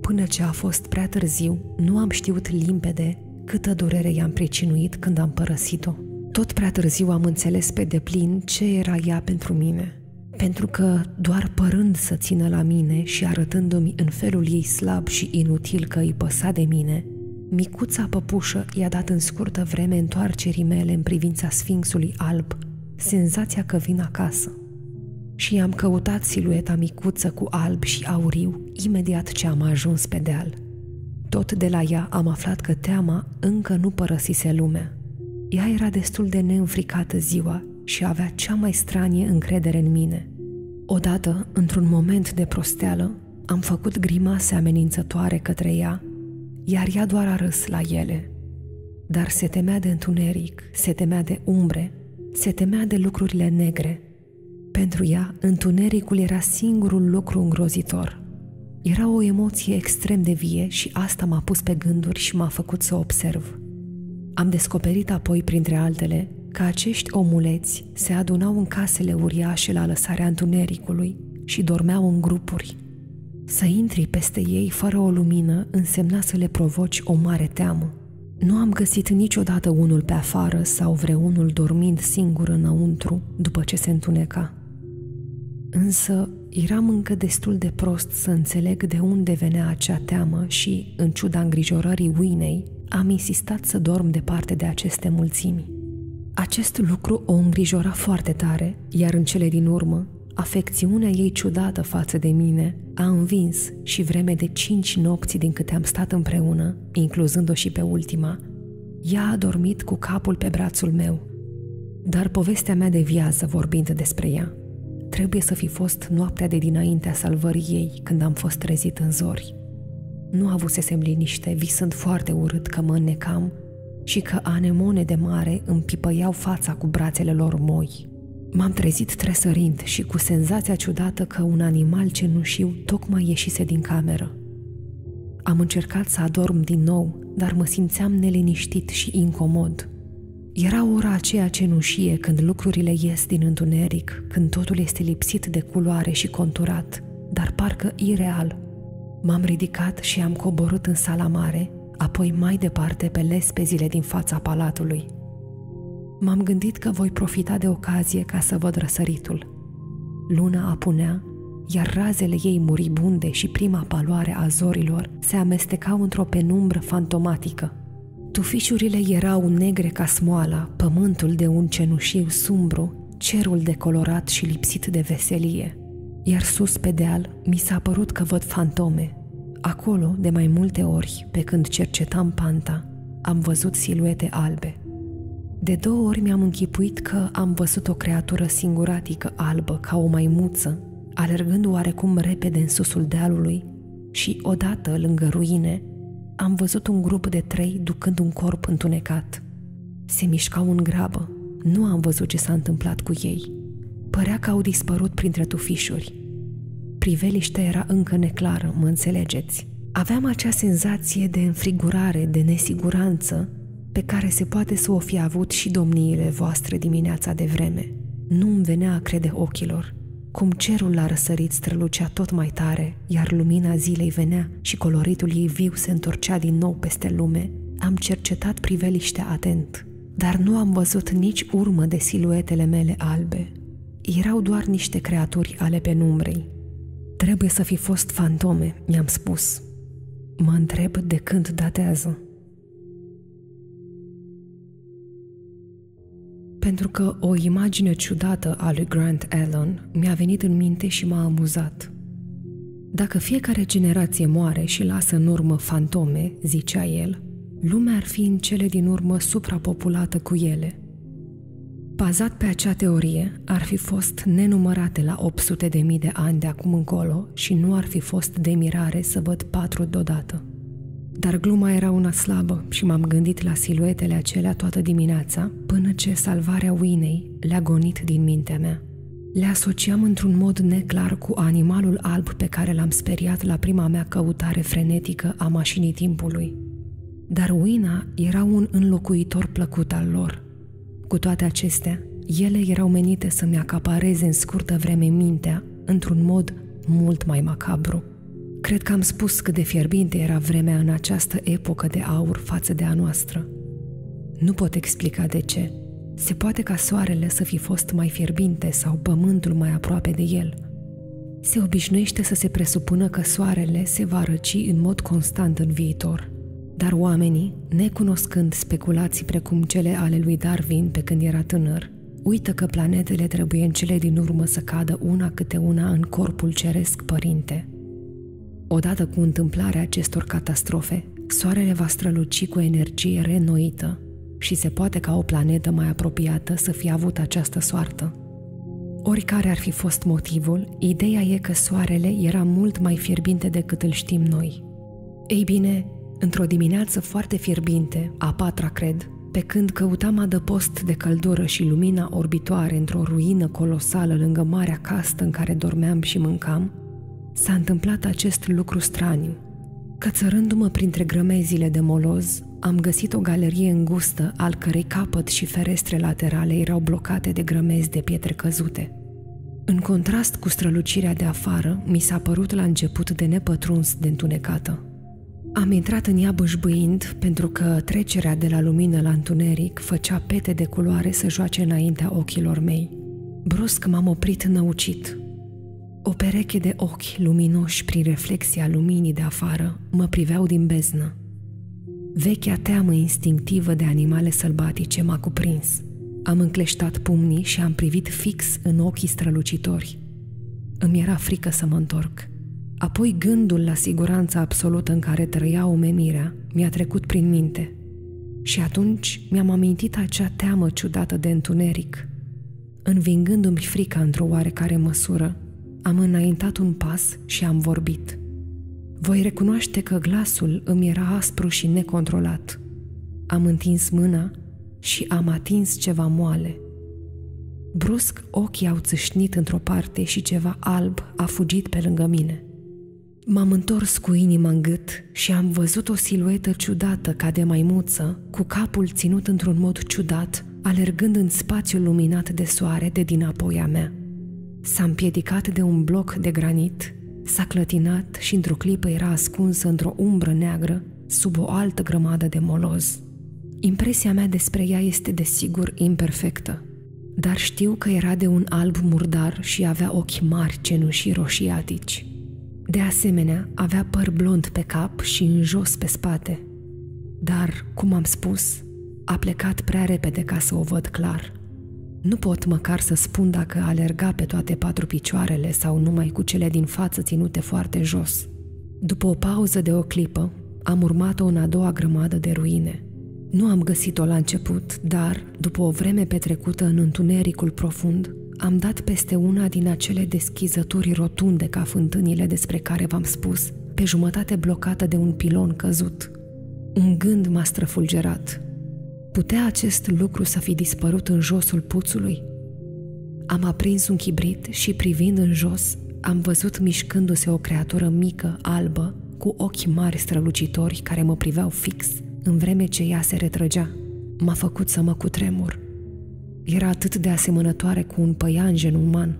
Până ce a fost prea târziu, nu am știut limpede câtă durere i-am pricinuit când am părăsit-o. Tot prea târziu am înțeles pe deplin ce era ea pentru mine. Pentru că, doar părând să țină la mine și arătându-mi în felul ei slab și inutil că îi păsa de mine, micuța păpușă i-a dat în scurtă vreme întoarcerii mele în privința sfinxului alb, senzația că vin acasă. Și am căutat silueta micuță cu alb și auriu imediat ce am ajuns pe deal. Tot de la ea am aflat că teama încă nu părăsise lumea. Ea era destul de neînfricată ziua și avea cea mai stranie încredere în mine. Odată, într-un moment de prosteală, am făcut grimase amenințătoare către ea, iar ea doar a râs la ele. Dar se temea de întuneric, se temea de umbre, se temea de lucrurile negre. Pentru ea, întunericul era singurul lucru îngrozitor. Era o emoție extrem de vie și asta m-a pus pe gânduri și m-a făcut să observ. Am descoperit apoi, printre altele, că acești omuleți se adunau în casele uriașe la lăsarea întunericului și dormeau în grupuri. Să intri peste ei fără o lumină însemna să le provoci o mare teamă. Nu am găsit niciodată unul pe afară sau vreunul dormind singur înăuntru după ce se întuneca. Însă eram încă destul de prost să înțeleg de unde venea acea teamă și, în ciuda îngrijorării Winei, am insistat să dorm departe de aceste mulțimi. Acest lucru o îngrijora foarte tare, iar în cele din urmă, afecțiunea ei ciudată față de mine a învins și vreme de cinci nopți din câte am stat împreună, incluzând-o și pe ultima, ea a dormit cu capul pe brațul meu. Dar povestea mea de viață vorbind despre ea, trebuie să fi fost noaptea de dinaintea salvării ei când am fost trezit în zori. Nu avusesem liniște, visând foarte urât că mă înnecam și că anemone de mare îmi pipăiau fața cu brațele lor moi. M-am trezit tresărind și cu senzația ciudată că un animal cenușiu tocmai ieșise din cameră. Am încercat să adorm din nou, dar mă simțeam neliniștit și incomod. Era ora aceea cenușie când lucrurile ies din întuneric, când totul este lipsit de culoare și conturat, dar parcă ireal. M-am ridicat și am coborât în sala mare, apoi mai departe pe lespezile din fața palatului. M-am gândit că voi profita de ocazie ca să văd răsăritul. Luna apunea, iar razele ei muribunde și prima paloare a zorilor se amestecau într-o penumbră fantomatică. Tufișurile erau negre ca smoala, pământul de un cenușiu sumbru, cerul decolorat și lipsit de veselie. Iar sus pe deal mi s-a părut că văd fantome, Acolo, de mai multe ori, pe când cercetam panta, am văzut siluete albe. De două ori mi-am închipuit că am văzut o creatură singuratică albă, ca o maimuță, alergând oarecum repede în susul dealului și, odată, lângă ruine, am văzut un grup de trei ducând un corp întunecat. Se mișcau în grabă. Nu am văzut ce s-a întâmplat cu ei. Părea că au dispărut printre tufișuri. Priveliștea era încă neclară, mă înțelegeți. Aveam acea senzație de înfrigurare, de nesiguranță, pe care se poate să o fi avut și domniile voastre dimineața de vreme. Nu îmi venea a crede ochilor. Cum cerul la răsărit strălucea tot mai tare, iar lumina zilei venea și coloritul ei viu se întorcea din nou peste lume, am cercetat priveliștea atent, dar nu am văzut nici urmă de siluetele mele albe. Erau doar niște creaturi ale penumbrei, Trebuie să fi fost fantome, mi-am spus. Mă întreb de când datează. Pentru că o imagine ciudată a lui Grant Allen mi-a venit în minte și m-a amuzat. Dacă fiecare generație moare și lasă în urmă fantome, zicea el, lumea ar fi în cele din urmă suprapopulată cu ele – Bazat pe acea teorie, ar fi fost nenumărate la 800 de mii de ani de acum încolo și nu ar fi fost de mirare să văd patru deodată. Dar gluma era una slabă și m-am gândit la siluetele acelea toată dimineața, până ce salvarea Winei le-a gonit din mintea mea. Le asociam într-un mod neclar cu animalul alb pe care l-am speriat la prima mea căutare frenetică a mașinii timpului. Dar Wina era un înlocuitor plăcut al lor – cu toate acestea, ele erau menite să-mi acapareze în scurtă vreme mintea, într-un mod mult mai macabru. Cred că am spus cât de fierbinte era vremea în această epocă de aur față de a noastră. Nu pot explica de ce. Se poate ca soarele să fi fost mai fierbinte sau pământul mai aproape de el. Se obișnuiește să se presupună că soarele se va răci în mod constant în viitor – dar oamenii, necunoscând speculații precum cele ale lui Darwin pe când era tânăr, uită că planetele trebuie în cele din urmă să cadă una câte una în corpul ceresc părinte. Odată cu întâmplarea acestor catastrofe, Soarele va străluci cu energie renoită și se poate ca o planetă mai apropiată să fie avut această soartă. Oricare ar fi fost motivul, ideea e că Soarele era mult mai fierbinte decât îl știm noi. Ei bine, Într-o dimineață foarte fierbinte, a patra cred, pe când căutam adăpost de căldură și lumina orbitoare într-o ruină colosală lângă marea castă în care dormeam și mâncam, s-a întâmplat acest lucru straniu. Cățărându-mă printre grămezile de moloz, am găsit o galerie îngustă, al cărei capăt și ferestre laterale erau blocate de grămezi de pietre căzute. În contrast cu strălucirea de afară, mi s-a părut la început de nepătruns de întunecată. Am intrat în ea bâșbâind pentru că trecerea de la lumină la întuneric făcea pete de culoare să joace înaintea ochilor mei. Brusc m-am oprit năucit. O pereche de ochi luminoși prin reflexia luminii de afară mă priveau din beznă. Vechea teamă instinctivă de animale sălbatice m-a cuprins. Am încleștat pumnii și am privit fix în ochii strălucitori. Îmi era frică să mă întorc. Apoi gândul la siguranța absolută în care trăia omenirea mi-a trecut prin minte. Și atunci mi-am amintit acea teamă ciudată de întuneric. Învingându-mi frica într-o oarecare măsură, am înaintat un pas și am vorbit. Voi recunoaște că glasul îmi era aspru și necontrolat. Am întins mâna și am atins ceva moale. Brusc ochii au țâșnit într-o parte și ceva alb a fugit pe lângă mine. M-am întors cu inima în gât și am văzut o siluetă ciudată ca de maimuță, cu capul ținut într-un mod ciudat, alergând în spațiul luminat de soare de dinapoi a mea. S-a împiedicat de un bloc de granit, s-a clătinat și într-o clipă era ascunsă într-o umbră neagră sub o altă grămadă de moloz. Impresia mea despre ea este desigur imperfectă, dar știu că era de un alb murdar și avea ochi mari cenușii roșiatici. De asemenea, avea păr blond pe cap și în jos pe spate. Dar, cum am spus, a plecat prea repede ca să o văd clar. Nu pot măcar să spun dacă alerga pe toate patru picioarele sau numai cu cele din față ținute foarte jos. După o pauză de o clipă, am urmat-o în a doua grămadă de ruine – nu am găsit-o la început, dar, după o vreme petrecută în întunericul profund, am dat peste una din acele deschizături rotunde ca fântânile despre care v-am spus, pe jumătate blocată de un pilon căzut. Un gând m-a străfulgerat. Putea acest lucru să fi dispărut în josul puțului? Am aprins un chibrit și privind în jos, am văzut mișcându-se o creatură mică, albă, cu ochi mari strălucitori care mă priveau fix – în vreme ce ea se retrăgea. M-a făcut să mă cutremur. Era atât de asemănătoare cu un păianjen uman.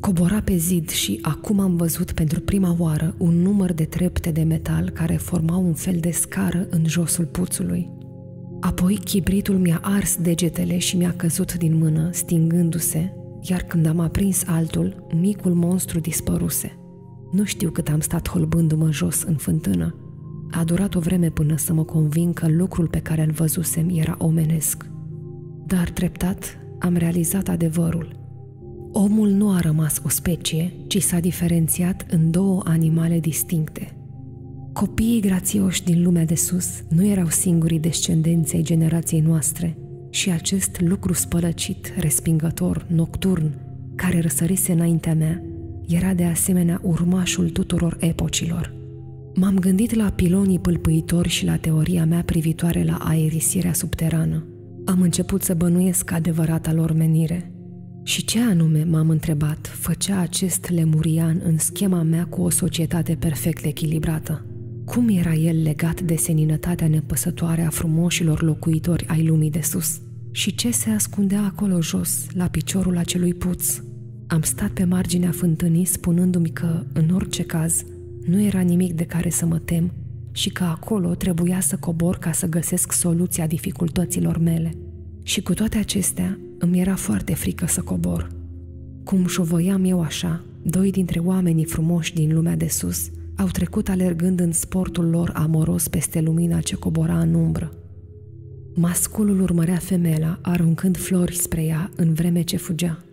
Cobora pe zid și acum am văzut pentru prima oară un număr de trepte de metal care formau un fel de scară în josul puțului. Apoi chibritul mi-a ars degetele și mi-a căzut din mână, stingându-se, iar când am aprins altul, micul monstru dispăruse. Nu știu cât am stat holbându-mă jos în fântână, a durat o vreme până să mă convin că lucrul pe care îl văzusem era omenesc. Dar treptat am realizat adevărul. Omul nu a rămas o specie, ci s-a diferențiat în două animale distincte. Copiii grațioși din lumea de sus nu erau singurii descendenței generației noastre și acest lucru spălăcit, respingător, nocturn, care răsărise înaintea mea, era de asemenea urmașul tuturor epocilor – M-am gândit la pilonii pâlpâitori și la teoria mea privitoare la aerisirea subterană. Am început să bănuiesc adevărata lor menire. Și ce anume, m-am întrebat, făcea acest lemurian în schema mea cu o societate perfect echilibrată? Cum era el legat de seninătatea nepăsătoare a frumoșilor locuitori ai lumii de sus? Și ce se ascundea acolo jos, la piciorul acelui puț? Am stat pe marginea fântânii spunându-mi că, în orice caz, nu era nimic de care să mă tem și că acolo trebuia să cobor ca să găsesc soluția dificultăților mele. Și cu toate acestea, îmi era foarte frică să cobor. Cum șovăiam eu așa, doi dintre oamenii frumoși din lumea de sus au trecut alergând în sportul lor amoros peste lumina ce cobora în umbră. Masculul urmărea femeia, aruncând flori spre ea în vreme ce fugea.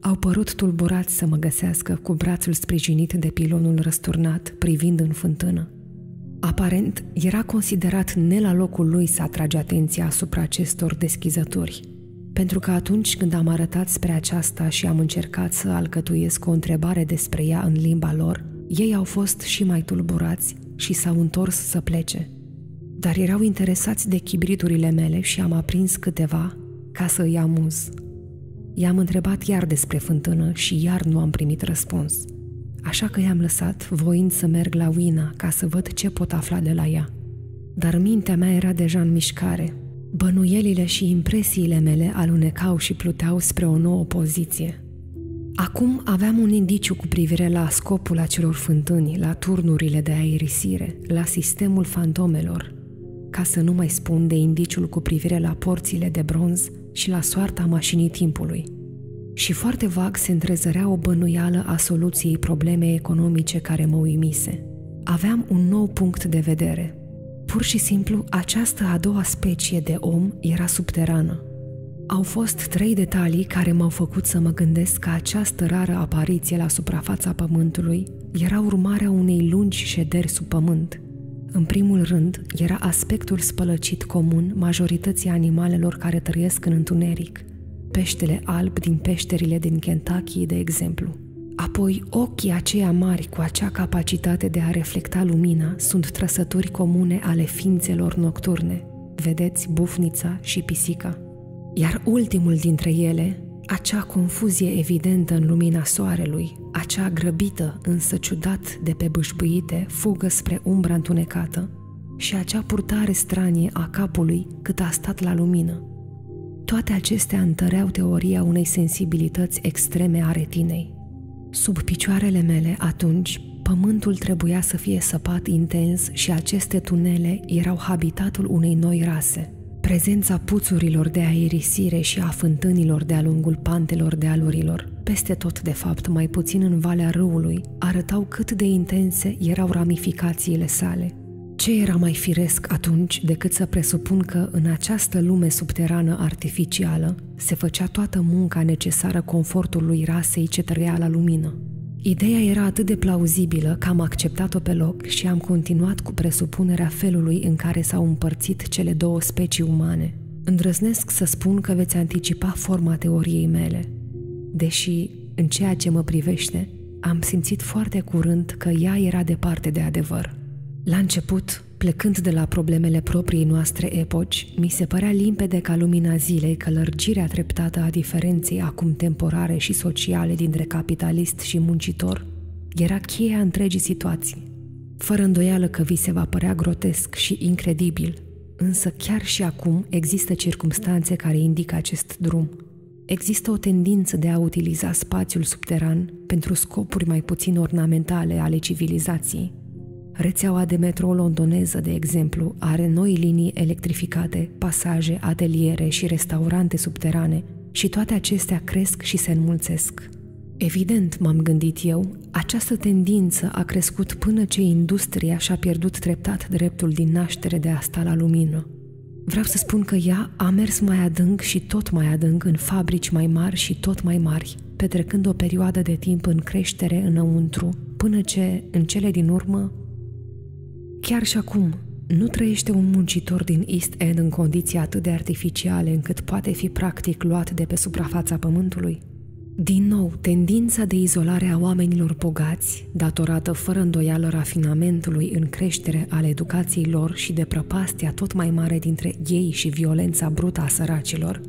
Au părut tulburați să mă găsească cu brațul sprijinit de pilonul răsturnat, privind în fântână. Aparent, era considerat ne la locul lui să atrage atenția asupra acestor deschizături, pentru că atunci când am arătat spre aceasta și am încercat să alcătuiesc o întrebare despre ea în limba lor, ei au fost și mai tulburați și s-au întors să plece. Dar erau interesați de chibriturile mele și am aprins câteva ca să îi amuz. I-am întrebat iar despre fântână și iar nu am primit răspuns. Așa că i-am lăsat, voind să merg la Uina ca să văd ce pot afla de la ea. Dar mintea mea era deja în mișcare. Bănuielile și impresiile mele alunecau și pluteau spre o nouă poziție. Acum aveam un indiciu cu privire la scopul acelor fântâni, la turnurile de aerisire, la sistemul fantomelor, ca să nu mai spun de indiciul cu privire la porțile de bronz și la soarta mașinii timpului. Și foarte vag se întrezărea o bănuială a soluției problemei economice care mă uimise. Aveam un nou punct de vedere. Pur și simplu, această a doua specie de om era subterană. Au fost trei detalii care m-au făcut să mă gândesc că această rară apariție la suprafața pământului era urmarea unei lungi șederi sub pământ – în primul rând, era aspectul spălăcit comun majorității animalelor care trăiesc în întuneric. Peștele alb din peșterile din Kentucky, de exemplu. Apoi, ochii aceia mari cu acea capacitate de a reflecta lumina sunt trăsături comune ale ființelor nocturne, vedeți bufnița și pisica. Iar ultimul dintre ele, acea confuzie evidentă în lumina soarelui, acea grăbită, însă ciudat de pe bâșbâite, fugă spre umbra întunecată și acea purtare stranie a capului cât a stat la lumină. Toate acestea întăreau teoria unei sensibilități extreme a retinei. Sub picioarele mele, atunci, pământul trebuia să fie săpat intens și aceste tunele erau habitatul unei noi rase – Prezența puțurilor de aerisire și a fântânilor de-a lungul pantelor de alurilor, peste tot de fapt mai puțin în valea râului, arătau cât de intense erau ramificațiile sale. Ce era mai firesc atunci decât să presupun că în această lume subterană artificială se făcea toată munca necesară confortului rasei ce trăia la lumină? Ideea era atât de plauzibilă că am acceptat-o pe loc și am continuat cu presupunerea felului în care s-au împărțit cele două specii umane. Îndrăznesc să spun că veți anticipa forma teoriei mele, deși, în ceea ce mă privește, am simțit foarte curând că ea era departe de adevăr. La început, Plecând de la problemele proprii noastre epoci, mi se părea limpede ca lumina zilei că lărgirea treptată a diferenței acum temporare și sociale dintre capitalist și muncitor era cheia întregii situații. Fără îndoială că vi se va părea grotesc și incredibil, însă chiar și acum există circumstanțe care indică acest drum. Există o tendință de a utiliza spațiul subteran pentru scopuri mai puțin ornamentale ale civilizației, Rețeaua de metrou londoneză, de exemplu, are noi linii electrificate, pasaje, ateliere și restaurante subterane și toate acestea cresc și se înmulțesc. Evident, m-am gândit eu, această tendință a crescut până ce industria și-a pierdut treptat dreptul din naștere de a sta la lumină. Vreau să spun că ea a mers mai adânc și tot mai adânc în fabrici mai mari și tot mai mari, petrecând o perioadă de timp în creștere înăuntru, până ce, în cele din urmă, Chiar și acum, nu trăiește un muncitor din East End în condiții atât de artificiale încât poate fi practic luat de pe suprafața pământului? Din nou, tendința de izolare a oamenilor bogați, datorată fără îndoială rafinamentului în creștere al educației lor și de prăpastia tot mai mare dintre ei și violența brută a săracilor,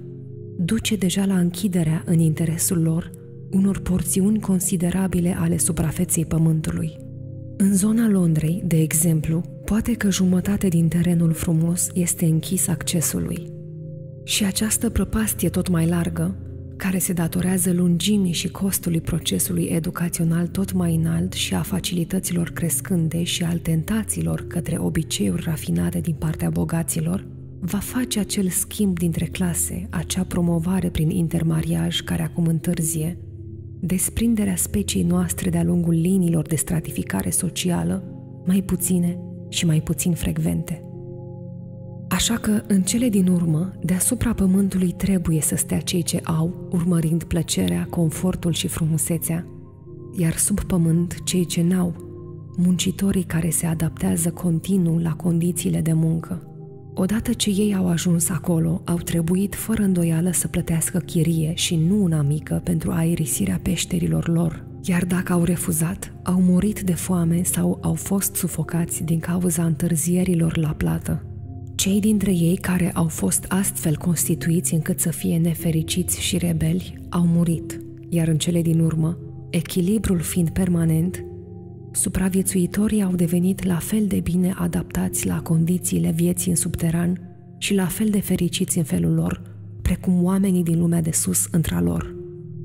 duce deja la închiderea în interesul lor unor porțiuni considerabile ale suprafeței pământului – în zona Londrei, de exemplu, poate că jumătate din terenul frumos este închis accesului. Și această prăpastie tot mai largă, care se datorează lungimii și costului procesului educațional tot mai înalt și a facilităților crescânde și al tentațiilor către obiceiuri rafinate din partea bogaților, va face acel schimb dintre clase, acea promovare prin intermariaj care acum întârzie, desprinderea speciei noastre de-a lungul liniilor de stratificare socială, mai puține și mai puțin frecvente. Așa că, în cele din urmă, deasupra pământului trebuie să stea cei ce au, urmărind plăcerea, confortul și frumusețea, iar sub pământ cei ce n-au, muncitorii care se adaptează continuu la condițiile de muncă. Odată ce ei au ajuns acolo, au trebuit fără îndoială să plătească chirie și nu una mică pentru aerisirea peșterilor lor. Iar dacă au refuzat, au murit de foame sau au fost sufocați din cauza întârzierilor la plată. Cei dintre ei care au fost astfel constituiți încât să fie nefericiți și rebeli au murit, iar în cele din urmă, echilibrul fiind permanent, supraviețuitorii au devenit la fel de bine adaptați la condițiile vieții în subteran și la fel de fericiți în felul lor, precum oamenii din lumea de sus între lor.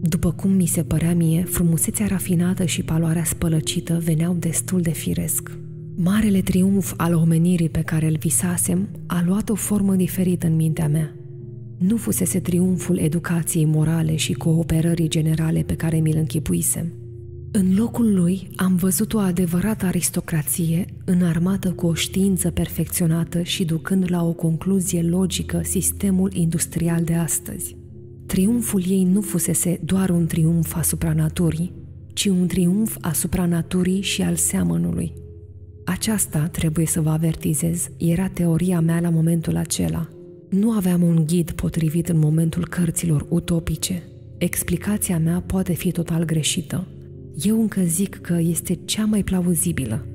După cum mi se părea mie, frumusețea rafinată și paloarea spălăcită veneau destul de firesc. Marele triumf al omenirii pe care îl visasem a luat o formă diferită în mintea mea. Nu fusese triumful educației morale și cooperării generale pe care mi-l închipuisem – în locul lui am văzut o adevărată aristocrație înarmată cu o știință perfecționată și ducând la o concluzie logică sistemul industrial de astăzi. Triumful ei nu fusese doar un triumf asupra naturii, ci un triumf asupra naturii și al seamănului. Aceasta, trebuie să vă avertizez, era teoria mea la momentul acela. Nu aveam un ghid potrivit în momentul cărților utopice. Explicația mea poate fi total greșită, Eu încă zic că este cea mai plauzibilă.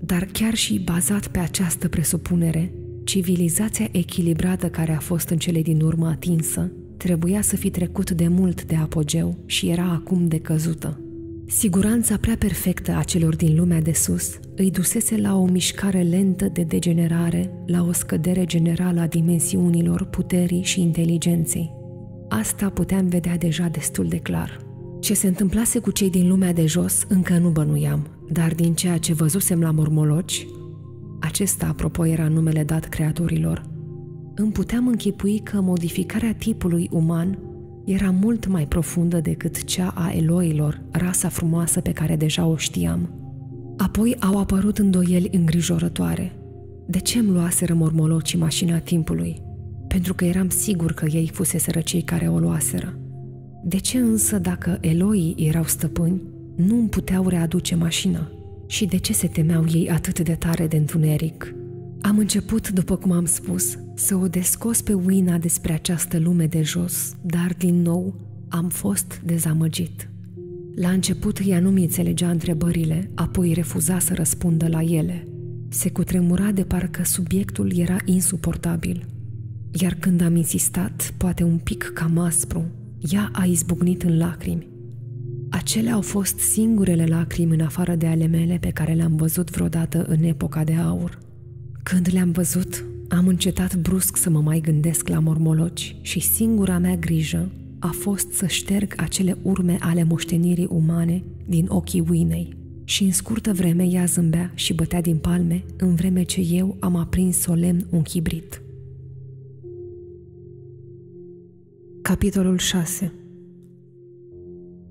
Dar chiar și bazat pe această presupunere, civilizația echilibrată care a fost în cele din urmă atinsă trebuia să fi trecut de mult de apogeu și era acum decăzută. Siguranța prea perfectă a celor din lumea de sus îi dusese la o mișcare lentă de degenerare, la o scădere generală a dimensiunilor, puterii și inteligenței. Asta puteam vedea deja destul de clar. Ce se întâmplase cu cei din lumea de jos încă nu bănuiam, dar din ceea ce văzusem la mormologi, acesta, apropo, era numele dat creaturilor, îmi puteam închipui că modificarea tipului uman era mult mai profundă decât cea a eloilor, rasa frumoasă pe care deja o știam. Apoi au apărut îndoieli îngrijorătoare. De ce îmi luaseră mormolocii mașina timpului? Pentru că eram sigur că ei fuseseră cei care o luaseră. De ce însă, dacă eloii erau stăpâni, nu îmi puteau readuce mașina? Și de ce se temeau ei atât de tare de întuneric? Am început, după cum am spus, să o descos pe Wina despre această lume de jos, dar din nou am fost dezamăgit. La început ea nu mi înțelegea întrebările, apoi refuza să răspundă la ele. Se cutremura de parcă subiectul era insuportabil. Iar când am insistat, poate un pic cam aspru, ea a izbucnit în lacrimi. Acelea au fost singurele lacrimi în afară de ale mele pe care le-am văzut vreodată în epoca de aur – când le-am văzut, am încetat brusc să mă mai gândesc la mormologi și singura mea grijă a fost să șterg acele urme ale moștenirii umane din ochii Winei. Și în scurtă vreme ea zâmbea și bătea din palme, în vreme ce eu am aprins solemn un chibrit. Capitolul 6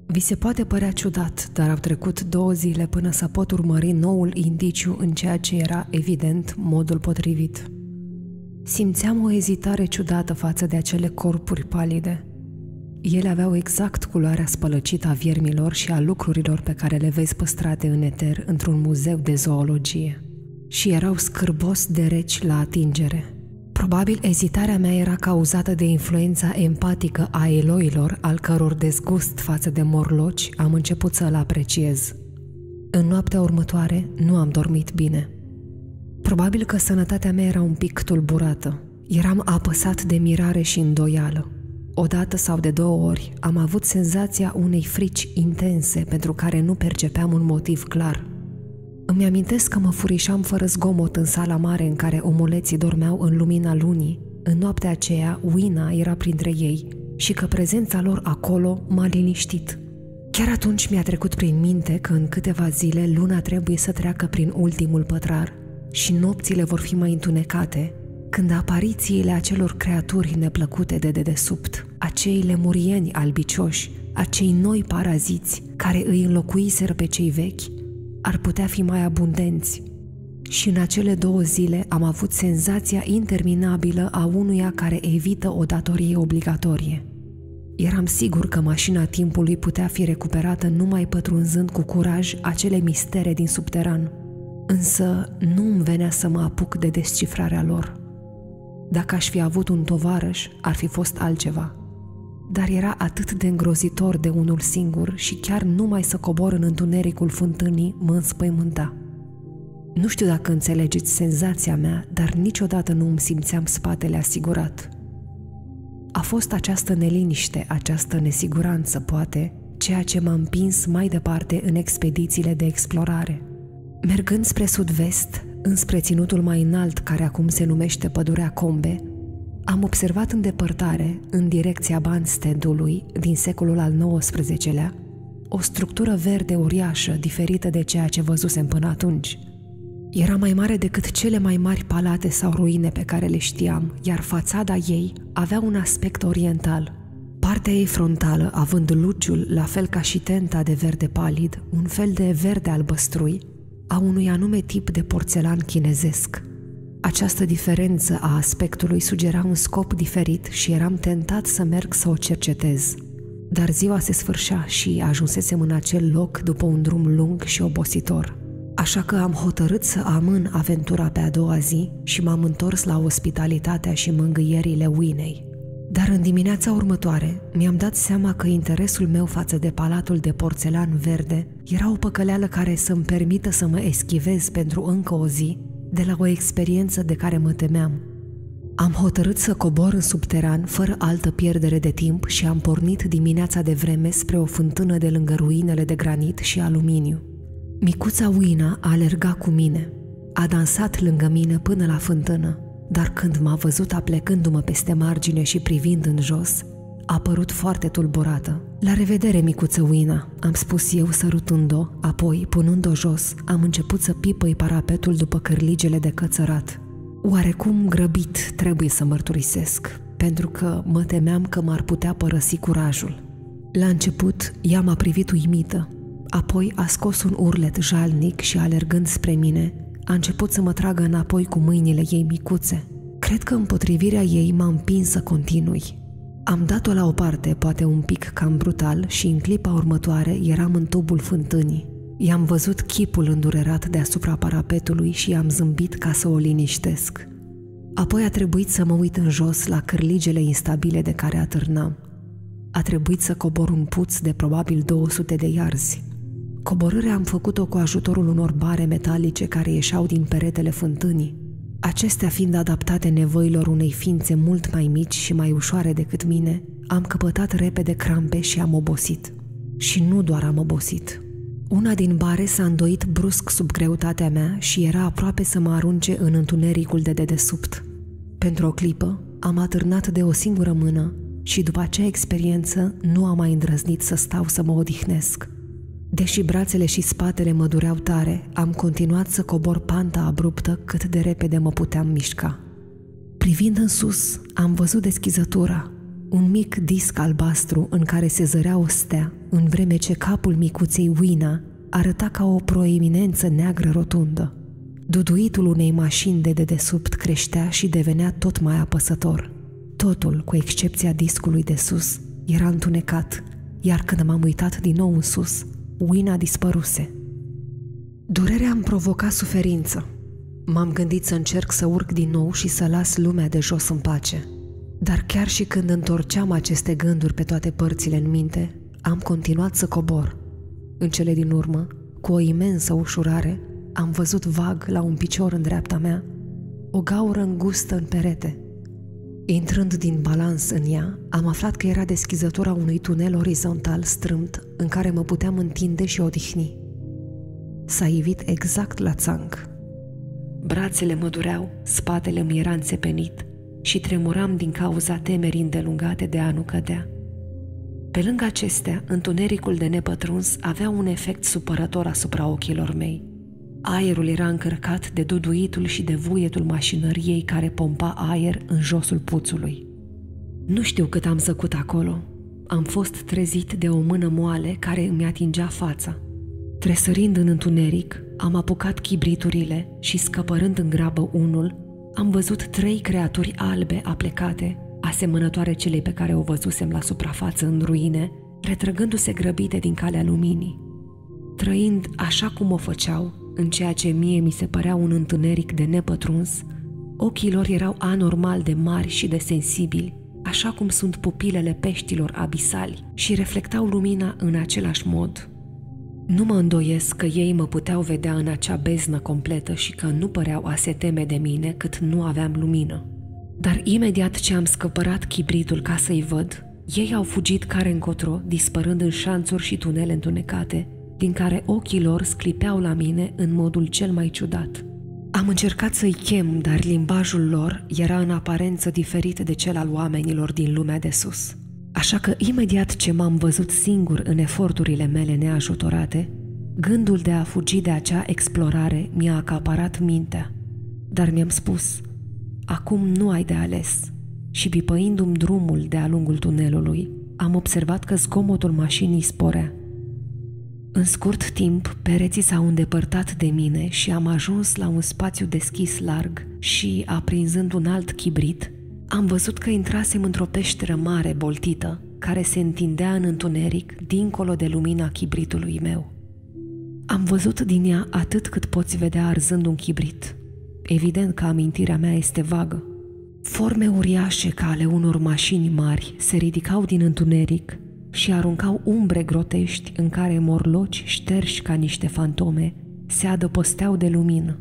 vi se poate părea ciudat, dar au trecut două zile până să pot urmări noul indiciu în ceea ce era evident modul potrivit. Simțeam o ezitare ciudată față de acele corpuri palide. Ele aveau exact culoarea spălăcită a viermilor și a lucrurilor pe care le vezi păstrate în eter într-un muzeu de zoologie. Și erau scârbos de reci la atingere – Probabil ezitarea mea era cauzată de influența empatică a eloilor, al căror dezgust față de morloci am început să-l apreciez. În noaptea următoare nu am dormit bine. Probabil că sănătatea mea era un pic tulburată. Eram apăsat de mirare și îndoială. Odată sau de două ori am avut senzația unei frici intense pentru care nu percepeam un motiv clar – îmi amintesc că mă furișam fără zgomot în sala mare în care omuleții dormeau în lumina lunii. În noaptea aceea, Wina era printre ei și că prezența lor acolo m-a liniștit. Chiar atunci mi-a trecut prin minte că în câteva zile luna trebuie să treacă prin ultimul pătrar și nopțile vor fi mai întunecate, când aparițiile acelor creaturi neplăcute de dedesubt, acei lemurieni albicioși, acei noi paraziți care îi înlocuiseră pe cei vechi, ar putea fi mai abundenți. Și în acele două zile am avut senzația interminabilă a unuia care evită o datorie obligatorie. Eram sigur că mașina timpului putea fi recuperată numai pătrunzând cu curaj acele mistere din subteran. Însă nu îmi venea să mă apuc de descifrarea lor. Dacă aș fi avut un tovarăș, ar fi fost altceva – dar era atât de îngrozitor de unul singur și chiar numai să cobor în întunericul fântânii mă înspăimânta. Nu știu dacă înțelegeți senzația mea, dar niciodată nu îmi simțeam spatele asigurat. A fost această neliniște, această nesiguranță, poate, ceea ce m-a împins mai departe în expedițiile de explorare. Mergând spre sud-vest, înspre ținutul mai înalt care acum se numește Pădurea Combe, am observat în depărtare, în direcția Banstedului din secolul al XIX-lea, o structură verde uriașă diferită de ceea ce văzusem până atunci. Era mai mare decât cele mai mari palate sau ruine pe care le știam, iar fațada ei avea un aspect oriental. Partea ei frontală, având luciul, la fel ca și tenta de verde palid, un fel de verde albăstrui, a unui anume tip de porțelan chinezesc – această diferență a aspectului sugera un scop diferit și eram tentat să merg să o cercetez. Dar ziua se sfârșea și ajunsesem în acel loc după un drum lung și obositor. Așa că am hotărât să amân aventura pe a doua zi și m-am întors la ospitalitatea și mângâierile Winei. Dar în dimineața următoare mi-am dat seama că interesul meu față de palatul de porțelan verde era o păcăleală care să-mi permită să mă eschivez pentru încă o zi de la o experiență de care mă temeam. Am hotărât să cobor în subteran fără altă pierdere de timp și am pornit dimineața de vreme spre o fântână de lângă ruinele de granit și aluminiu. Micuța Uina alerga cu mine. A dansat lângă mine până la fântână, dar când m-a văzut aplecându-mă peste margine și privind în jos, a părut foarte tulburată. La revedere, micuță Uina, am spus eu sărutând-o, apoi, punând-o jos, am început să pipăi parapetul după cărligele de cățărat. Oarecum grăbit trebuie să mărturisesc, pentru că mă temeam că m-ar putea părăsi curajul. La început, ea m-a privit uimită, apoi a scos un urlet jalnic și alergând spre mine, a început să mă tragă înapoi cu mâinile ei micuțe. Cred că împotrivirea ei m-a împins să continui. Am dat-o la o parte, poate un pic cam brutal, și în clipa următoare eram în tubul fântânii. I-am văzut chipul îndurerat deasupra parapetului și i-am zâmbit ca să o liniștesc. Apoi a trebuit să mă uit în jos la cârligele instabile de care atârnam. A trebuit să cobor un puț de probabil 200 de iarzi. Coborârea am făcut-o cu ajutorul unor bare metalice care ieșeau din peretele fântânii. Acestea fiind adaptate nevoilor unei ființe mult mai mici și mai ușoare decât mine, am căpătat repede crampe și am obosit. Și nu doar am obosit, una din bare s-a îndoit brusc sub greutatea mea și era aproape să mă arunce în întunericul de dedesubt. Pentru o clipă am atârnat de o singură mână și după acea experiență nu am mai îndrăznit să stau să mă odihnesc. Deși brațele și spatele mă dureau tare, am continuat să cobor panta abruptă cât de repede mă puteam mișca. Privind în sus, am văzut deschizătura, un mic disc albastru în care se zărea o stea, în vreme ce capul micuței Wina arăta ca o proeminență neagră rotundă. Duduitul unei mașini de dedesubt creștea și devenea tot mai apăsător. Totul, cu excepția discului de sus, era întunecat, iar când m-am uitat din nou în sus, Wina dispăruse. Durerea îmi provoca suferință. M-am gândit să încerc să urc din nou și să las lumea de jos în pace – dar chiar și când întorceam aceste gânduri pe toate părțile în minte, am continuat să cobor. În cele din urmă, cu o imensă ușurare, am văzut vag la un picior în dreapta mea o gaură îngustă în perete. Intrând din balans în ea, am aflat că era deschizătura unui tunel orizontal strâmt în care mă puteam întinde și odihni. S-a ivit exact la țanc. Brațele mă dureau, spatele mi era înțepenit, și tremuram din cauza temerii îndelungate de a nu cădea. Pe lângă acestea, întunericul de nepătruns avea un efect supărător asupra ochilor mei. Aerul era încărcat de duduitul și de vuietul mașinăriei care pompa aer în josul puțului. Nu știu cât am zăcut acolo. Am fost trezit de o mână moale care îmi atingea fața. Tresărind în întuneric, am apucat chibriturile și scăpărând în grabă unul, am văzut trei creaturi albe aplecate, asemănătoare celei pe care o văzusem la suprafață în ruine, retrăgându-se grăbite din calea luminii. Trăind așa cum o făceau, în ceea ce mie mi se părea un întuneric de nepătruns, ochii lor erau anormal de mari și de sensibili, așa cum sunt pupilele peștilor abisali și reflectau lumina în același mod – nu mă îndoiesc că ei mă puteau vedea în acea beznă completă și că nu păreau a se teme de mine cât nu aveam lumină. Dar imediat ce am scăpărat chibritul ca să-i văd, ei au fugit care încotro, dispărând în șanțuri și tunele întunecate, din care ochii lor sclipeau la mine în modul cel mai ciudat. Am încercat să-i chem, dar limbajul lor era în aparență diferit de cel al oamenilor din lumea de sus. Așa că imediat ce m-am văzut singur în eforturile mele neajutorate, gândul de a fugi de acea explorare mi-a acaparat mintea. Dar mi-am spus, acum nu ai de ales. Și pipăindu-mi drumul de-a lungul tunelului, am observat că zgomotul mașinii sporea. În scurt timp, pereții s-au îndepărtat de mine și am ajuns la un spațiu deschis larg și, aprinzând un alt chibrit, am văzut că intrasem într-o peșteră mare boltită, care se întindea în întuneric dincolo de lumina chibritului meu. Am văzut din ea atât cât poți vedea arzând un chibrit. Evident că amintirea mea este vagă. Forme uriașe ca ale unor mașini mari se ridicau din întuneric și aruncau umbre grotești în care morloci șterși ca niște fantome se adăposteau de lumină.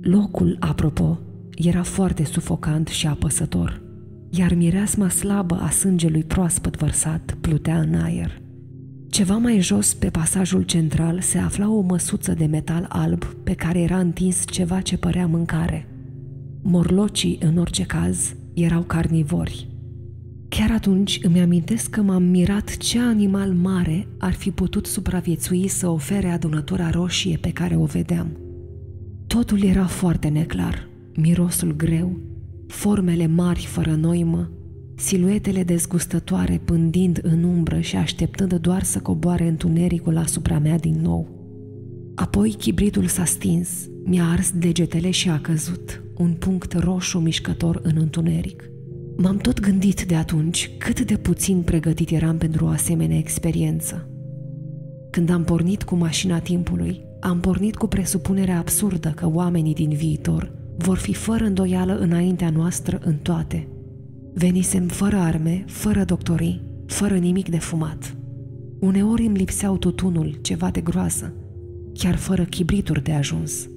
Locul, apropo, era foarte sufocant și apăsător, iar mireasma slabă a sângelui proaspăt vărsat plutea în aer. Ceva mai jos, pe pasajul central, se afla o măsuță de metal alb pe care era întins ceva ce părea mâncare. Morlocii, în orice caz, erau carnivori. Chiar atunci îmi amintesc că m-am mirat ce animal mare ar fi putut supraviețui să ofere adunătura roșie pe care o vedeam. Totul era foarte neclar, mirosul greu, formele mari fără noimă, siluetele dezgustătoare pândind în umbră și așteptând doar să coboare întunericul asupra mea din nou. Apoi chibritul s-a stins, mi-a ars degetele și a căzut, un punct roșu mișcător în întuneric. M-am tot gândit de atunci cât de puțin pregătit eram pentru o asemenea experiență. Când am pornit cu mașina timpului, am pornit cu presupunerea absurdă că oamenii din viitor vor fi fără îndoială înaintea noastră în toate. Venisem fără arme, fără doctorii, fără nimic de fumat. Uneori îmi lipseau tutunul, ceva de groasă, chiar fără chibrituri de ajuns.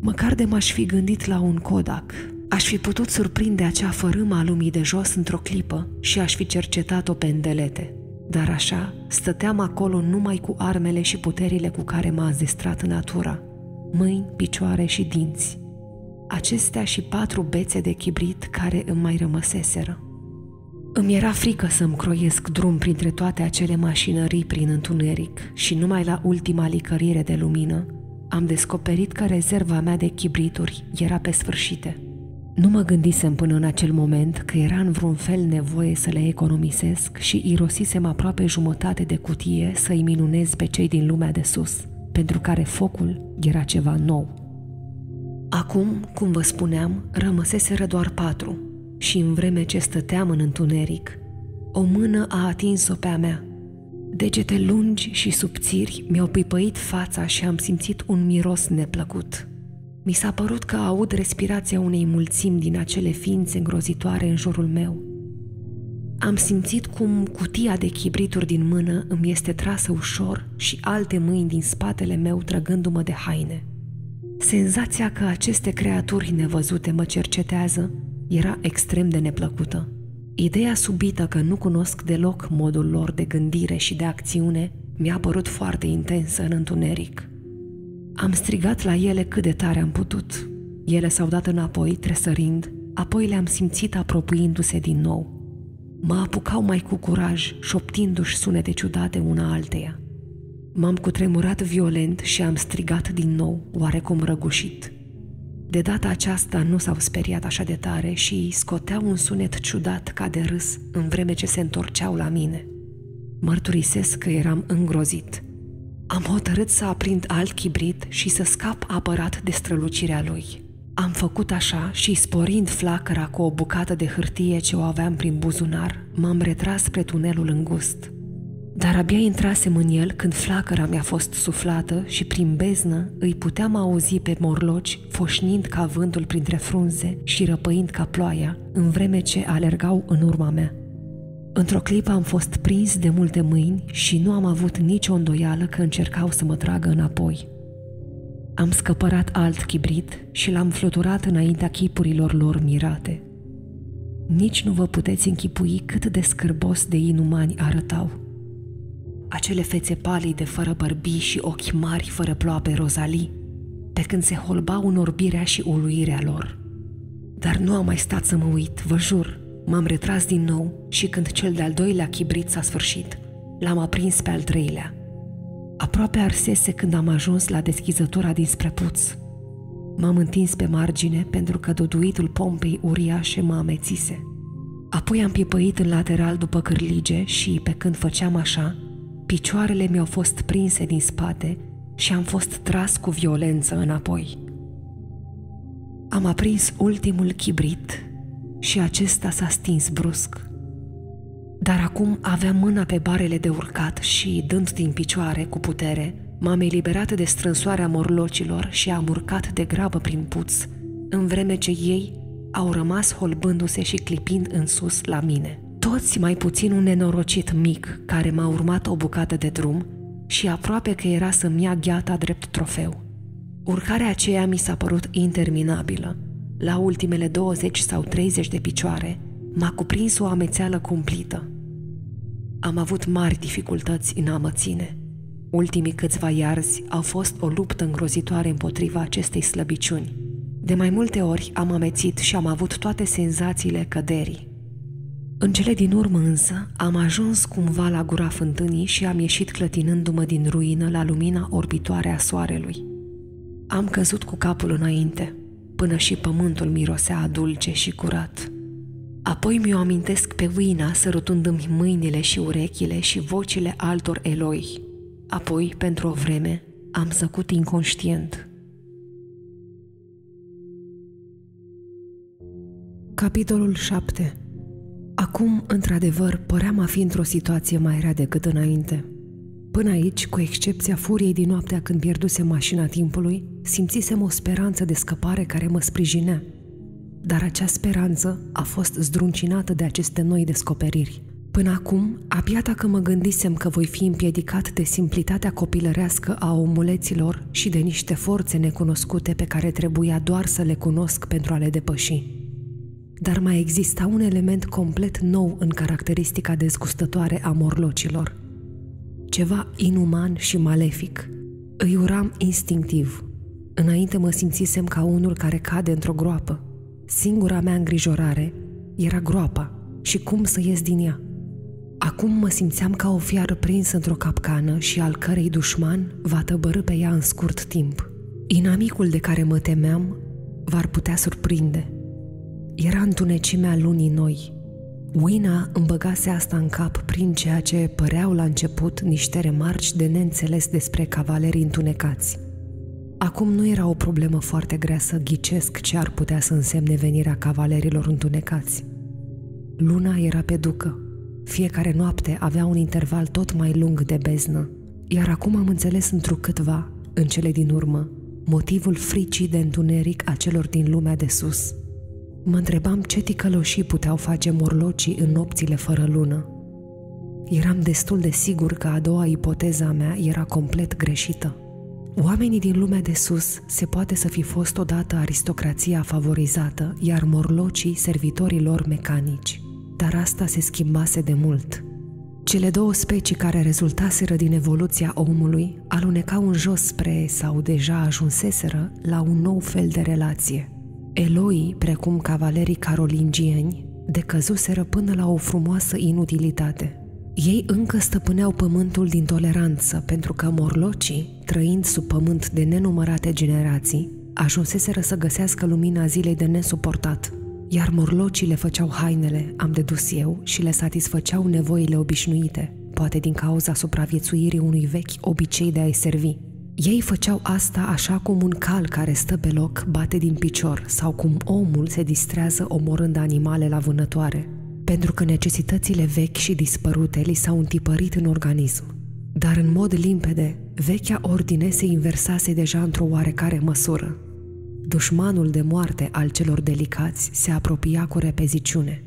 Măcar de m-aș fi gândit la un Kodak, aș fi putut surprinde acea fărâmă a lumii de jos într-o clipă și aș fi cercetat-o pe îndelete. Dar așa, stăteam acolo numai cu armele și puterile cu care m-a zestrat natura. Mâini, picioare și dinți. Acestea și patru bețe de chibrit care îmi mai rămăseseră. Îmi era frică să-mi croiesc drum printre toate acele mașinării prin întuneric și numai la ultima licărire de lumină am descoperit că rezerva mea de chibrituri era pe sfârșite. Nu mă gândisem până în acel moment că era în vreun fel nevoie să le economisesc și irosisem aproape jumătate de cutie să-i minunez pe cei din lumea de sus, pentru care focul era ceva nou. Acum, cum vă spuneam, rămăseseră doar patru și în vreme ce stăteam în întuneric, o mână a atins-o pe a mea. Degete lungi și subțiri mi-au pipăit fața și am simțit un miros neplăcut – mi s-a părut că aud respirația unei mulțimi din acele ființe îngrozitoare în jurul meu. Am simțit cum cutia de chibrituri din mână îmi este trasă ușor și alte mâini din spatele meu trăgându-mă de haine. Senzația că aceste creaturi nevăzute mă cercetează era extrem de neplăcută. Ideea subită că nu cunosc deloc modul lor de gândire și de acțiune mi-a părut foarte intensă în întuneric. Am strigat la ele cât de tare am putut. Ele s-au dat înapoi, tresărind, apoi le-am simțit apropiindu-se din nou. Mă apucau mai cu curaj, șoptindu-și sunete ciudate una alteia. M-am cutremurat violent și am strigat din nou, oarecum răgușit. De data aceasta nu s-au speriat așa de tare și scoteau un sunet ciudat ca de râs în vreme ce se întorceau la mine. Mărturisesc că eram îngrozit – am hotărât să aprind alt chibrit și să scap apărat de strălucirea lui. Am făcut așa și, sporind flacăra cu o bucată de hârtie ce o aveam prin buzunar, m-am retras spre tunelul îngust. Dar abia intrasem în el când flacăra mi-a fost suflată și prin beznă îi puteam auzi pe morloci foșnind ca vântul printre frunze și răpăind ca ploaia, în vreme ce alergau în urma mea. Într-o clipă am fost prins de multe mâini și nu am avut nicio îndoială că încercau să mă tragă înapoi. Am scăpărat alt chibrit și l-am fluturat înaintea chipurilor lor mirate. Nici nu vă puteți închipui cât de scârbos de inumani arătau. Acele fețe palide fără bărbii și ochi mari fără ploape rozalii, pe când se holbau în orbirea și uluirea lor. Dar nu am mai stat să mă uit, vă jur, M-am retras din nou și când cel de-al doilea chibrit s-a sfârșit, l-am aprins pe al treilea. Aproape arsese când am ajuns la deschizătura dinspre puț. M-am întins pe margine pentru că duduitul pompei uriașe mă amețise. Apoi am pipăit în lateral după cârlige și, pe când făceam așa, picioarele mi-au fost prinse din spate și am fost tras cu violență înapoi. Am aprins ultimul chibrit și acesta s-a stins brusc. Dar acum aveam mâna pe barele de urcat și, dând din picioare cu putere, m-am eliberat de strânsoarea morlocilor și am urcat de grabă prin puț, în vreme ce ei au rămas holbându-se și clipind în sus la mine. Toți mai puțin un nenorocit mic care m-a urmat o bucată de drum și aproape că era să-mi ia gheata drept trofeu. Urcarea aceea mi s-a părut interminabilă. La ultimele 20 sau 30 de picioare m-a cuprins o amețeală cumplită. Am avut mari dificultăți în a mă ține. Ultimii câțiva iarzi au fost o luptă îngrozitoare împotriva acestei slăbiciuni. De mai multe ori am amețit și am avut toate senzațiile căderii. În cele din urmă însă am ajuns cumva la gura fântânii și am ieșit clătinându-mă din ruină la lumina orbitoare a soarelui. Am căzut cu capul înainte, până și pământul mirosea dulce și curat. Apoi mi-o amintesc pe Uina sărutându-mi mâinile și urechile și vocile altor eloi. Apoi, pentru o vreme, am săcut inconștient. Capitolul 7 Acum, într-adevăr, păream a fi într-o situație mai rea decât înainte. Până aici, cu excepția furiei din noaptea când pierduse mașina timpului, simțisem o speranță de scăpare care mă sprijinea. Dar acea speranță a fost zdruncinată de aceste noi descoperiri. Până acum, abia dacă mă gândisem că voi fi împiedicat de simplitatea copilărească a omuleților și de niște forțe necunoscute pe care trebuia doar să le cunosc pentru a le depăși. Dar mai exista un element complet nou în caracteristica dezgustătoare a morlocilor. Ceva inuman și malefic. Îi uram instinctiv. Înainte mă simțisem ca unul care cade într-o groapă. Singura mea îngrijorare era groapa și cum să ies din ea. Acum mă simțeam ca o fiară prinsă într-o capcană și al cărei dușman va tăbărâ pe ea în scurt timp. Inamicul de care mă temeam v-ar putea surprinde – era întunecimea lunii noi. Wina îmi băgase asta în cap prin ceea ce păreau la început niște remarci de neînțeles despre cavalerii întunecați. Acum nu era o problemă foarte grea să ghicesc ce ar putea să însemne venirea cavalerilor întunecați. Luna era pe ducă. Fiecare noapte avea un interval tot mai lung de beznă, iar acum am înțeles întrucâtva, în cele din urmă, motivul fricii de întuneric a celor din lumea de sus – Mă întrebam ce ticăloșii puteau face morlocii în nopțile fără lună. Eram destul de sigur că a doua ipoteza mea era complet greșită. Oamenii din lumea de sus se poate să fi fost odată aristocrația favorizată, iar morlocii servitorii lor mecanici. Dar asta se schimbase de mult. Cele două specii care rezultaseră din evoluția omului alunecau în jos spre, sau deja ajunseseră, la un nou fel de relație – Eloi, precum cavalerii carolingieni, decăzuseră până la o frumoasă inutilitate. Ei încă stăpâneau pământul din toleranță, pentru că morlocii, trăind sub pământ de nenumărate generații, ajunseseră să găsească lumina zilei de nesuportat. Iar morlocii le făceau hainele, am dedus eu, și le satisfăceau nevoile obișnuite, poate din cauza supraviețuirii unui vechi obicei de a-i servi – ei făceau asta așa cum un cal care stă pe loc bate din picior sau cum omul se distrează omorând animale la vânătoare, pentru că necesitățile vechi și dispărute li s-au întipărit în organism. Dar în mod limpede, vechea ordine se inversase deja într-o oarecare măsură. Dușmanul de moarte al celor delicați se apropia cu repeziciune.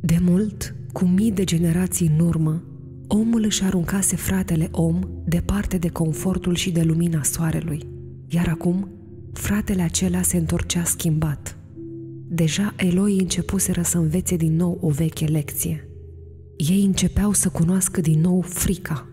De mult, cu mii de generații în urmă, Omul își aruncase fratele om departe de confortul și de lumina soarelui, iar acum fratele acela se întorcea schimbat. Deja Eloi începuseră să învețe din nou o veche lecție. Ei începeau să cunoască din nou frica.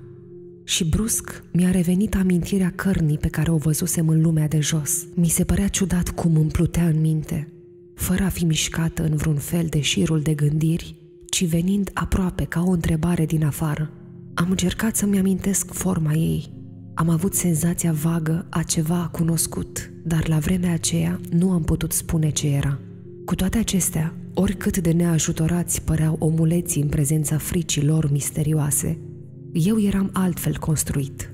Și brusc mi-a revenit amintirea cărnii pe care o văzusem în lumea de jos. Mi se părea ciudat cum îmi plutea în minte, fără a fi mișcată în vreun fel de șirul de gândiri, ci venind aproape ca o întrebare din afară. Am încercat să-mi amintesc forma ei. Am avut senzația vagă a ceva cunoscut, dar la vremea aceea nu am putut spune ce era. Cu toate acestea, oricât de neajutorați păreau omuleții în prezența fricii lor misterioase, eu eram altfel construit.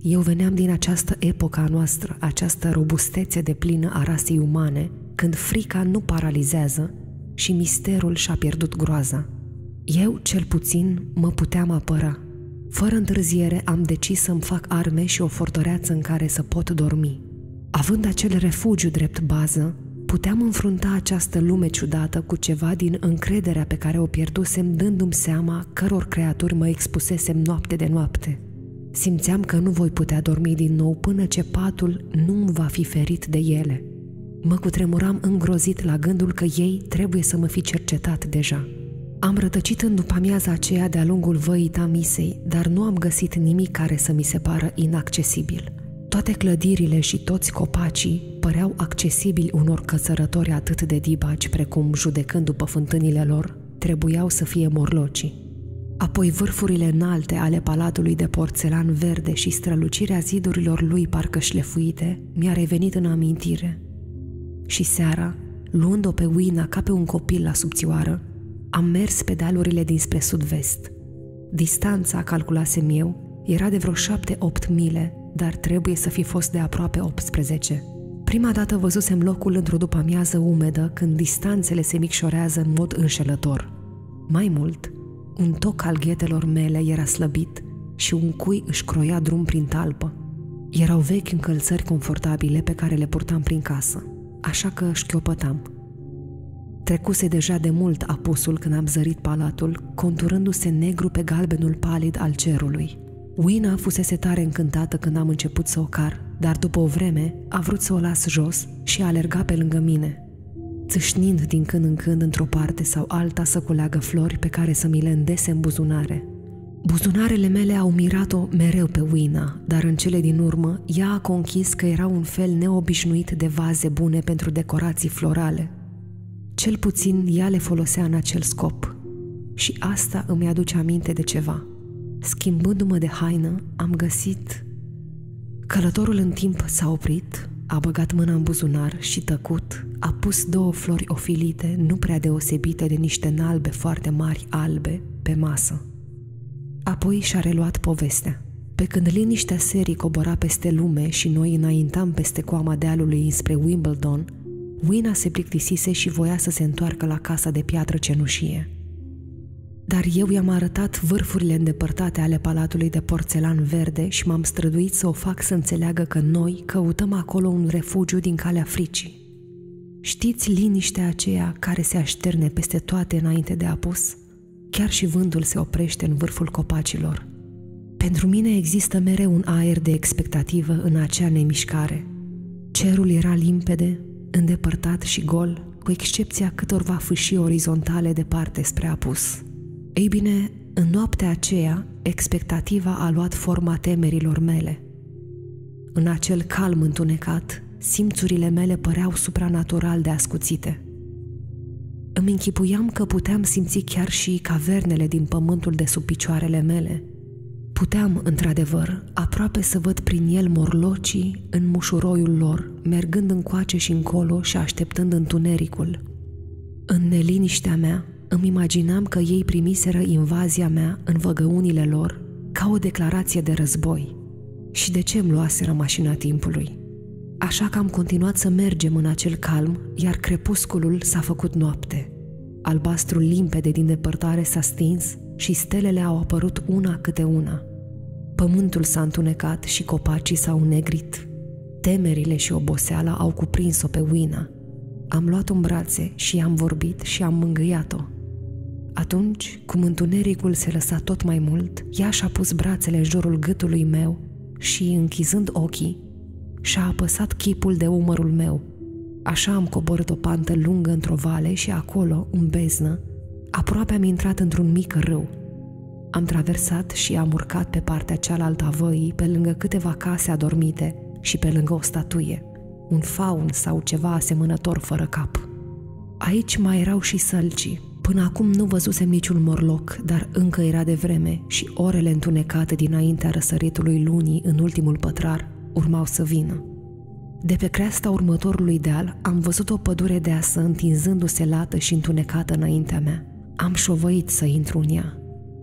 Eu veneam din această epoca noastră, această robustețe de plină a rasei umane, când frica nu paralizează și misterul și-a pierdut groaza. Eu, cel puțin, mă puteam apăra. Fără întârziere am decis să-mi fac arme și o fortăreață în care să pot dormi. Având acel refugiu drept bază, Puteam înfrunta această lume ciudată cu ceva din încrederea pe care o pierdusem dându-mi seama căror creaturi mă expusesem noapte de noapte. Simțeam că nu voi putea dormi din nou până ce patul nu îmi va fi ferit de ele. Mă cutremuram îngrozit la gândul că ei trebuie să mă fi cercetat deja. Am rătăcit în după amiaza aceea de-a lungul văii Tamisei, dar nu am găsit nimic care să mi se pară inaccesibil. Toate clădirile și toți copacii păreau accesibili unor căsărători atât de dibaci precum, judecând după fântânile lor, trebuiau să fie morlocii. Apoi vârfurile înalte ale palatului de porțelan verde și strălucirea zidurilor lui parcă șlefuite mi-a revenit în amintire. Și seara, luând-o pe Uina ca pe un copil la subțioară, am mers pe dealurile dinspre sud-vest. Distanța, calculasem eu, era de vreo șapte-opt mile, dar trebuie să fi fost de aproape 18. Prima dată văzusem locul într-o după-amiază umedă, când distanțele se micșorează în mod înșelător. Mai mult, un toc al ghetelor mele era slăbit și un cui își croia drum prin talpă. Erau vechi încălțări confortabile pe care le purtam prin casă, așa că șchiopătam. Trecuse deja de mult apusul când am zărit palatul, conturându-se negru pe galbenul palid al cerului. Wina fusese tare încântată când am început să o car, dar după o vreme a vrut să o las jos și a alergat pe lângă mine, țâșnind din când în când într-o parte sau alta să culeagă flori pe care să mi le îndese în buzunare. Buzunarele mele au mirat-o mereu pe Wina, dar în cele din urmă ea a conchis că era un fel neobișnuit de vaze bune pentru decorații florale. Cel puțin ea le folosea în acel scop. Și asta îmi aduce aminte de ceva. Schimbându-mă de haină, am găsit... Călătorul în timp s-a oprit, a băgat mâna în buzunar și tăcut, a pus două flori ofilite, nu prea deosebite de niște nalbe foarte mari albe, pe masă. Apoi și-a reluat povestea. Pe când liniștea serii cobora peste lume și noi înaintam peste coama dealului înspre Wimbledon, Wina se plictisise și voia să se întoarcă la casa de piatră cenușie. Dar eu i-am arătat vârfurile îndepărtate ale palatului de porțelan verde și m-am străduit să o fac să înțeleagă că noi căutăm acolo un refugiu din calea fricii. Știți liniștea aceea care se așterne peste toate înainte de apus? Chiar și vântul se oprește în vârful copacilor. Pentru mine există mereu un aer de expectativă în acea nemișcare. Cerul era limpede, îndepărtat și gol, cu excepția câtorva fâșii orizontale departe spre apus. Ei bine, în noaptea aceea, expectativa a luat forma temerilor mele. În acel calm întunecat, simțurile mele păreau supranatural de ascuțite. Îmi închipuiam că puteam simți chiar și cavernele din pământul de sub picioarele mele. Puteam, într-adevăr, aproape să văd prin el morlocii în mușuroiul lor, mergând încoace și încolo și așteptând întunericul. În neliniștea mea, îmi imaginam că ei primiseră invazia mea în văgăunile lor ca o declarație de război. Și de ce îmi luaseră mașina timpului? Așa că am continuat să mergem în acel calm, iar crepusculul s-a făcut noapte. Albastrul limpede din depărtare s-a stins și stelele au apărut una câte una. Pământul s-a întunecat și copacii s-au negrit. Temerile și oboseala au cuprins-o pe Wina. Am luat-o în brațe și am vorbit și am mângâiat-o. Atunci, cum întunericul se lăsa tot mai mult, ea și-a pus brațele în jurul gâtului meu și, închizând ochii, și-a apăsat chipul de umărul meu. Așa am coborât o pantă lungă într-o vale și acolo, în beznă, aproape am intrat într-un mic râu. Am traversat și am urcat pe partea cealaltă a văii, pe lângă câteva case adormite și pe lângă o statuie, un faun sau ceva asemănător fără cap. Aici mai erau și sălcii, Până acum nu văzusem niciun morloc, dar încă era de vreme și orele întunecate dinaintea răsăritului lunii în ultimul pătrar urmau să vină. De pe creasta următorului deal am văzut o pădure deasă întinzându-se lată și întunecată înaintea mea. Am șovăit să intru în ea.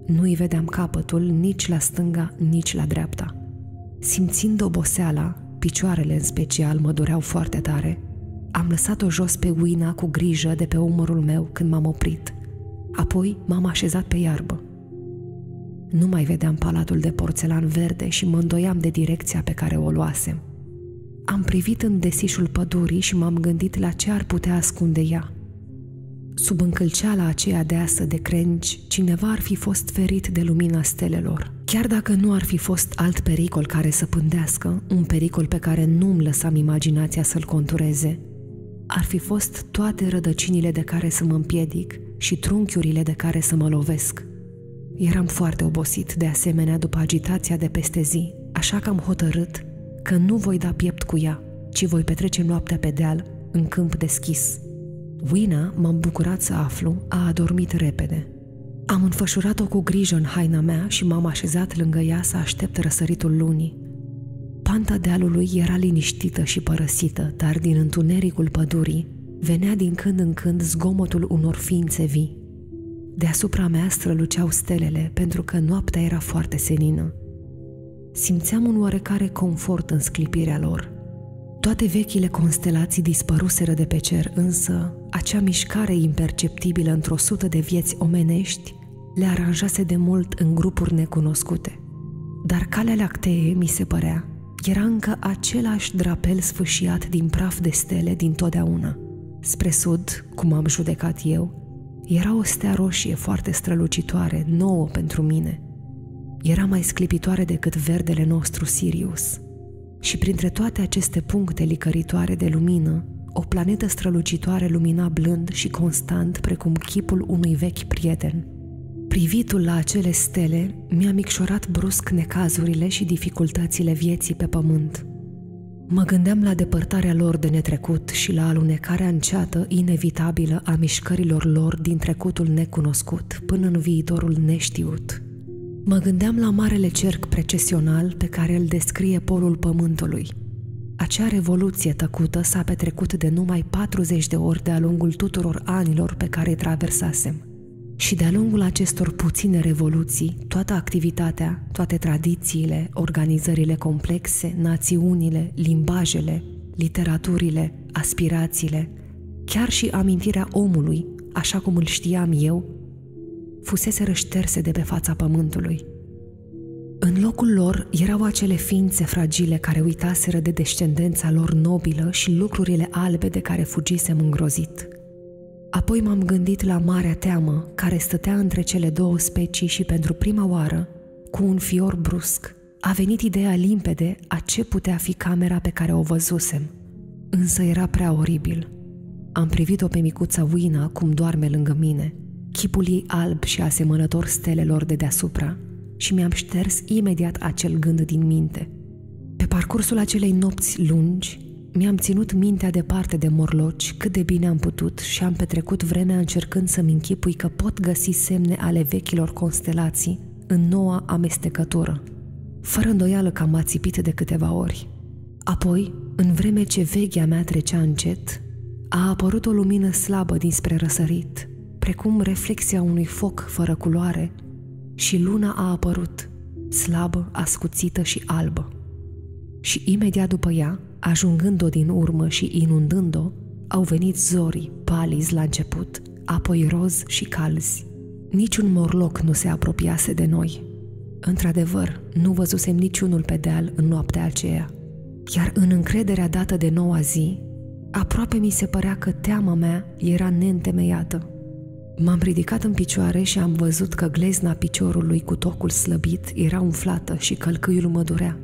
Nu-i vedeam capătul nici la stânga, nici la dreapta. Simțind oboseala, picioarele în special mă dureau foarte tare, am lăsat-o jos pe Uina cu grijă de pe umărul meu când m-am oprit. Apoi m-am așezat pe iarbă. Nu mai vedeam palatul de porțelan verde și mă îndoiam de direcția pe care o luasem. Am privit în desișul pădurii și m-am gândit la ce ar putea ascunde ea. Sub încălceala aceea deasă de crengi, cineva ar fi fost ferit de lumina stelelor. Chiar dacă nu ar fi fost alt pericol care să pândească, un pericol pe care nu-mi lăsam imaginația să-l contureze, ar fi fost toate rădăcinile de care să mă împiedic și trunchiurile de care să mă lovesc. Eram foarte obosit de asemenea după agitația de peste zi, așa că am hotărât că nu voi da piept cu ea, ci voi petrece noaptea pe deal, în câmp deschis. Wina, m-am bucurat să aflu, a adormit repede. Am înfășurat-o cu grijă în haina mea și m-am așezat lângă ea să aștept răsăritul lunii. Panta dealului era liniștită și părăsită, dar din întunericul pădurii venea din când în când zgomotul unor ființe vii. Deasupra mea străluceau stelele pentru că noaptea era foarte senină. Simțeam un oarecare confort în sclipirea lor. Toate vechile constelații dispăruseră de pe cer, însă acea mișcare imperceptibilă într-o sută de vieți omenești le aranjase de mult în grupuri necunoscute. Dar calea lactee, mi se părea, era încă același drapel sfâșiat din praf de stele din totdeauna. Spre sud, cum am judecat eu, era o stea roșie foarte strălucitoare, nouă pentru mine. Era mai sclipitoare decât verdele nostru Sirius. Și printre toate aceste puncte licăritoare de lumină, o planetă strălucitoare lumina blând și constant precum chipul unui vechi prieten. Privitul la acele stele mi-a micșorat brusc necazurile și dificultățile vieții pe pământ. Mă gândeam la depărtarea lor de netrecut și la alunecarea înceată, inevitabilă a mișcărilor lor din trecutul necunoscut până în viitorul neștiut. Mă gândeam la marele cerc precesional pe care îl descrie polul pământului. Acea revoluție tăcută s-a petrecut de numai 40 de ori de-a lungul tuturor anilor pe care îi traversasem. Și de-a lungul acestor puține revoluții, toată activitatea, toate tradițiile, organizările complexe, națiunile, limbajele, literaturile, aspirațiile, chiar și amintirea omului, așa cum îl știam eu, fusese rășterse de pe fața pământului. În locul lor erau acele ființe fragile care uitaseră de descendența lor nobilă și lucrurile albe de care fugisem îngrozit – Apoi m-am gândit la marea teamă care stătea între cele două specii și pentru prima oară, cu un fior brusc, a venit ideea limpede a ce putea fi camera pe care o văzusem. Însă era prea oribil. Am privit-o pe micuța Wina cum doarme lângă mine, chipul ei alb și asemănător stelelor de deasupra, și mi-am șters imediat acel gând din minte. Pe parcursul acelei nopți lungi, mi-am ținut mintea departe de morloci cât de bine am putut și am petrecut vremea încercând să-mi închipui că pot găsi semne ale vechilor constelații în noua amestecătură. Fără îndoială că am ațipit de câteva ori. Apoi, în vreme ce veghea mea trecea încet, a apărut o lumină slabă dinspre răsărit, precum reflexia unui foc fără culoare, și luna a apărut, slabă, ascuțită și albă. Și imediat după ea, Ajungând-o din urmă și inundând-o, au venit zorii, palizi la început, apoi roz și calzi. Niciun morloc nu se apropiase de noi. Într-adevăr, nu văzusem niciunul pe deal în noaptea aceea. Iar în încrederea dată de noua zi, aproape mi se părea că teama mea era neîntemeiată. M-am ridicat în picioare și am văzut că glezna piciorului cu tocul slăbit era umflată și călcâiul mă durea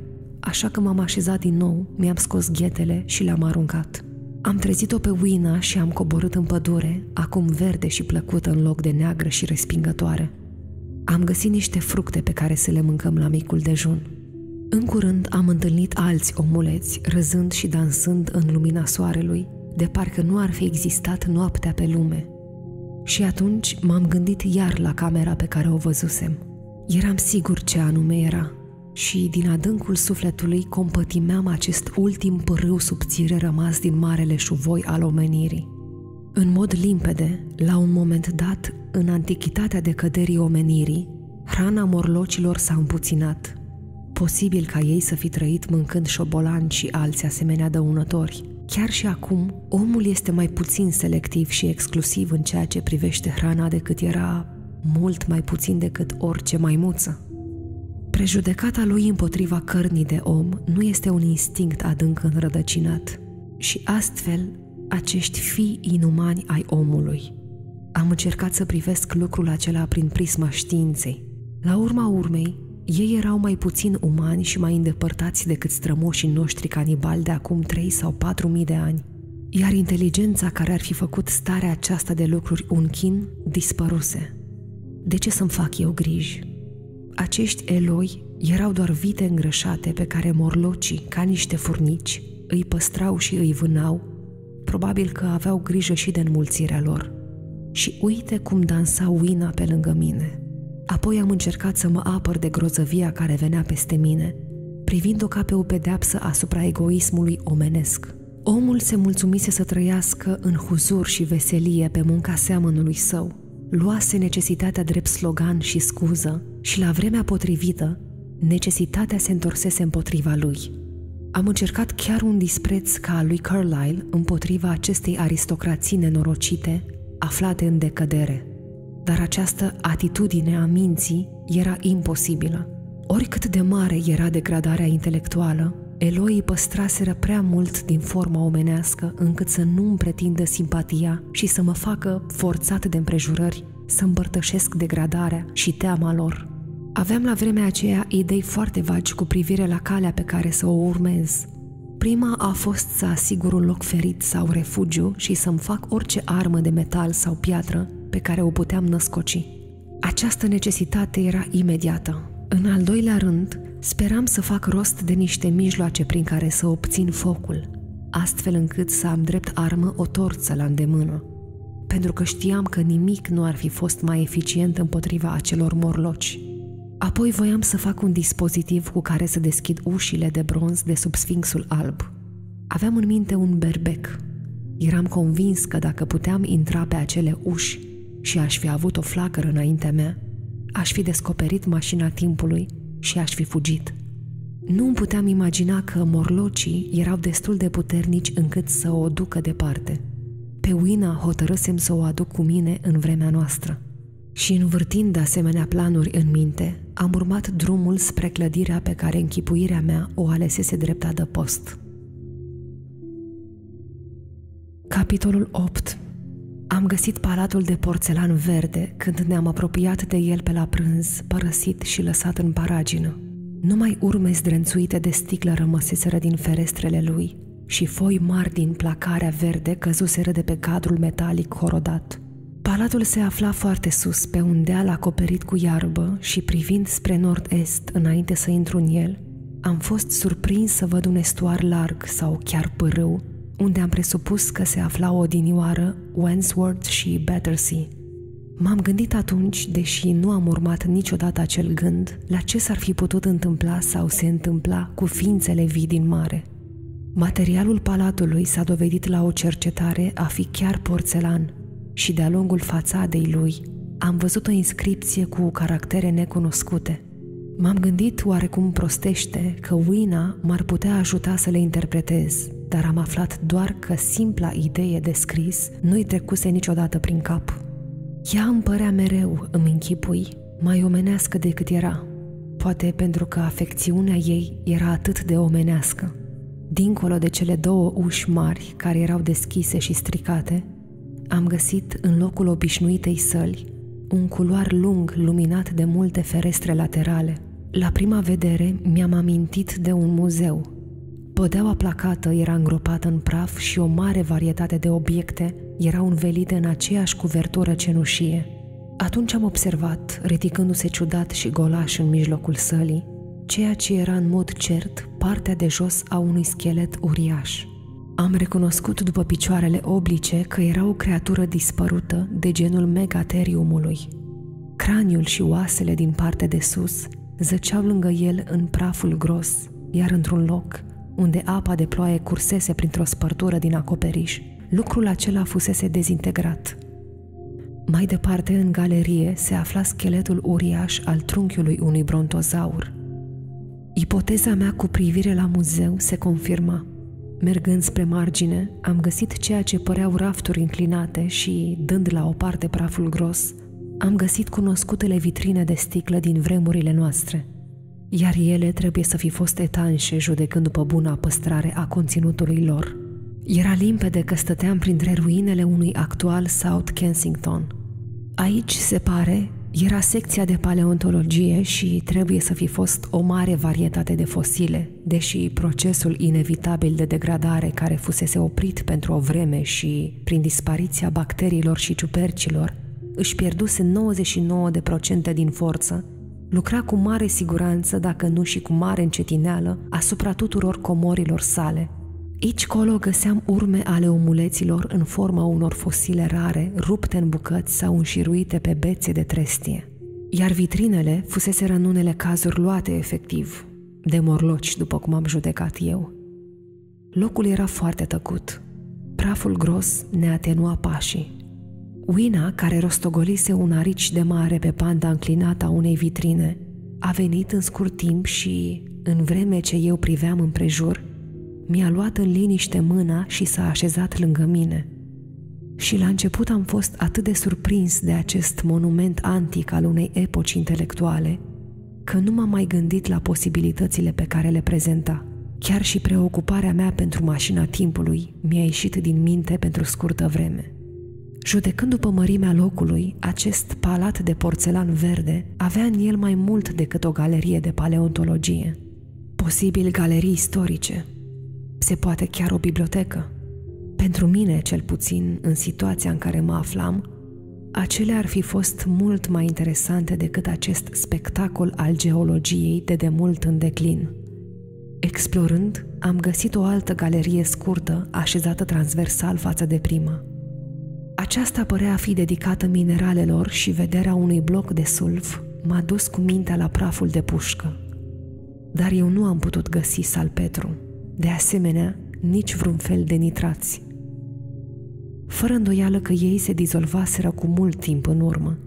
așa că m-am așezat din nou, mi-am scos ghetele și le-am aruncat. Am trezit-o pe Wina și am coborât în pădure, acum verde și plăcută în loc de neagră și respingătoare. Am găsit niște fructe pe care să le mâncăm la micul dejun. În curând am întâlnit alți omuleți, râzând și dansând în lumina soarelui, de parcă nu ar fi existat noaptea pe lume. Și atunci m-am gândit iar la camera pe care o văzusem. Eram sigur ce anume era – și din adâncul sufletului compătimeam acest ultim pârâu subțire rămas din marele șuvoi al omenirii. În mod limpede, la un moment dat, în antichitatea decăderii omenirii, hrana morlocilor s-a împuținat. Posibil ca ei să fi trăit mâncând șobolani și alți asemenea dăunători. Chiar și acum, omul este mai puțin selectiv și exclusiv în ceea ce privește hrana decât era mult mai puțin decât orice maimuță. Prejudecata lui împotriva cărnii de om nu este un instinct adânc înrădăcinat și astfel acești fii inumani ai omului. Am încercat să privesc lucrul acela prin prisma științei. La urma urmei, ei erau mai puțin umani și mai îndepărtați decât strămoșii noștri canibali de acum 3 sau 4 mii de ani. Iar inteligența care ar fi făcut starea aceasta de lucruri un chin dispăruse. De ce să-mi fac eu griji? Acești eloi erau doar vite îngrășate pe care morlocii, ca niște furnici, îi păstrau și îi vânau, probabil că aveau grijă și de înmulțirea lor. Și uite cum dansa Uina pe lângă mine. Apoi am încercat să mă apăr de grozăvia care venea peste mine, privind-o ca pe o pedeapsă asupra egoismului omenesc. Omul se mulțumise să trăiască în huzur și veselie pe munca seamănului său, luase necesitatea drept slogan și scuză și la vremea potrivită, necesitatea se întorsese împotriva lui. Am încercat chiar un dispreț ca al lui Carlyle împotriva acestei aristocrații nenorocite, aflate în decădere. Dar această atitudine a minții era imposibilă. Oricât de mare era degradarea intelectuală, Eloi păstraseră prea mult din forma omenească încât să nu-mi pretindă simpatia și să mă facă, forțat de împrejurări, să împărtășesc degradarea și teama lor. Aveam la vremea aceea idei foarte vagi cu privire la calea pe care să o urmez. Prima a fost să asigur un loc ferit sau refugiu și să-mi fac orice armă de metal sau piatră pe care o puteam născoci. Această necesitate era imediată. În al doilea rând, speram să fac rost de niște mijloace prin care să obțin focul, astfel încât să am drept armă o torță la îndemână, pentru că știam că nimic nu ar fi fost mai eficient împotriva acelor morloci. Apoi voiam să fac un dispozitiv cu care să deschid ușile de bronz de sub Sfinxul Alb. Aveam în minte un berbec. Eram convins că dacă puteam intra pe acele uși și aș fi avut o flacără înaintea mea, aș fi descoperit mașina timpului și aș fi fugit. Nu îmi puteam imagina că morlocii erau destul de puternici încât să o ducă departe. Pe Wina hotărâsem să o aduc cu mine în vremea noastră. Și învârtind asemenea planuri în minte, am urmat drumul spre clădirea pe care închipuirea mea o alesese drept adăpost. Capitolul 8 Am găsit palatul de porțelan verde când ne-am apropiat de el pe la prânz, părăsit și lăsat în paragină. Numai urme zdrențuite de sticlă rămăseseră din ferestrele lui și foi mari din placarea verde căzuseră de pe cadrul metalic horodat – Palatul se afla foarte sus, pe un deal acoperit cu iarbă și privind spre nord-est înainte să intru în el, am fost surprins să văd un estuar larg sau chiar pârâu, unde am presupus că se afla o odinioară Wandsworth și Battersea. M-am gândit atunci, deși nu am urmat niciodată acel gând, la ce s-ar fi putut întâmpla sau se întâmpla cu ființele vii din mare. Materialul palatului s-a dovedit la o cercetare a fi chiar porțelan – și de-a lungul fațadei lui am văzut o inscripție cu caractere necunoscute. M-am gândit oarecum prostește că Wina m-ar putea ajuta să le interpretez, dar am aflat doar că simpla idee de scris nu-i trecuse niciodată prin cap. Ea îmi părea mereu, îmi închipui, mai omenească decât era, poate pentru că afecțiunea ei era atât de omenească. Dincolo de cele două uși mari care erau deschise și stricate, am găsit în locul obișnuitei săli un culoar lung luminat de multe ferestre laterale. La prima vedere mi-am amintit de un muzeu. Podeaua placată era îngropată în praf și o mare varietate de obiecte erau învelite în aceeași cuvertură cenușie. Atunci am observat, ridicându-se ciudat și golaș în mijlocul sălii, ceea ce era în mod cert partea de jos a unui schelet uriaș. Am recunoscut după picioarele oblice că era o creatură dispărută de genul megateriumului. Craniul și oasele din partea de sus zăceau lângă el în praful gros, iar într-un loc, unde apa de ploaie cursese printr-o spărtură din acoperiș, lucrul acela fusese dezintegrat. Mai departe, în galerie, se afla scheletul uriaș al trunchiului unui brontozaur. Ipoteza mea cu privire la muzeu se confirma – Mergând spre margine, am găsit ceea ce păreau rafturi înclinate și, dând la o parte praful gros, am găsit cunoscutele vitrine de sticlă din vremurile noastre. Iar ele trebuie să fi fost etanșe judecând după buna păstrare a conținutului lor. Era limpede că stăteam printre ruinele unui actual South Kensington. Aici, se pare, era secția de paleontologie și trebuie să fi fost o mare varietate de fosile, deși procesul inevitabil de degradare care fusese oprit pentru o vreme și, prin dispariția bacteriilor și ciupercilor, își pierduse 99% din forță, lucra cu mare siguranță, dacă nu și cu mare încetineală, asupra tuturor comorilor sale. Aici colo găseam urme ale omuleților în forma unor fosile rare, rupte în bucăți sau înșiruite pe bețe de trestie. Iar vitrinele fusese în unele cazuri luate efectiv, de morloci, după cum am judecat eu. Locul era foarte tăcut. Praful gros ne atenua pașii. Wina, care rostogolise un arici de mare pe panda înclinată a unei vitrine, a venit în scurt timp și, în vreme ce eu priveam împrejur, mi-a luat în liniște mâna și s-a așezat lângă mine. Și la început am fost atât de surprins de acest monument antic al unei epoci intelectuale, că nu m-am mai gândit la posibilitățile pe care le prezenta. Chiar și preocuparea mea pentru mașina timpului mi-a ieșit din minte pentru scurtă vreme. Judecând după mărimea locului, acest palat de porțelan verde avea în el mai mult decât o galerie de paleontologie. Posibil galerii istorice. Se poate chiar o bibliotecă. Pentru mine, cel puțin, în situația în care mă aflam, acelea ar fi fost mult mai interesante decât acest spectacol al geologiei de demult în declin. Explorând, am găsit o altă galerie scurtă, așezată transversal față de prima – aceasta părea a fi dedicată mineralelor și vederea unui bloc de sulf m-a dus cu mintea la praful de pușcă. Dar eu nu am putut găsi salpetru, de asemenea, nici vreun fel de nitrați. Fără îndoială că ei se dizolvaseră cu mult timp în urmă,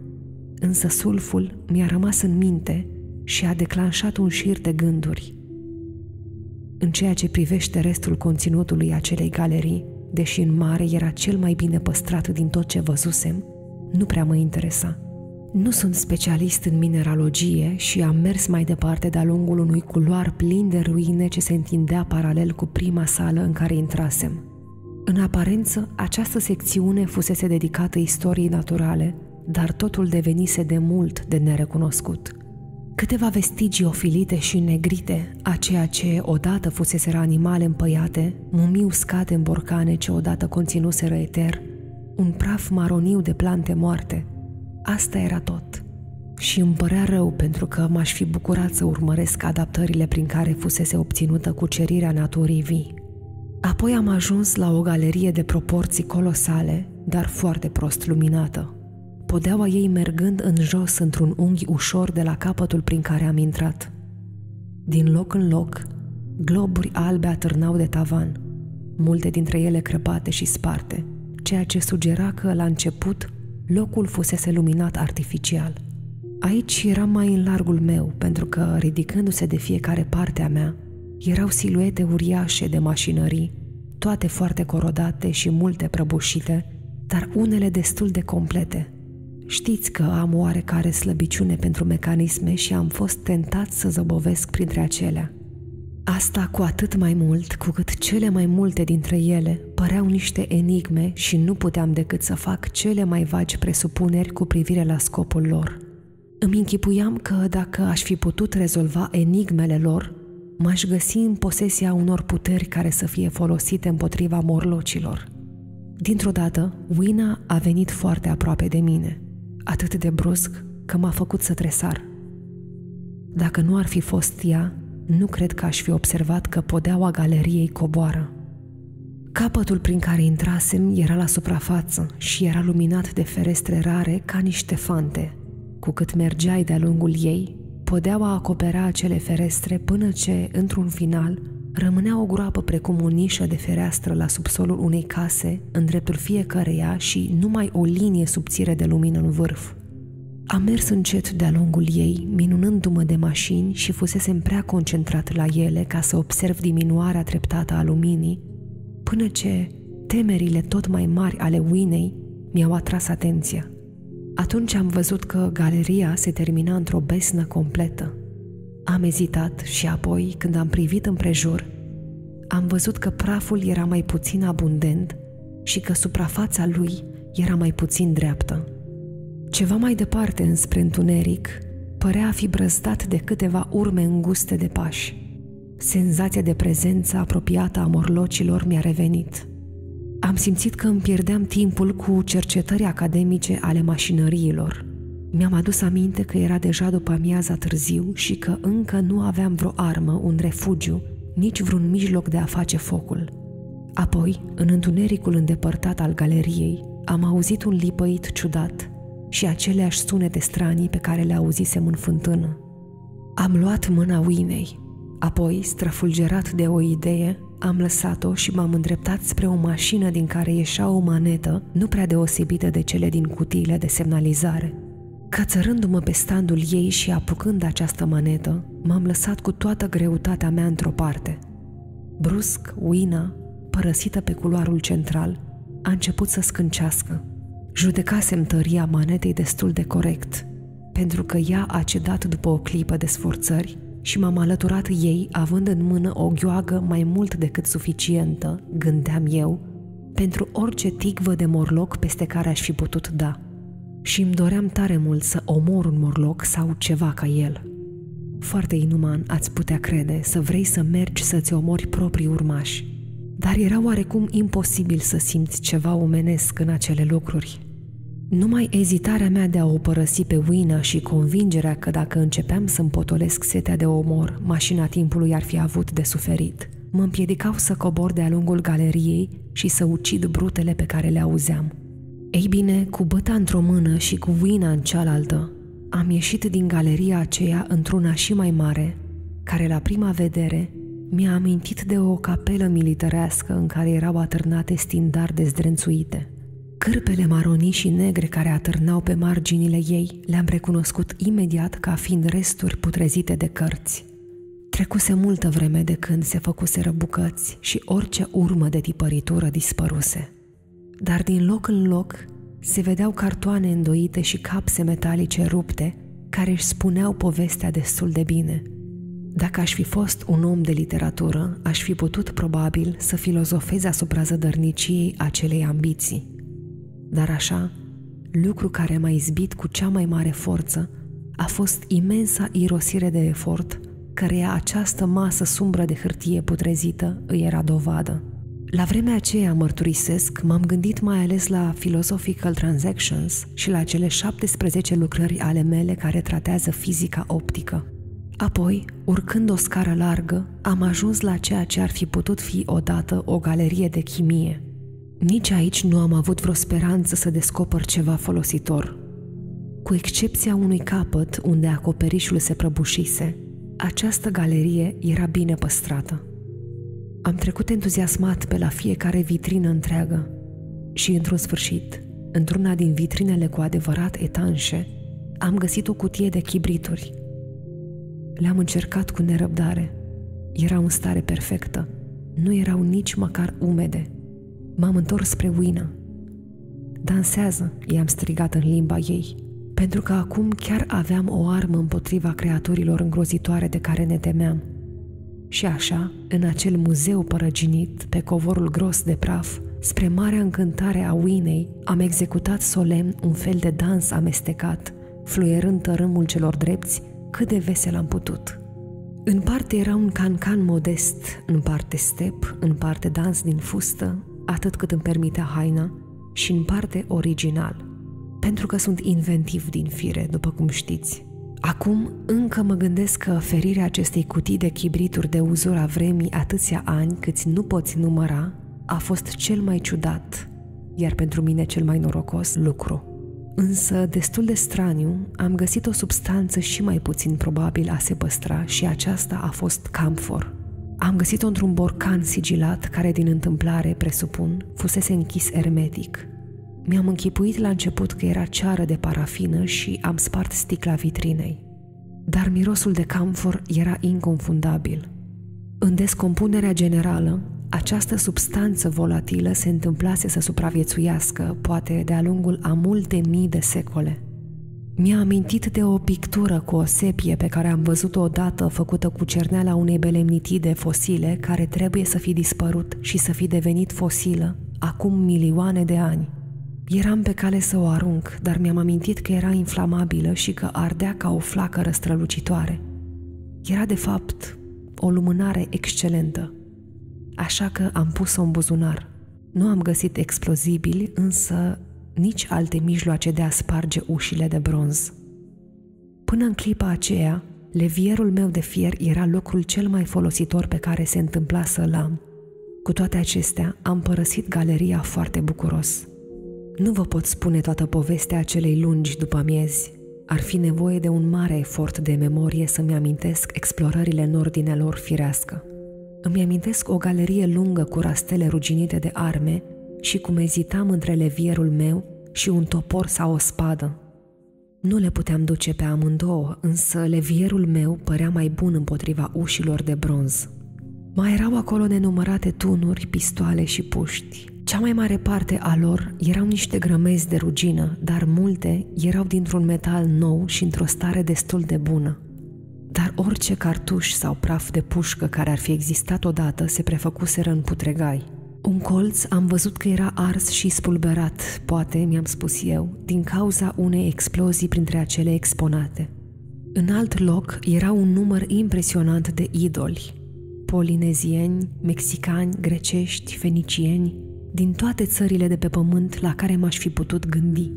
însă sulful mi-a rămas în minte și a declanșat un șir de gânduri. În ceea ce privește restul conținutului acelei galerii, deși în mare era cel mai bine păstrat din tot ce văzusem, nu prea mă interesa. Nu sunt specialist în mineralogie și am mers mai departe de-a lungul unui culoar plin de ruine ce se întindea paralel cu prima sală în care intrasem. În aparență, această secțiune fusese dedicată istoriei naturale, dar totul devenise de mult de nerecunoscut – Câteva vestigii ofilite și negrite a ceea ce odată fuseseră animale împăiate, mumii uscate în borcane ce odată conținuseră eter, un praf maroniu de plante moarte. Asta era tot. Și îmi părea rău pentru că m-aș fi bucurat să urmăresc adaptările prin care fusese obținută cucerirea naturii vii. Apoi am ajuns la o galerie de proporții colosale, dar foarte prost luminată podeaua ei mergând în jos într-un unghi ușor de la capătul prin care am intrat. Din loc în loc, globuri albe atârnau de tavan, multe dintre ele crăpate și sparte, ceea ce sugera că, la început, locul fusese luminat artificial. Aici era mai în largul meu, pentru că, ridicându-se de fiecare parte a mea, erau siluete uriașe de mașinării, toate foarte corodate și multe prăbușite, dar unele destul de complete – Știți că am oarecare slăbiciune pentru mecanisme și am fost tentat să zăbovesc printre acelea. Asta cu atât mai mult cu cât cele mai multe dintre ele păreau niște enigme și nu puteam decât să fac cele mai vagi presupuneri cu privire la scopul lor. Îmi închipuiam că dacă aș fi putut rezolva enigmele lor, m-aș găsi în posesia unor puteri care să fie folosite împotriva morlocilor. Dintr-o dată, Wina a venit foarte aproape de mine – atât de brusc că m-a făcut să tresar. Dacă nu ar fi fost ea, nu cred că aș fi observat că podeaua galeriei coboară. Capătul prin care intrasem era la suprafață și era luminat de ferestre rare ca niște fante. Cu cât mergeai de-a lungul ei, podeaua acoperea acele ferestre până ce, într-un final, rămânea o groapă precum o nișă de fereastră la subsolul unei case, în dreptul fiecăreia și numai o linie subțire de lumină în vârf. Am mers încet de-a lungul ei, minunându-mă de mașini și fusesem prea concentrat la ele ca să observ diminuarea treptată a luminii, până ce temerile tot mai mari ale Winei mi-au atras atenția. Atunci am văzut că galeria se termina într-o besnă completă. Am ezitat și apoi, când am privit împrejur, am văzut că praful era mai puțin abundent și că suprafața lui era mai puțin dreaptă. Ceva mai departe înspre întuneric, părea a fi brăzdat de câteva urme înguste de pași. Senzația de prezență apropiată a morlocilor mi-a revenit. Am simțit că îmi pierdeam timpul cu cercetări academice ale mașinăriilor. Mi-am adus aminte că era deja după amiaza târziu și că încă nu aveam vreo armă, un refugiu, nici vreun mijloc de a face focul. Apoi, în întunericul îndepărtat al galeriei, am auzit un lipăit ciudat și aceleași sunete stranii pe care le auzisem în fântână. Am luat mâna Winei, apoi, străfulgerat de o idee, am lăsat-o și m-am îndreptat spre o mașină din care ieșea o manetă nu prea deosebită de cele din cutiile de semnalizare. Cățărându-mă pe standul ei și apucând această manetă, m-am lăsat cu toată greutatea mea într-o parte. Brusc, Uina, părăsită pe culoarul central, a început să scâncească. Judecasem tăria manetei destul de corect, pentru că ea a cedat după o clipă de sforțări și m-am alăturat ei având în mână o gheoagă mai mult decât suficientă, gândeam eu, pentru orice ticvă de morloc peste care aș fi putut da. Și îmi doream tare mult să omor un morloc sau ceva ca el. Foarte inuman ați putea crede să vrei să mergi să-ți omori proprii urmași. Dar era oarecum imposibil să simți ceva omenesc în acele lucruri. Numai ezitarea mea de a o părăsi pe Wina și convingerea că dacă începeam să împotolesc setea de omor, mașina timpului ar fi avut de suferit, mă împiedicau să cobor de-a lungul galeriei și să ucid brutele pe care le auzeam. Ei bine, cu băta într-o mână și cu Wina în cealaltă, am ieșit din galeria aceea într-una și mai mare, care la prima vedere mi-a amintit de o capelă militarească în care erau atârnate standarde zdrențuite – Cârpele maronii și negre care atârnau pe marginile ei le-am recunoscut imediat ca fiind resturi putrezite de cărți. Trecuse multă vreme de când se făcuse bucăți și orice urmă de tipăritură dispăruse. Dar din loc în loc se vedeau cartoane îndoite și capse metalice rupte care își spuneau povestea destul de bine. Dacă aș fi fost un om de literatură, aș fi putut probabil să filozofez asupra zădărniciei acelei ambiții – dar așa, lucru care m-a izbit cu cea mai mare forță a fost imensa irosire de efort căreia această masă sumbră de hârtie putrezită îi era dovadă. La vremea aceea, mărturisesc, m-am gândit mai ales la Philosophical Transactions și la cele 17 lucrări ale mele care tratează fizica optică. Apoi, urcând o scară largă, am ajuns la ceea ce ar fi putut fi odată o galerie de chimie – nici aici nu am avut vreo speranță să descoper ceva folositor. Cu excepția unui capăt unde acoperișul se prăbușise, această galerie era bine păstrată. Am trecut entuziasmat pe la fiecare vitrină întreagă și, într-un sfârșit, într-una din vitrinele cu adevărat etanșe, am găsit o cutie de chibrituri. Le-am încercat cu nerăbdare. Erau în stare perfectă. Nu erau nici măcar umede – M-am întors spre Wina. Dansează, i-am strigat în limba ei, pentru că acum chiar aveam o armă împotriva creaturilor îngrozitoare de care ne temeam. Și așa, în acel muzeu părăginit, pe covorul gros de praf, spre marea încântare a Winei, am executat solemn un fel de dans amestecat, fluierând tărâmul celor drepți cât de vesel am putut. În parte era un cancan modest, în parte step, în parte dans din fustă, atât cât îmi permitea haina și în parte original, pentru că sunt inventiv din fire, după cum știți. Acum încă mă gândesc că ferirea acestei cutii de chibrituri de uzura vremii atâția ani câți nu poți număra a fost cel mai ciudat, iar pentru mine cel mai norocos lucru. Însă, destul de straniu, am găsit o substanță și mai puțin probabil a se păstra și aceasta a fost camfor, am găsit-o într-un borcan sigilat care, din întâmplare, presupun, fusese închis ermetic. Mi-am închipuit la început că era ceară de parafină și am spart sticla vitrinei. Dar mirosul de camfor era inconfundabil. În descompunerea generală, această substanță volatilă se întâmplase să supraviețuiască, poate de-a lungul a multe mii de secole. Mi-a amintit de o pictură cu o sepie pe care am văzut-o odată făcută cu cerneala unei belemnitide fosile care trebuie să fi dispărut și să fi devenit fosilă acum milioane de ani. Eram pe cale să o arunc, dar mi-am amintit că era inflamabilă și că ardea ca o flacără strălucitoare. Era de fapt o lumânare excelentă, așa că am pus-o în buzunar. Nu am găsit explozibili, însă nici alte mijloace de a sparge ușile de bronz. Până în clipa aceea, levierul meu de fier era locul cel mai folositor pe care se întâmpla să-l am. Cu toate acestea, am părăsit galeria foarte bucuros. Nu vă pot spune toată povestea acelei lungi după miezi. Ar fi nevoie de un mare efort de memorie să-mi amintesc explorările în ordinea lor firească. Îmi amintesc o galerie lungă cu rastele ruginite de arme și cum ezitam între levierul meu și un topor sau o spadă. Nu le puteam duce pe amândouă, însă levierul meu părea mai bun împotriva ușilor de bronz. Mai erau acolo nenumărate tunuri, pistoale și puști. Cea mai mare parte a lor erau niște grămezi de rugină, dar multe erau dintr-un metal nou și într-o stare destul de bună. Dar orice cartuș sau praf de pușcă care ar fi existat odată se prefăcuseră în putregai – un colț am văzut că era ars și spulberat, poate, mi-am spus eu, din cauza unei explozii printre acele exponate. În alt loc era un număr impresionant de idoli, polinezieni, mexicani, grecești, fenicieni, din toate țările de pe pământ la care m-aș fi putut gândi.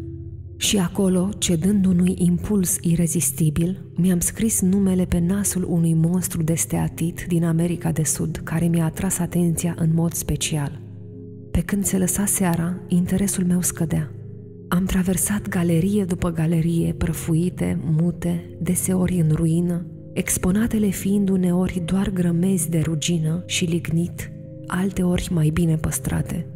Și acolo, cedând unui impuls irezistibil, mi-am scris numele pe nasul unui monstru de steatit din America de Sud, care mi-a atras atenția în mod special. Pe când se lăsa seara, interesul meu scădea. Am traversat galerie după galerie, prăfuite, mute, deseori în ruină, exponatele fiind uneori doar grămezi de rugină și lignit, alteori mai bine păstrate –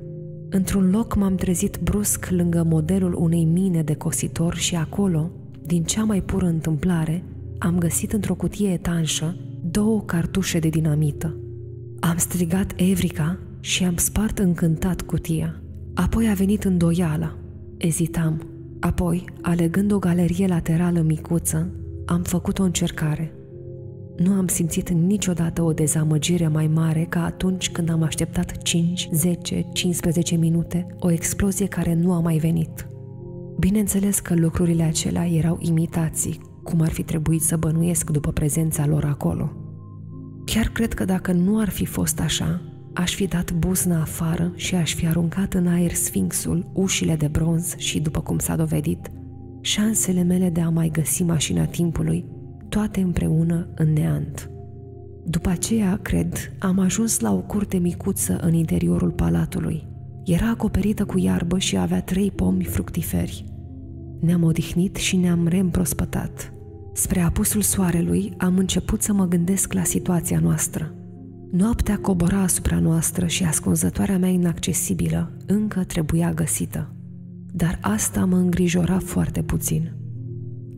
Într-un loc m-am trezit brusc lângă modelul unei mine de cositor și acolo, din cea mai pură întâmplare, am găsit într-o cutie etanșă două cartușe de dinamită. Am strigat Evrica și am spart încântat cutia. Apoi a venit îndoiala. Ezitam. Apoi, alegând o galerie laterală micuță, am făcut o încercare – nu am simțit niciodată o dezamăgire mai mare ca atunci când am așteptat 5, 10, 15 minute, o explozie care nu a mai venit. Bineînțeles că lucrurile acelea erau imitații, cum ar fi trebuit să bănuiesc după prezența lor acolo. Chiar cred că dacă nu ar fi fost așa, aș fi dat buzna afară și aș fi aruncat în aer sfinxul, ușile de bronz și, după cum s-a dovedit, șansele mele de a mai găsi mașina timpului toate împreună în neant. După aceea, cred, am ajuns la o curte micuță în interiorul palatului. Era acoperită cu iarbă și avea trei pomi fructiferi. Ne-am odihnit și ne-am reîmprospătat. Spre apusul soarelui am început să mă gândesc la situația noastră. Noaptea cobora asupra noastră și ascunzătoarea mea inaccesibilă încă trebuia găsită. Dar asta mă îngrijora foarte puțin –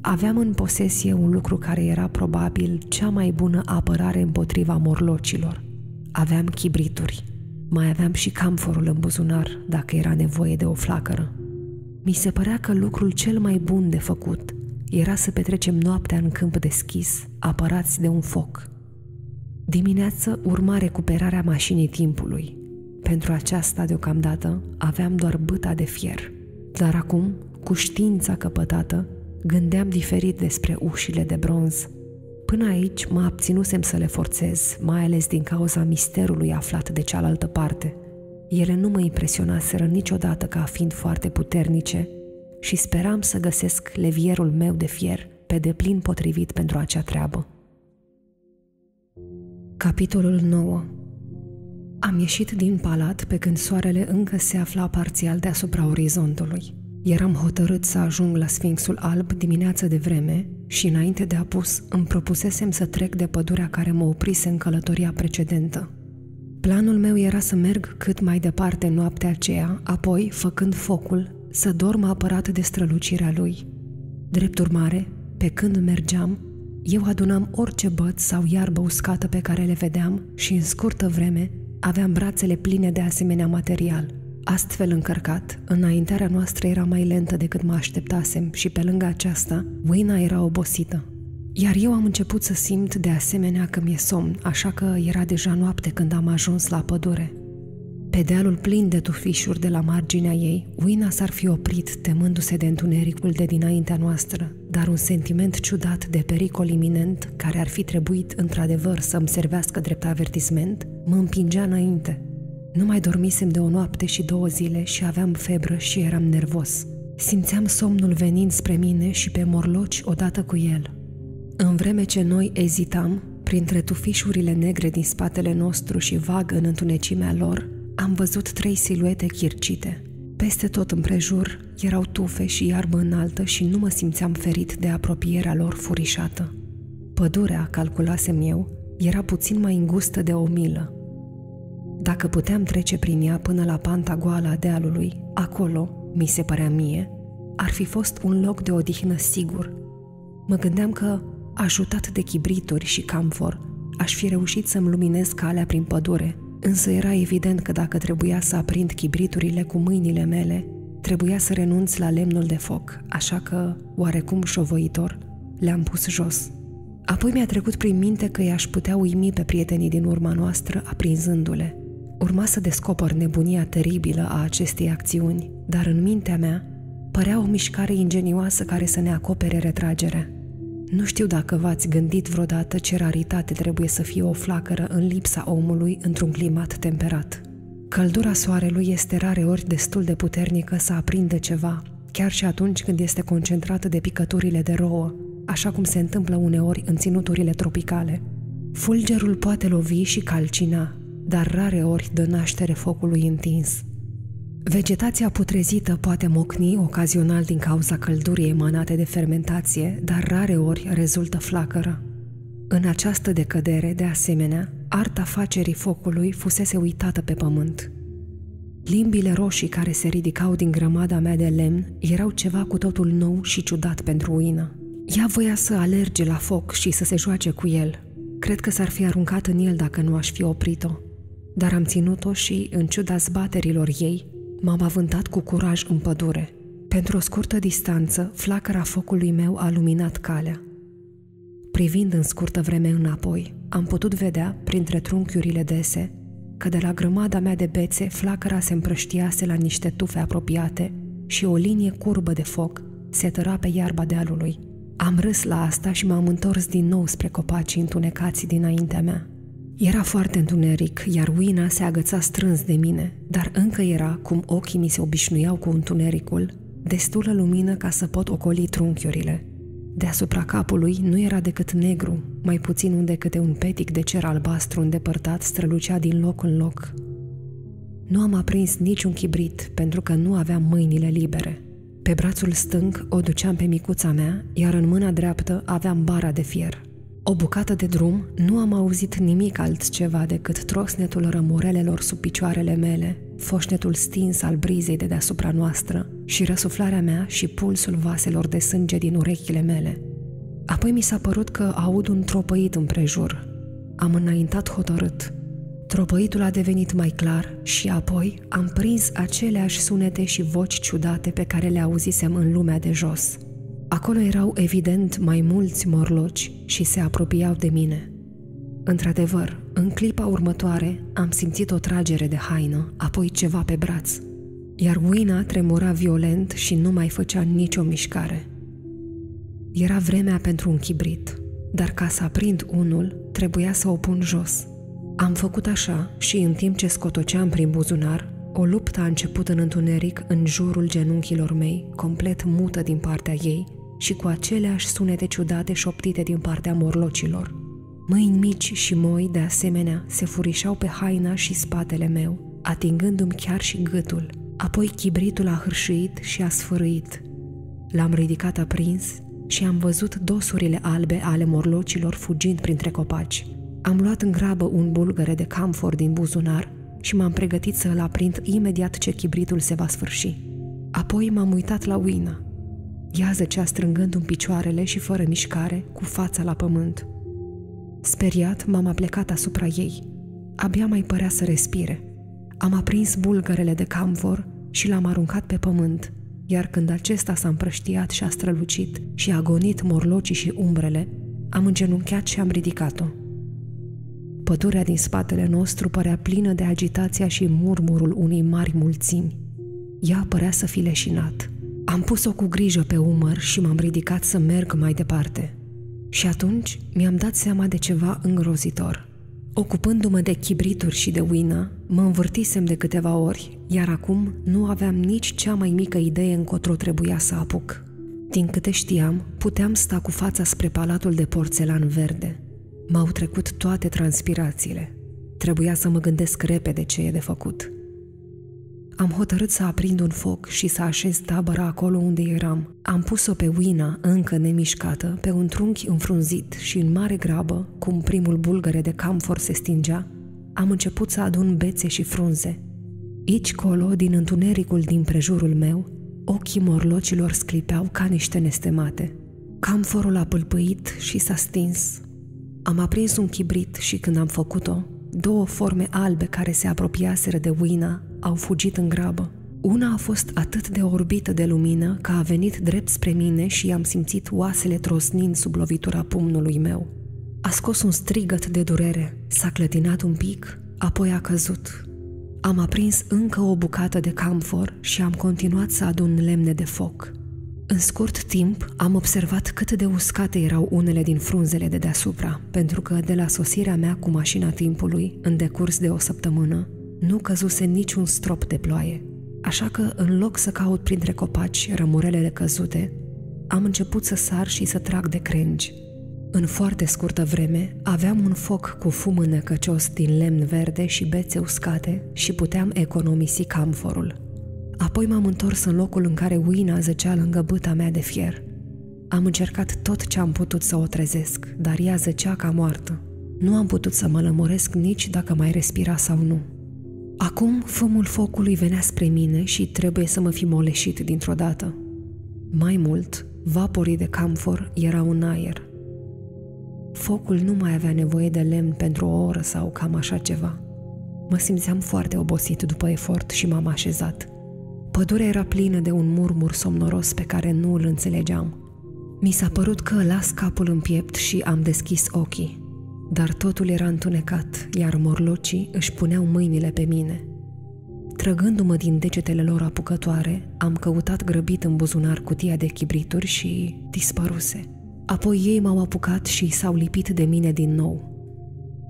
Aveam în posesie un lucru care era probabil cea mai bună apărare împotriva morlocilor. Aveam chibrituri. Mai aveam și camforul în buzunar, dacă era nevoie de o flacără. Mi se părea că lucrul cel mai bun de făcut era să petrecem noaptea în câmp deschis, apărați de un foc. Dimineață urma recuperarea mașinii timpului. Pentru aceasta, deocamdată, aveam doar băta de fier. Dar acum, cu știința căpătată, Gândeam diferit despre ușile de bronz. Până aici mă abținusem să le forțez, mai ales din cauza misterului aflat de cealaltă parte. Ele nu mă impresionaseră niciodată ca fiind foarte puternice și speram să găsesc levierul meu de fier pe deplin potrivit pentru acea treabă. Capitolul 9 Am ieșit din palat pe când soarele încă se afla parțial deasupra orizontului. Eram hotărât să ajung la Sfinxul Alb dimineață de vreme și înainte de apus îmi propusesem să trec de pădurea care mă oprise în călătoria precedentă. Planul meu era să merg cât mai departe noaptea aceea, apoi, făcând focul, să dorm apărat de strălucirea lui. Drept urmare, pe când mergeam, eu adunam orice băț sau iarbă uscată pe care le vedeam și în scurtă vreme aveam brațele pline de asemenea material – Astfel încărcat, înaintarea noastră era mai lentă decât mă așteptasem și pe lângă aceasta, Wina era obosită. Iar eu am început să simt de asemenea că mi-e somn, așa că era deja noapte când am ajuns la pădure. Pe dealul plin de tufișuri de la marginea ei, Wina s-ar fi oprit temându-se de întunericul de dinaintea noastră, dar un sentiment ciudat de pericol iminent, care ar fi trebuit într-adevăr să-mi servească drept avertisment, mă împingea înainte. Nu mai dormisem de o noapte și două zile și aveam febră și eram nervos. Simțeam somnul venind spre mine și pe morloci odată cu el. În vreme ce noi ezitam, printre tufișurile negre din spatele nostru și vag în întunecimea lor, am văzut trei siluete chircite. Peste tot împrejur erau tufe și iarbă înaltă și nu mă simțeam ferit de apropierea lor furișată. Pădurea, calculasem eu, era puțin mai îngustă de o milă. Dacă puteam trece prin ea până la panta goală a dealului, acolo, mi se părea mie, ar fi fost un loc de odihnă sigur. Mă gândeam că, ajutat de chibrituri și camfor, aș fi reușit să-mi luminez calea prin pădure – Însă era evident că dacă trebuia să aprind chibriturile cu mâinile mele, trebuia să renunț la lemnul de foc, așa că, oarecum șovăitor, le-am pus jos. Apoi mi-a trecut prin minte că i-aș putea uimi pe prietenii din urma noastră aprinzându-le. Urma să descoper nebunia teribilă a acestei acțiuni, dar în mintea mea părea o mișcare ingenioasă care să ne acopere retragerea. Nu știu dacă v-ați gândit vreodată ce raritate trebuie să fie o flacără în lipsa omului într-un climat temperat. Căldura soarelui este rare ori destul de puternică să aprinde ceva, chiar și atunci când este concentrată de picăturile de rouă, așa cum se întâmplă uneori în ținuturile tropicale. Fulgerul poate lovi și calcina, dar rare ori dă naștere focului întins. Vegetația putrezită poate mocni ocazional din cauza căldurii emanate de fermentație, dar rare ori rezultă flacără. În această decădere, de asemenea, arta facerii focului fusese uitată pe pământ. Limbile roșii care se ridicau din grămada mea de lemn erau ceva cu totul nou și ciudat pentru Uina. Ea voia să alerge la foc și să se joace cu el. Cred că s-ar fi aruncat în el dacă nu aș fi oprit-o. Dar am ținut-o și, în ciuda zbaterilor ei, M-am avântat cu curaj în pădure. Pentru o scurtă distanță, flacăra focului meu a luminat calea. Privind în scurtă vreme înapoi, am putut vedea, printre trunchiurile dese, că de la grămada mea de bețe, flacăra se împrăștiase la niște tufe apropiate și o linie curbă de foc se tăra pe iarba dealului. Am râs la asta și m-am întors din nou spre copacii întunecați dinaintea mea. Era foarte întuneric, iar Wina se agăța strâns de mine, dar încă era, cum ochii mi se obișnuiau cu întunericul, destulă lumină ca să pot ocoli trunchiurile. Deasupra capului nu era decât negru, mai puțin unde câte un petic de cer albastru îndepărtat strălucea din loc în loc. Nu am aprins niciun chibrit pentru că nu aveam mâinile libere. Pe brațul stâng o duceam pe micuța mea, iar în mâna dreaptă aveam bara de fier. O bucată de drum, nu am auzit nimic altceva decât trosnetul rămurelelor sub picioarele mele, foșnetul stins al brizei de deasupra noastră și răsuflarea mea și pulsul vaselor de sânge din urechile mele. Apoi mi s-a părut că aud un tropăit împrejur. Am înaintat hotărât. Tropăitul a devenit mai clar și apoi am prins aceleași sunete și voci ciudate pe care le auzisem în lumea de jos – Acolo erau evident mai mulți morloci și se apropiau de mine. Într-adevăr, în clipa următoare am simțit o tragere de haină, apoi ceva pe braț, iar Wina tremura violent și nu mai făcea nicio mișcare. Era vremea pentru un chibrit, dar ca să aprind unul, trebuia să o pun jos. Am făcut așa și în timp ce scotoceam prin buzunar, o luptă a început în întuneric în jurul genunchilor mei, complet mută din partea ei, și cu aceleași sunete ciudate șoptite din partea morlocilor. Mâini mici și moi, de asemenea, se furișau pe haina și spatele meu, atingându-mi chiar și gâtul. Apoi chibritul a hârșuit și a sfârâit. L-am ridicat aprins și am văzut dosurile albe ale morlocilor fugind printre copaci. Am luat în grabă un bulgăre de camfor din buzunar și m-am pregătit să îl aprind imediat ce chibritul se va sfârși. Apoi m-am uitat la Uina. Ea zăcea strângând un picioarele și fără mișcare, cu fața la pământ. Speriat, m-am aplecat asupra ei. Abia mai părea să respire. Am aprins bulgărele de camfor și l-am aruncat pe pământ, iar când acesta s-a împrăștiat și a strălucit și a gonit morlocii și umbrele, am îngenunchiat și am ridicat-o. Pădurea din spatele nostru părea plină de agitația și murmurul unei mari mulțimi. Ea părea să fi leșinat. Am pus-o cu grijă pe umăr și m-am ridicat să merg mai departe. Și atunci mi-am dat seama de ceva îngrozitor. Ocupându-mă de chibrituri și de uina, mă învârtisem de câteva ori, iar acum nu aveam nici cea mai mică idee încotro trebuia să apuc. Din câte știam, puteam sta cu fața spre palatul de porțelan verde. M-au trecut toate transpirațiile. Trebuia să mă gândesc repede ce e de făcut. Am hotărât să aprind un foc și să așez tabăra acolo unde eram. Am pus-o pe Wina, încă nemișcată, pe un trunchi înfrunzit și în mare grabă, cum primul bulgăre de camfor se stingea, am început să adun bețe și frunze. Aici colo, din întunericul din prejurul meu, ochii morlocilor sclipeau ca niște nestemate. Camforul a pâlpâit și s-a stins. Am aprins un chibrit și când am făcut-o, două forme albe care se apropiaseră de Wina au fugit în grabă. Una a fost atât de orbită de lumină că a venit drept spre mine și am simțit oasele trosnind sub lovitura pumnului meu. A scos un strigăt de durere, s-a clătinat un pic, apoi a căzut. Am aprins încă o bucată de camfor și am continuat să adun lemne de foc. În scurt timp am observat cât de uscate erau unele din frunzele de deasupra, pentru că de la sosirea mea cu mașina timpului, în decurs de o săptămână, nu căzuse niciun strop de ploaie. Așa că, în loc să caut printre copaci rămurelele căzute, am început să sar și să trag de crengi. În foarte scurtă vreme, aveam un foc cu fum înăcăcios din lemn verde și bețe uscate și puteam economisi camforul. Apoi m-am întors în locul în care Uina zăcea lângă băta mea de fier. Am încercat tot ce am putut să o trezesc, dar ea zăcea ca moartă. Nu am putut să mă lămuresc nici dacă mai respira sau nu. Acum fumul focului venea spre mine și trebuie să mă fi moleșit dintr-o dată. Mai mult, vaporii de camfor erau în aer. Focul nu mai avea nevoie de lemn pentru o oră sau cam așa ceva. Mă simțeam foarte obosit după efort și m-am așezat. Pădurea era plină de un murmur somnoros pe care nu îl înțelegeam. Mi s-a părut că las capul în piept și am deschis ochii. Dar totul era întunecat, iar morlocii își puneau mâinile pe mine. Trăgându-mă din degetele lor apucătoare, am căutat grăbit în buzunar cutia de chibrituri și dispăruse. Apoi ei m-au apucat și s-au lipit de mine din nou.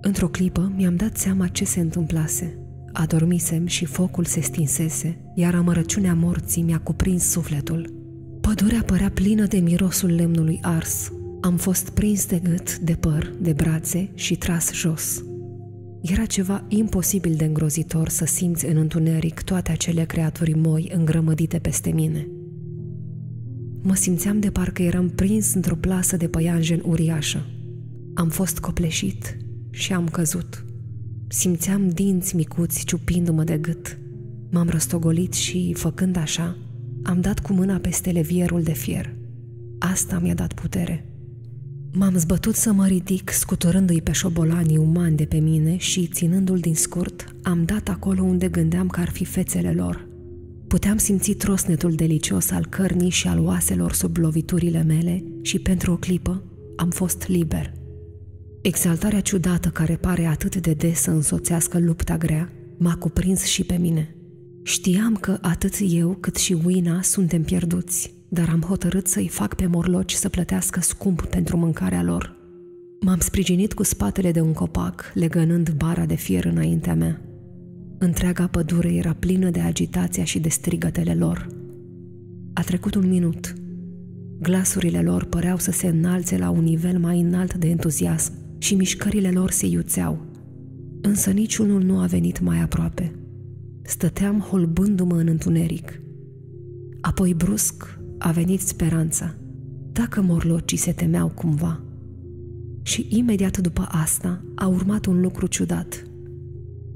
Într-o clipă mi-am dat seama ce se întâmplase. Adormisem și focul se stinsese, iar amărăciunea morții mi-a cuprins sufletul. Pădurea părea plină de mirosul lemnului ars, am fost prins de gât, de păr, de brațe și tras jos. Era ceva imposibil de îngrozitor să simți în întuneric toate acele creaturi moi îngrămădite peste mine. Mă simțeam de parcă eram prins într-o plasă de păianjen uriașă. Am fost copleșit și am căzut. Simțeam dinți micuți ciupindu-mă de gât. M-am răstogolit și, făcând așa, am dat cu mâna peste levierul de fier. Asta mi-a dat putere. M-am zbătut să mă ridic, scuturându-i pe șobolanii umani de pe mine și, ținându-l din scurt, am dat acolo unde gândeam că ar fi fețele lor. Puteam simți trosnetul delicios al cărnii și al oaselor sub loviturile mele și, pentru o clipă, am fost liber. Exaltarea ciudată care pare atât de des să însoțească lupta grea m-a cuprins și pe mine. Știam că atât eu cât și Uina suntem pierduți, dar am hotărât să-i fac pe morloci să plătească scump pentru mâncarea lor. M-am sprijinit cu spatele de un copac, legănând bara de fier înaintea mea. Întreaga pădure era plină de agitația și de strigătele lor. A trecut un minut. Glasurile lor păreau să se înalțe la un nivel mai înalt de entuziasm și mișcările lor se iuțeau. Însă niciunul nu a venit mai aproape. Stăteam holbându-mă în întuneric. Apoi brusc a venit speranța, dacă morlocii se temeau cumva. Și imediat după asta a urmat un lucru ciudat.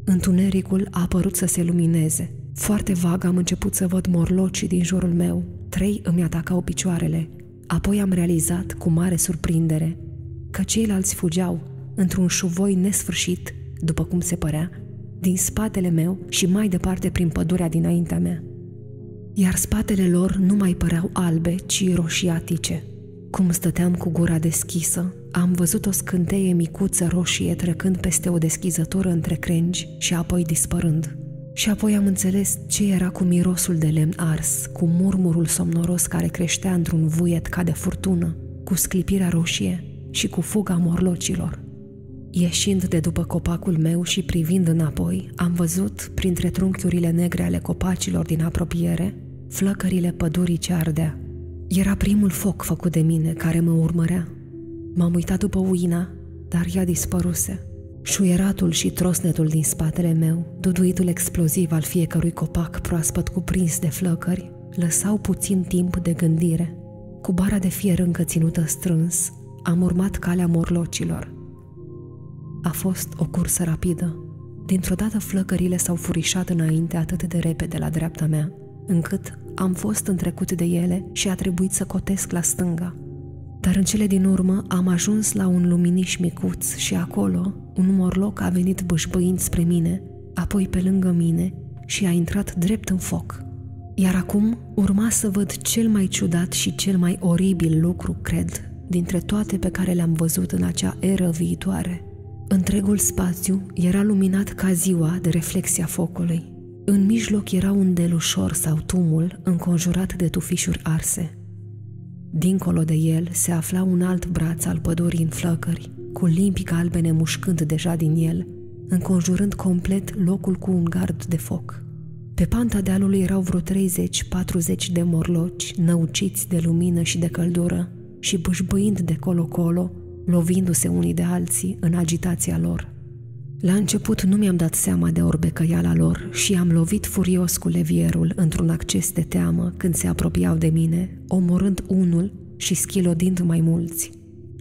Întunericul a apărut să se lumineze. Foarte vag am început să văd morlocii din jurul meu. Trei îmi atacau picioarele. Apoi am realizat, cu mare surprindere, că ceilalți fugeau într-un șuvoi nesfârșit, după cum se părea, din spatele meu și mai departe prin pădurea dinaintea mea. Iar spatele lor nu mai păreau albe, ci roșiatice. Cum stăteam cu gura deschisă, am văzut o scânteie micuță roșie trecând peste o deschizătură între crengi și apoi dispărând. Și apoi am înțeles ce era cu mirosul de lemn ars, cu murmurul somnoros care creștea într-un vuiet ca de furtună, cu sclipirea roșie și cu fuga morlocilor. Ieșind de după copacul meu și privind înapoi, am văzut, printre trunchiurile negre ale copacilor din apropiere, flăcările pădurii ce ardea. Era primul foc făcut de mine care mă urmărea. M-am uitat după uina, dar ea dispăruse. Șuieratul și trosnetul din spatele meu, duduitul exploziv al fiecărui copac proaspăt cuprins de flăcări, lăsau puțin timp de gândire. Cu bara de fier încă ținută strâns, am urmat calea morlocilor. A fost o cursă rapidă. Dintr-o dată flăcările s-au furișat înainte atât de repede la dreapta mea, încât am fost întrecut de ele și a trebuit să cotesc la stânga. Dar în cele din urmă am ajuns la un luminiș micuț și acolo un morloc a venit bâșbâind spre mine, apoi pe lângă mine și a intrat drept în foc. Iar acum urma să văd cel mai ciudat și cel mai oribil lucru, cred, dintre toate pe care le-am văzut în acea eră viitoare. Întregul spațiu era luminat ca ziua de reflexia focului. În mijloc era un delușor sau tumul înconjurat de tufișuri arse. Dincolo de el se afla un alt braț al pădurii în flăcări, cu limpi galbene mușcând deja din el, înconjurând complet locul cu un gard de foc. Pe panta dealului erau vreo 30-40 de morloci, năuciți de lumină și de căldură și bâșbâind de colo-colo, lovindu-se unii de alții în agitația lor. La început nu mi-am dat seama de orbecăiala lor și am lovit furios cu levierul într-un acces de teamă când se apropiau de mine, omorând unul și schilodind mai mulți.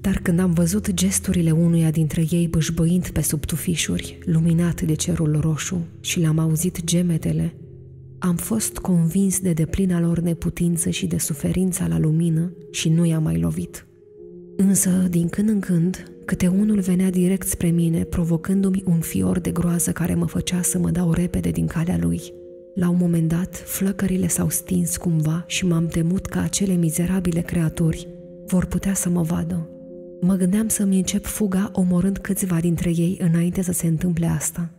Dar când am văzut gesturile unuia dintre ei bâșbăind pe sub tufișuri, luminat de cerul roșu, și le-am auzit gemetele, am fost convins de deplina lor neputință și de suferința la lumină și nu i-am mai lovit. Însă, din când în când, câte unul venea direct spre mine, provocându-mi un fior de groază care mă făcea să mă dau repede din calea lui. La un moment dat, flăcările s-au stins cumva și m-am temut că acele mizerabile creaturi vor putea să mă vadă. Mă gândeam să-mi încep fuga omorând câțiva dintre ei înainte să se întâmple asta.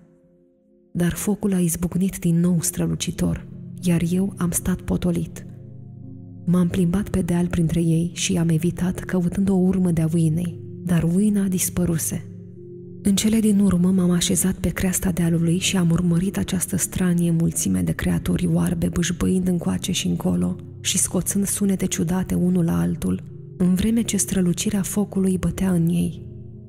Dar focul a izbucnit din nou strălucitor, iar eu am stat potolit – M-am plimbat pe deal printre ei și am evitat căutând o urmă de-a uinei, dar uina dispăruse. În cele din urmă m-am așezat pe creasta dealului și am urmărit această stranie mulțime de creaturi oarbe bâșbăind încoace și încolo și scoțând sunete ciudate unul la altul, în vreme ce strălucirea focului bătea în ei.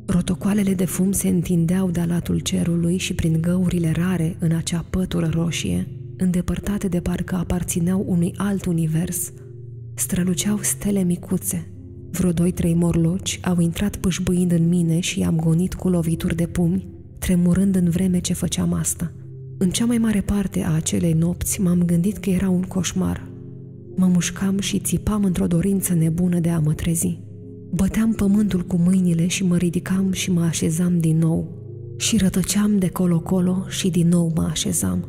Rotocoalele de fum se întindeau de-a latul cerului și prin găurile rare în acea pătură roșie, îndepărtate de parcă aparțineau unui alt univers, străluceau stele micuțe. Vreo doi-trei morloci au intrat pâșbâind în mine și i-am gonit cu lovituri de pumni, tremurând în vreme ce făceam asta. În cea mai mare parte a acelei nopți m-am gândit că era un coșmar. Mă mușcam și țipam într-o dorință nebună de a mă trezi. Băteam pământul cu mâinile și mă ridicam și mă așezam din nou. Și rătăceam de colo-colo și din nou mă așezam.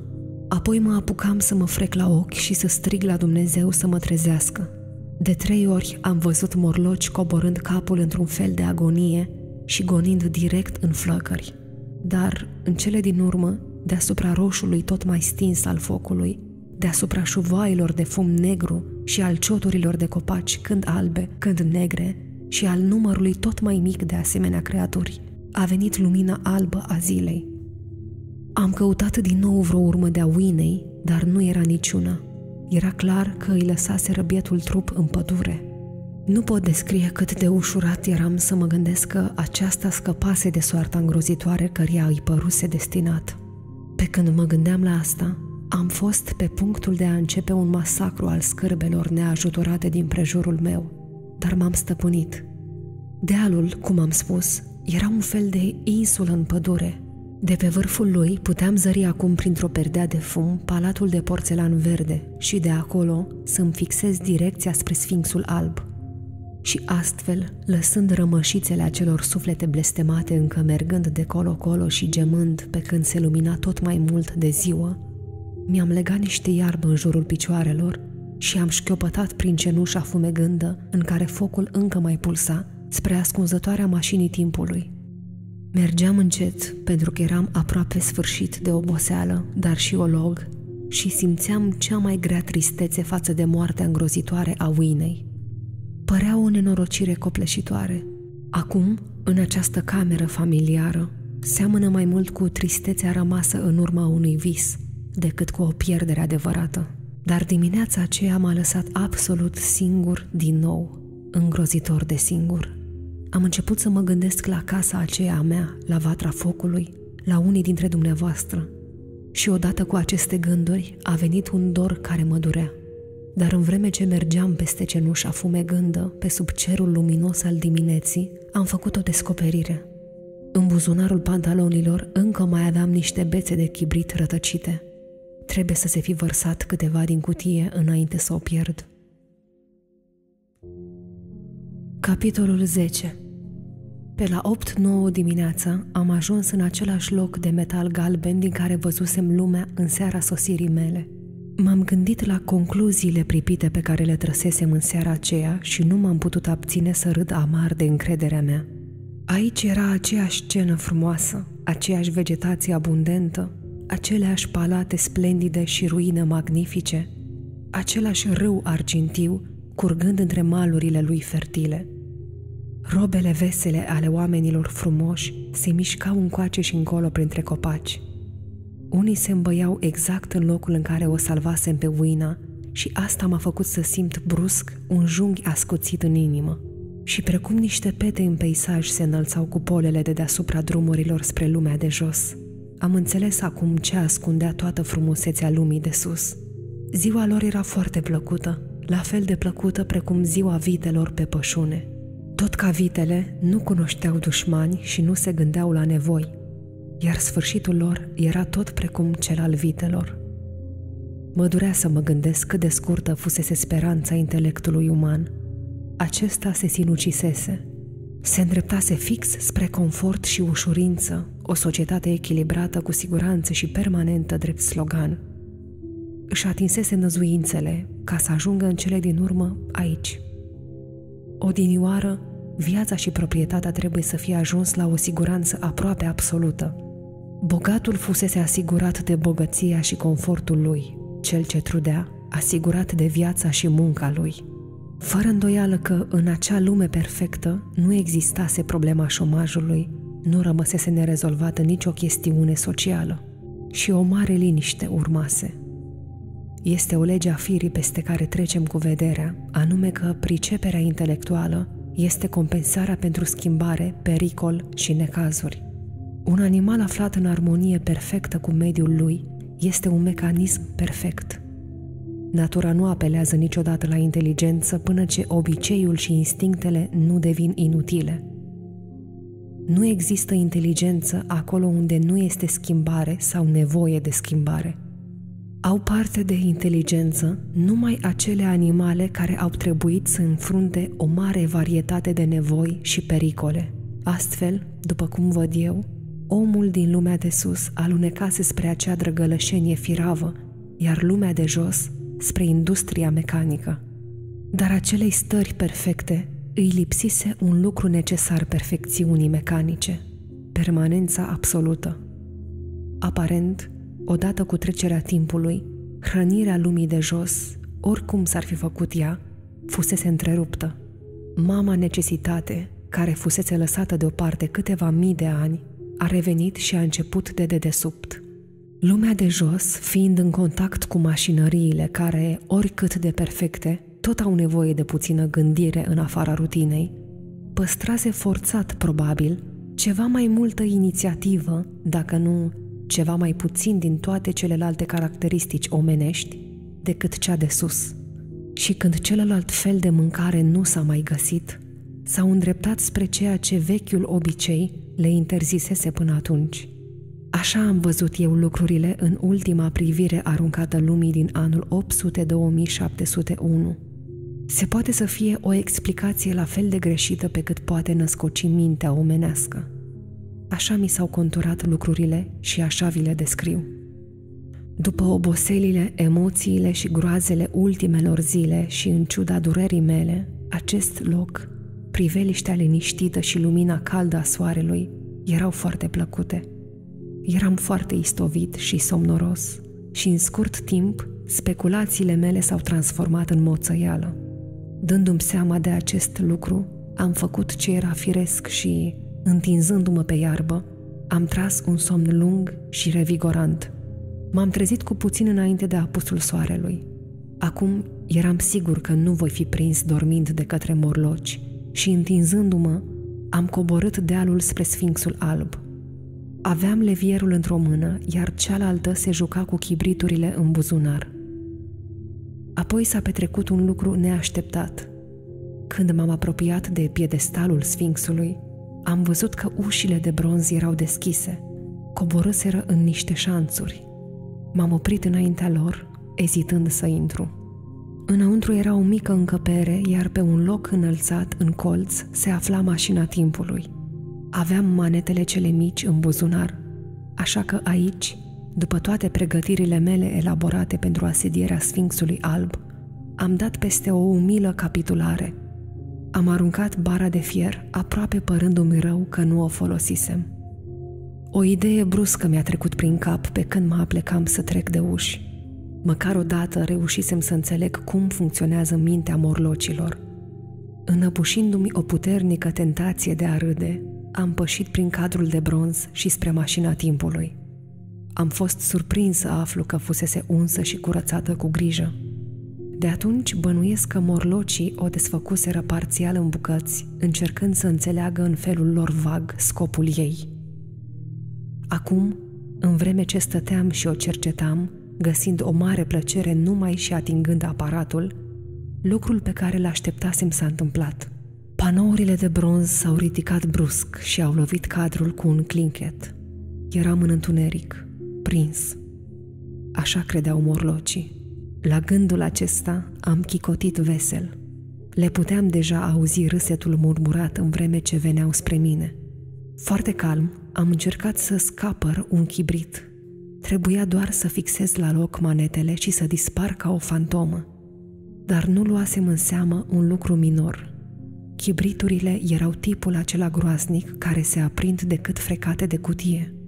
Apoi mă apucam să mă frec la ochi și să strig la Dumnezeu să mă trezească. De trei ori am văzut morloci coborând capul într-un fel de agonie și gonind direct în flăcări. Dar, în cele din urmă, deasupra roșului tot mai stins al focului, deasupra șuvoailor de fum negru și al cioturilor de copaci când albe, când negre, și al numărului tot mai mic de asemenea creaturi, a venit lumina albă a zilei. Am căutat din nou vreo urmă de-a Winei, dar nu era niciuna. Era clar că îi lăsase răbietul trup în pădure. Nu pot descrie cât de ușurat eram să mă gândesc că aceasta scăpase de soarta îngrozitoare căreia îi păruse destinat. Pe când mă gândeam la asta, am fost pe punctul de a începe un masacru al scârbelor neajutorate din prejurul meu, dar m-am stăpânit. Dealul, cum am spus, era un fel de insulă în pădure, de pe vârful lui puteam zări acum printr-o perdea de fum palatul de porțelan verde și de acolo să-mi fixez direcția spre Sfinxul Alb. și astfel, lăsând rămășițele acelor suflete blestemate încă mergând de colo-colo și gemând pe când se lumina tot mai mult de ziua, mi-am legat niște iarbă în jurul picioarelor și am șchiopătat prin cenușa fumegândă în care focul încă mai pulsa spre ascunzătoarea mașinii timpului. Mergeam încet pentru că eram aproape sfârșit de oboseală, dar și olog, și simțeam cea mai grea tristețe față de moartea îngrozitoare a Winei. Părea o nenorocire copleșitoare. Acum, în această cameră familiară, seamănă mai mult cu tristețea rămasă în urma unui vis decât cu o pierdere adevărată. Dar dimineața aceea m-a lăsat absolut singur din nou, îngrozitor de singur. Am început să mă gândesc la casa aceea a mea, la vatra focului, la unii dintre dumneavoastră. Și odată cu aceste gânduri a venit un dor care mă durea. Dar în vreme ce mergeam peste cenușa fumegândă, pe sub cerul luminos al dimineții, am făcut o descoperire. În buzunarul pantalonilor încă mai aveam niște bețe de chibrit rătăcite. Trebuie să se fi vărsat câteva din cutie înainte să o pierd. Capitolul 10 Pe la 8-9 dimineața am ajuns în același loc de metal galben din care văzusem lumea în seara sosirii mele. M-am gândit la concluziile pripite pe care le trăsesem în seara aceea și nu m-am putut abține să râd amar de încrederea mea. Aici era aceeași scenă frumoasă, aceeași vegetație abundentă, aceleași palate splendide și ruine magnifice, același râu argintiu curgând între malurile lui fertile. Robele vesele ale oamenilor frumoși se mișcau încoace și încolo printre copaci. Unii se îmbăiau exact în locul în care o salvasem pe Uina și asta m-a făcut să simt brusc un junghi ascuțit în inimă. Și precum niște pete în peisaj se înălțau cu polele de deasupra drumurilor spre lumea de jos – am înțeles acum ce ascundea toată frumusețea lumii de sus. Ziua lor era foarte plăcută, la fel de plăcută precum ziua vitelor pe pășune. Tot ca vitele, nu cunoșteau dușmani și nu se gândeau la nevoi, iar sfârșitul lor era tot precum cel al vitelor. Mă durea să mă gândesc cât de scurtă fusese speranța intelectului uman. Acesta se sinucisese, se îndreptase fix spre confort și ușurință, o societate echilibrată cu siguranță și permanentă drept slogan. Își atinsese năzuințele ca să ajungă în cele din urmă aici. Odinioară, viața și proprietatea trebuie să fie ajuns la o siguranță aproape absolută. Bogatul fusese asigurat de bogăția și confortul lui, cel ce trudea, asigurat de viața și munca lui – fără îndoială că în acea lume perfectă nu existase problema șomajului, nu rămăsese nerezolvată nicio chestiune socială și o mare liniște urmase. Este o lege a firii peste care trecem cu vederea, anume că priceperea intelectuală este compensarea pentru schimbare, pericol și necazuri. Un animal aflat în armonie perfectă cu mediul lui este un mecanism perfect – Natura nu apelează niciodată la inteligență până ce obiceiul și instinctele nu devin inutile. Nu există inteligență acolo unde nu este schimbare sau nevoie de schimbare. Au parte de inteligență numai acele animale care au trebuit să înfrunte o mare varietate de nevoi și pericole. Astfel, după cum văd eu, omul din lumea de sus alunecase spre acea drăgălășenie firavă, iar lumea de jos spre industria mecanică. Dar acelei stări perfecte îi lipsise un lucru necesar perfecțiunii mecanice, permanența absolută. Aparent, odată cu trecerea timpului, hrănirea lumii de jos, oricum s-ar fi făcut ea, fusese întreruptă. Mama necesitate, care fusese lăsată deoparte câteva mii de ani, a revenit și a început de dedesubt. Lumea de jos, fiind în contact cu mașinăriile care, oricât de perfecte, tot au nevoie de puțină gândire în afara rutinei, păstrase forțat, probabil, ceva mai multă inițiativă, dacă nu ceva mai puțin din toate celelalte caracteristici omenești, decât cea de sus. Și când celălalt fel de mâncare nu s-a mai găsit, s-au îndreptat spre ceea ce vechiul obicei le interzisese până atunci – Așa am văzut eu lucrurile în ultima privire aruncată lumii din anul 800-2701. Se poate să fie o explicație la fel de greșită pe cât poate născoci mintea omenească. Așa mi s-au conturat lucrurile și așa vi le descriu. După oboselile, emoțiile și groazele ultimelor zile și în ciuda durerii mele, acest loc, priveliștea liniștită și lumina caldă a soarelui, erau foarte plăcute. Eram foarte istovit și somnoros și în scurt timp speculațiile mele s-au transformat în moțăială. Dându-mi seama de acest lucru, am făcut ce era firesc și, întinzându-mă pe iarbă, am tras un somn lung și revigorant. M-am trezit cu puțin înainte de apusul soarelui. Acum eram sigur că nu voi fi prins dormind de către morloci și, întinzându-mă, am coborât dealul spre Sfinxul Alb. Aveam levierul într-o mână, iar cealaltă se juca cu chibriturile în buzunar. Apoi s-a petrecut un lucru neașteptat. Când m-am apropiat de piedestalul Sfinxului, am văzut că ușile de bronz erau deschise, coborâseră în niște șanțuri. M-am oprit înaintea lor, ezitând să intru. Înăuntru era o mică încăpere, iar pe un loc înălțat, în colț, se afla mașina timpului. Aveam manetele cele mici în buzunar, așa că aici după toate pregătirile mele elaborate pentru asedierea Sfinxului Alb, am dat peste o umilă capitulare. Am aruncat bara de fier, aproape părându-mi rău că nu o folosisem. O idee bruscă mi-a trecut prin cap pe când mă aplecam să trec de uși. Măcar odată reușisem să înțeleg cum funcționează mintea morlocilor. Înăbușindu-mi o puternică tentație de a râde, am pășit prin cadrul de bronz și spre mașina timpului – am fost surprins să aflu că fusese unsă și curățată cu grijă. De atunci bănuiesc că morlocii o desfăcuseră parțial în bucăți, încercând să înțeleagă în felul lor vag scopul ei. Acum, în vreme ce stăteam și o cercetam, găsind o mare plăcere numai și atingând aparatul, lucrul pe care l așteptasem s-a întâmplat. Panourile de bronz s-au ridicat brusc și au lovit cadrul cu un clinchet. Eram în întuneric prins. Așa credeau morlocii. La gândul acesta am chicotit vesel. Le puteam deja auzi râsetul murmurat în vreme ce veneau spre mine. Foarte calm, am încercat să scapăr un chibrit. Trebuia doar să fixez la loc manetele și să dispar ca o fantomă. Dar nu luasem în seamă un lucru minor. Chibriturile erau tipul acela groaznic care se aprind decât frecate de cutie –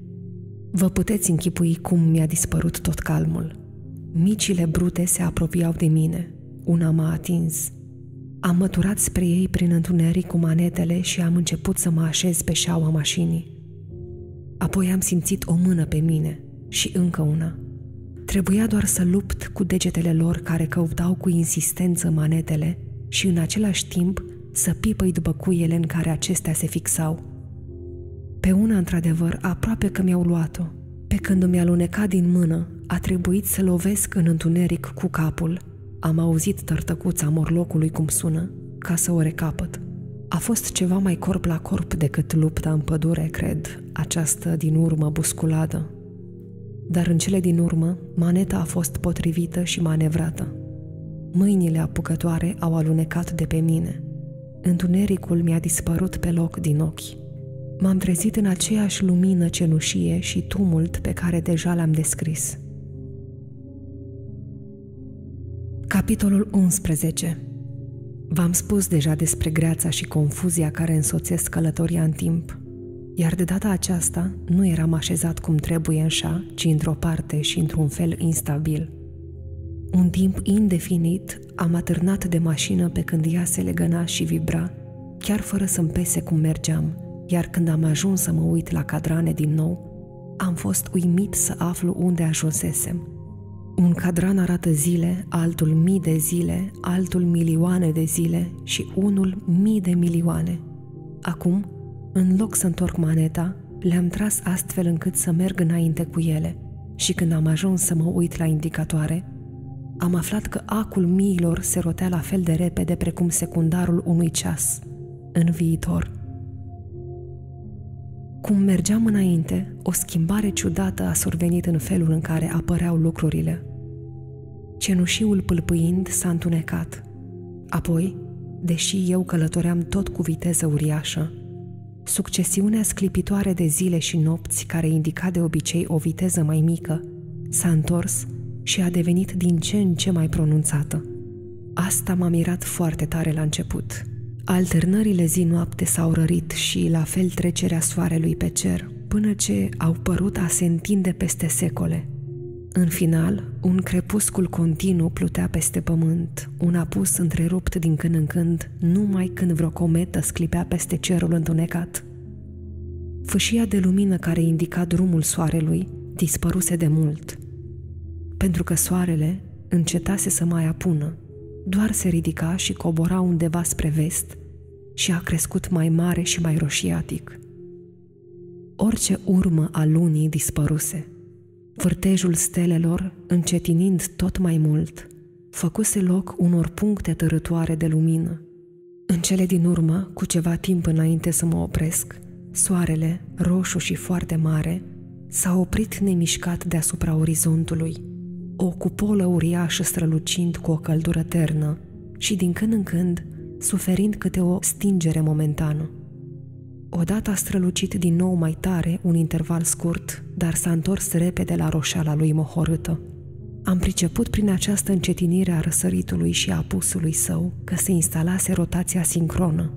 Vă puteți închipui cum mi-a dispărut tot calmul. Micile brute se apropiau de mine. Una m-a atins. Am măturat spre ei prin întuneric cu manetele și am început să mă așez pe șaua mașinii. Apoi am simțit o mână pe mine și încă una. Trebuia doar să lupt cu degetele lor care căutau cu insistență manetele și în același timp să pipăi după cuiele în care acestea se fixau – pe una, într-adevăr, aproape că mi-au luat-o. Pe când mi-a lunecat din mână, a trebuit să lovesc în întuneric cu capul. Am auzit tărtăcuța morlocului cum sună, ca să o recapăt. A fost ceva mai corp la corp decât lupta în pădure, cred, această din urmă busculadă. Dar în cele din urmă, maneta a fost potrivită și manevrată. Mâinile apucătoare au alunecat de pe mine. Întunericul mi-a dispărut pe loc din ochi. M-am trezit în aceeași lumină cenușie și tumult pe care deja l-am descris. Capitolul 11 V-am spus deja despre greața și confuzia care însoțesc călătoria în timp, iar de data aceasta nu eram așezat cum trebuie în șa, ci într-o parte și într-un fel instabil. Un timp indefinit am atârnat de mașină pe când ea se legăna și vibra, chiar fără să-mi pese cum mergeam – iar când am ajuns să mă uit la cadrane din nou, am fost uimit să aflu unde ajunsesem. Un cadran arată zile, altul mii de zile, altul milioane de zile și unul mii de milioane. Acum, în loc să întorc maneta, le-am tras astfel încât să merg înainte cu ele și când am ajuns să mă uit la indicatoare, am aflat că acul miilor se rotea la fel de repede precum secundarul unui ceas. În viitor, cum mergeam înainte, o schimbare ciudată a survenit în felul în care apăreau lucrurile. Cenușiul pâlpâind s-a întunecat. Apoi, deși eu călătoream tot cu viteză uriașă, succesiunea sclipitoare de zile și nopți care indica de obicei o viteză mai mică, s-a întors și a devenit din ce în ce mai pronunțată. Asta m-a mirat foarte tare la început. Alternările zi-noapte s-au rărit și la fel trecerea soarelui pe cer, până ce au părut a se întinde peste secole. În final, un crepuscul continuu plutea peste pământ, un apus întrerupt din când în când, numai când vreo cometă sclipea peste cerul întunecat. Fâșia de lumină care indica drumul soarelui dispăruse de mult, pentru că soarele încetase să mai apună, doar se ridica și cobora undeva spre vest și a crescut mai mare și mai roșiatic. Orice urmă a lunii dispăruse. Vârtejul stelelor, încetinind tot mai mult, făcuse loc unor puncte tărătoare de lumină. În cele din urmă, cu ceva timp înainte să mă opresc, soarele, roșu și foarte mare, s-a oprit nemișcat deasupra orizontului, o cupolă uriașă strălucind cu o căldură ternă și din când în când suferind câte o stingere momentană. Odată a strălucit din nou mai tare un interval scurt, dar s-a întors repede la roșeala lui mohorâtă. Am priceput prin această încetinire a răsăritului și a apusului său că se instalase rotația sincronă.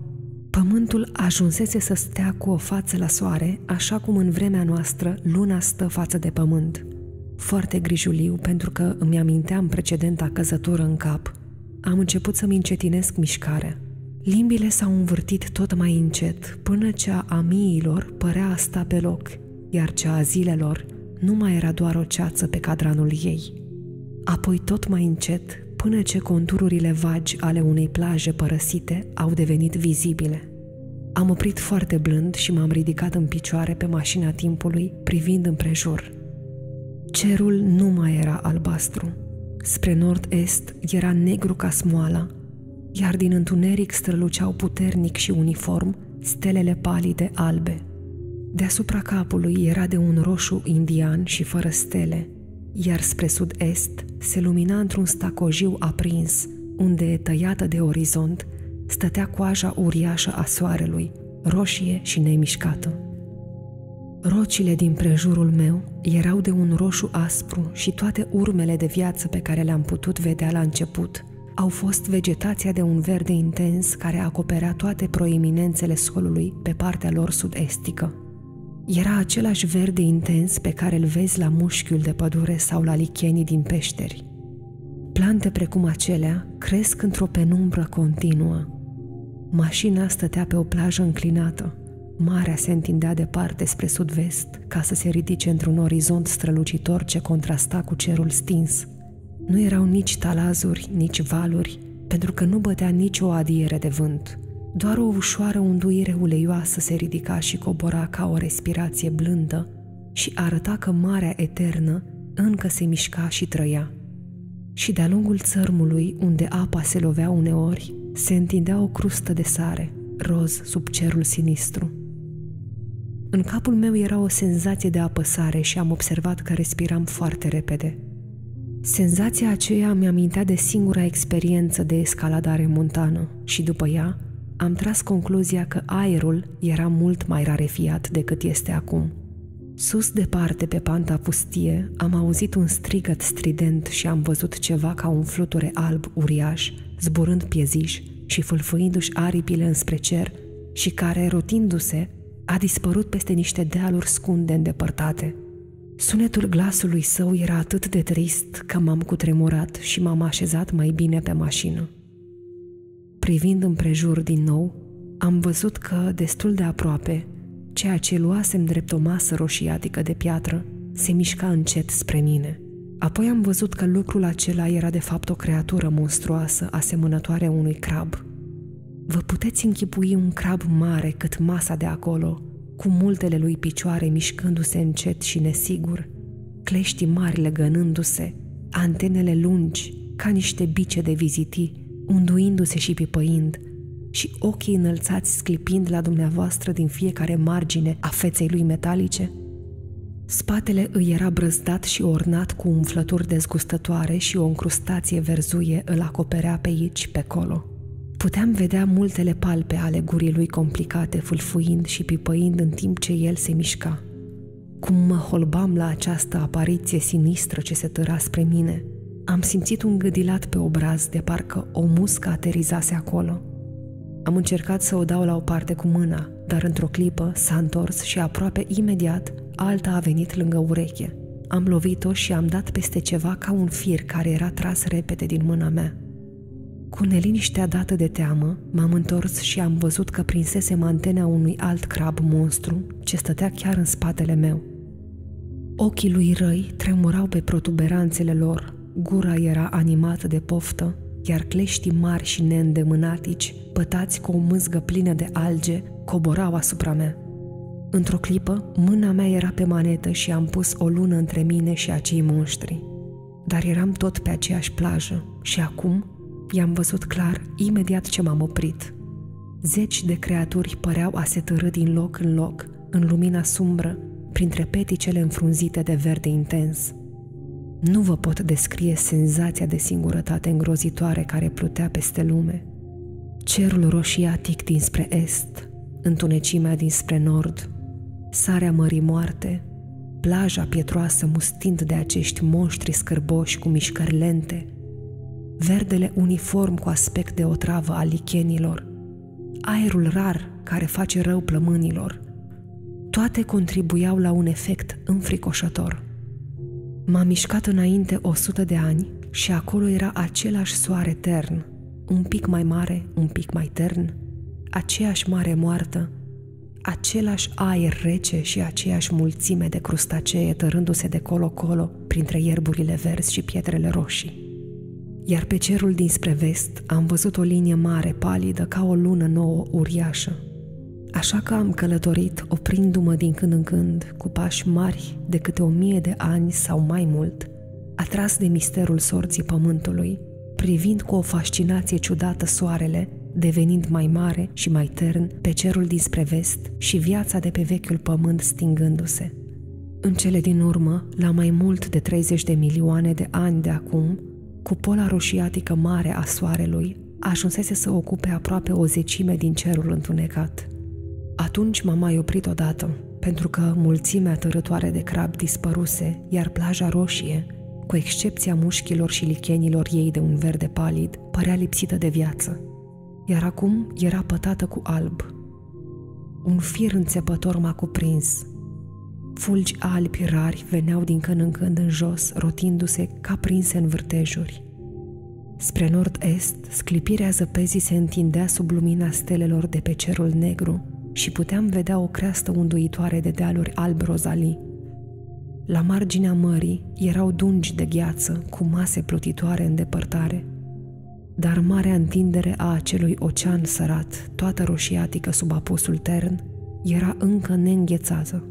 Pământul ajunsese să stea cu o față la soare, așa cum în vremea noastră luna stă față de pământ. Foarte grijuliu, pentru că îmi aminteam precedenta căzătură în cap, am început să-mi încetinesc mișcarea. Limbile s-au învârtit tot mai încet, până cea a miilor părea a sta pe loc, iar cea a zilelor nu mai era doar o ceață pe cadranul ei. Apoi tot mai încet, până ce contururile vagi ale unei plaje părăsite au devenit vizibile. Am oprit foarte blând și m-am ridicat în picioare pe mașina timpului, privind împrejur. Cerul nu mai era albastru. Spre nord-est era negru ca smoala, iar din întuneric străluceau puternic și uniform stelele palide albe. Deasupra capului era de un roșu indian și fără stele, iar spre sud-est se lumina într-un stacojiu aprins, unde, tăiată de orizont, stătea coaja uriașă a soarelui, roșie și nemișcată. Rocile din prejurul meu erau de un roșu aspru și toate urmele de viață pe care le-am putut vedea la început au fost vegetația de un verde intens care acoperea toate proeminențele solului pe partea lor sud-estică. Era același verde intens pe care îl vezi la mușchiul de pădure sau la lichenii din peșteri. Plante precum acelea cresc într-o penumbră continuă. Mașina stătea pe o plajă înclinată, Marea se întindea departe spre sud-vest, ca să se ridice într-un orizont strălucitor ce contrasta cu cerul stins. Nu erau nici talazuri, nici valuri, pentru că nu bătea nicio adiere de vânt. Doar o ușoară unduire uleioasă se ridica și cobora ca o respirație blândă și arăta că marea eternă încă se mișca și trăia. Și de-a lungul țărmului, unde apa se lovea uneori, se întindea o crustă de sare, roz sub cerul sinistru. În capul meu era o senzație de apăsare și am observat că respiram foarte repede. Senzația aceea mi-a mintea de singura experiență de escaladare montană și după ea am tras concluzia că aerul era mult mai rarefiat decât este acum. Sus departe pe panta pustie am auzit un strigăt strident și am văzut ceva ca un fluture alb uriaș, zburând pieziș și fâlfâindu-și aripile înspre cer și care, rotindu-se, a dispărut peste niște dealuri scunde îndepărtate. Sunetul glasului său era atât de trist că m-am cutremurat și m-am așezat mai bine pe mașină. Privind împrejur din nou, am văzut că, destul de aproape, ceea ce luasem drept o masă roșiatică de piatră se mișca încet spre mine. Apoi am văzut că lucrul acela era de fapt o creatură monstruoasă asemănătoare unui crab – Vă puteți închipui un crab mare cât masa de acolo, cu multele lui picioare mișcându-se încet și nesigur, cleștii mari legănându-se, antenele lungi, ca niște bice de viziti, unduindu-se și pipăind, și ochii înălțați sclipind la dumneavoastră din fiecare margine a feței lui metalice? Spatele îi era brăzdat și ornat cu umflături dezgustătoare și o încrustație verzuie îl acoperea pe aici, pe colo. Puteam vedea multele palpe ale gurii lui complicate, fâlfâind și pipăind în timp ce el se mișca. Cum mă holbam la această apariție sinistră ce se tăra spre mine, am simțit un gâdilat pe obraz de parcă o muscă aterizase acolo. Am încercat să o dau la o parte cu mâna, dar într-o clipă s-a întors și aproape imediat alta a venit lângă ureche. Am lovit-o și am dat peste ceva ca un fir care era tras repede din mâna mea. Cu neliniștea dată de teamă, m-am întors și am văzut că prinsese antena unui alt crab monstru ce stătea chiar în spatele meu. Ochii lui răi tremurau pe protuberanțele lor, gura era animată de poftă, iar cleștii mari și neîndemânatici, pătați cu o mâzgă plină de alge, coborau asupra mea. Într-o clipă, mâna mea era pe manetă și am pus o lună între mine și acei monștri. Dar eram tot pe aceeași plajă și acum i-am văzut clar imediat ce m-am oprit. Zeci de creaturi păreau a se tărâ din loc în loc, în lumina sumbră, printre peticele înfrunzite de verde intens. Nu vă pot descrie senzația de singurătate îngrozitoare care plutea peste lume. Cerul roșiatic dinspre est, întunecimea dinspre nord, sarea mării moarte, plaja pietroasă mustind de acești monștri scârboși cu mișcări lente, verdele uniform cu aspect de otravă al lichenilor, aerul rar care face rău plămânilor, toate contribuiau la un efect înfricoșător. M-am mișcat înainte o sută de ani și acolo era același soare tern, un pic mai mare, un pic mai tern, aceeași mare moartă, același aer rece și aceeași mulțime de crustacee tărându-se de colo-colo printre ierburile verzi și pietrele roșii. Iar pe cerul dinspre vest am văzut o linie mare, palidă, ca o lună nouă, uriașă. Așa că am călătorit, oprindu-mă din când în când, cu pași mari de câte o mie de ani sau mai mult, atras de misterul sorții pământului, privind cu o fascinație ciudată soarele, devenind mai mare și mai tern pe cerul dinspre vest și viața de pe vechiul pământ stingându-se. În cele din urmă, la mai mult de 30 de milioane de ani de acum, cupola roșiatică mare a soarelui ajunsese să ocupe aproape o zecime din cerul întunecat. Atunci m-am mai oprit odată, pentru că mulțimea tărătoare de crab dispăruse, iar plaja roșie, cu excepția mușchilor și lichenilor ei de un verde palid, părea lipsită de viață. Iar acum era pătată cu alb. Un fir înțepător m-a cuprins. Fulgi albi rari veneau din când în când în jos, rotindu-se ca prinse în vârtejuri. Spre nord-est, sclipirea zăpezii se întindea sub lumina stelelor de pe cerul negru și puteam vedea o creastă unduitoare de dealuri alb-rozalii. La marginea mării erau dungi de gheață cu mase plutitoare în depărtare, dar marea întindere a acelui ocean sărat, toată roșiatică sub apusul tern, era încă neînghețată.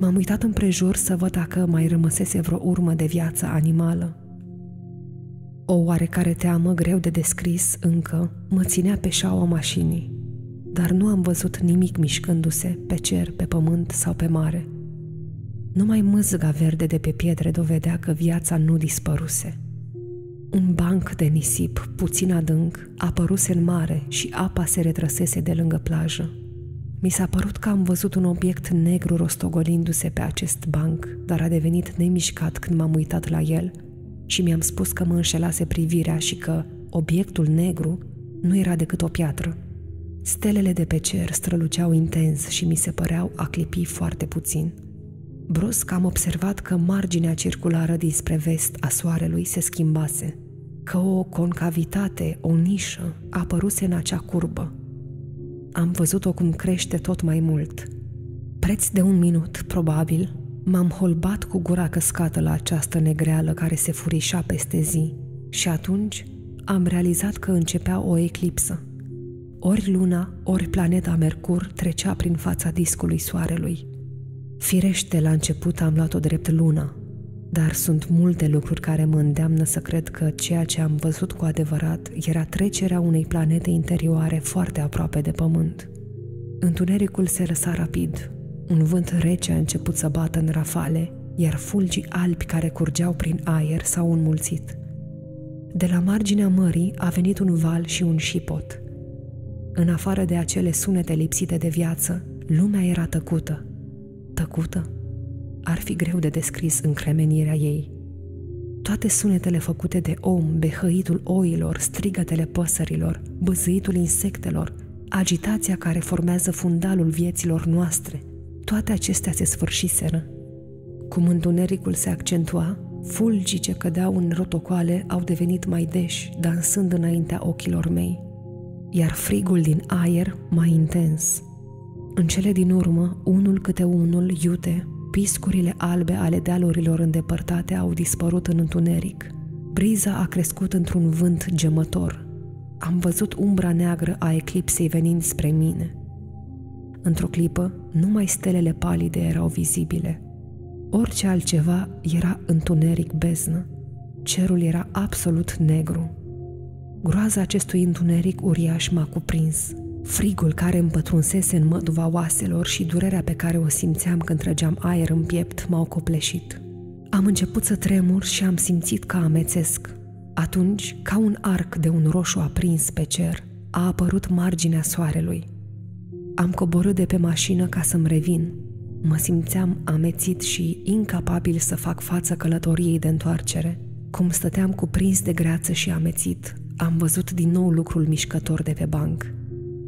M-am uitat împrejur să văd dacă mai rămăsese vreo urmă de viață animală. O oarecare teamă greu de descris încă mă ținea pe șaua mașinii, dar nu am văzut nimic mișcându-se pe cer, pe pământ sau pe mare. Numai mâzga verde de pe pietre dovedea că viața nu dispăruse. Un banc de nisip, puțin adânc, apăruse în mare și apa se retrăsese de lângă plajă. Mi s-a părut că am văzut un obiect negru rostogolindu-se pe acest banc, dar a devenit nemișcat când m-am uitat la el și mi-am spus că mă înșelase privirea și că obiectul negru nu era decât o piatră. Stelele de pe cer străluceau intens și mi se păreau a clipi foarte puțin. Brusc am observat că marginea circulară dinspre vest a soarelui se schimbase, că o concavitate, o nișă, apăruse în acea curbă. Am văzut-o cum crește tot mai mult. Preț de un minut, probabil, m-am holbat cu gura căscată la această negreală care se furișa peste zi și atunci am realizat că începea o eclipsă. Ori luna, ori planeta Mercur trecea prin fața discului soarelui. Firește, la început am luat-o drept luna, dar sunt multe lucruri care mă îndeamnă să cred că ceea ce am văzut cu adevărat era trecerea unei planete interioare foarte aproape de Pământ. Întunericul se lăsa rapid. Un vânt rece a început să bată în rafale, iar fulgii albi care curgeau prin aer s-au înmulțit. De la marginea mării a venit un val și un șipot. În afară de acele sunete lipsite de viață, lumea era tăcută. Tăcută? Ar fi greu de descris încremenirea ei. Toate sunetele făcute de om, behăitul oilor, strigătele păsărilor, băzâitul insectelor, agitația care formează fundalul vieților noastre, toate acestea se sfârșiseră. Cum întunericul se accentua, fulgii ce cădeau în rotocoale au devenit mai deși, dansând înaintea ochilor mei, iar frigul din aer mai intens. În cele din urmă, unul câte unul, iute, piscurile albe ale dealurilor îndepărtate au dispărut în întuneric. Briza a crescut într-un vânt gemător. Am văzut umbra neagră a eclipsei venind spre mine. Într-o clipă, numai stelele palide erau vizibile. Orice altceva era întuneric beznă. Cerul era absolut negru. Groaza acestui întuneric uriaș m-a cuprins. Frigul care îmi pătrunsese în măduva oaselor și durerea pe care o simțeam când trăgeam aer în piept m-au copleșit. Am început să tremur și am simțit că amețesc. Atunci, ca un arc de un roșu aprins pe cer, a apărut marginea soarelui. Am coborât de pe mașină ca să-mi revin. Mă simțeam amețit și incapabil să fac față călătoriei de întoarcere. Cum stăteam cuprins de greață și amețit, am văzut din nou lucrul mișcător de pe banc.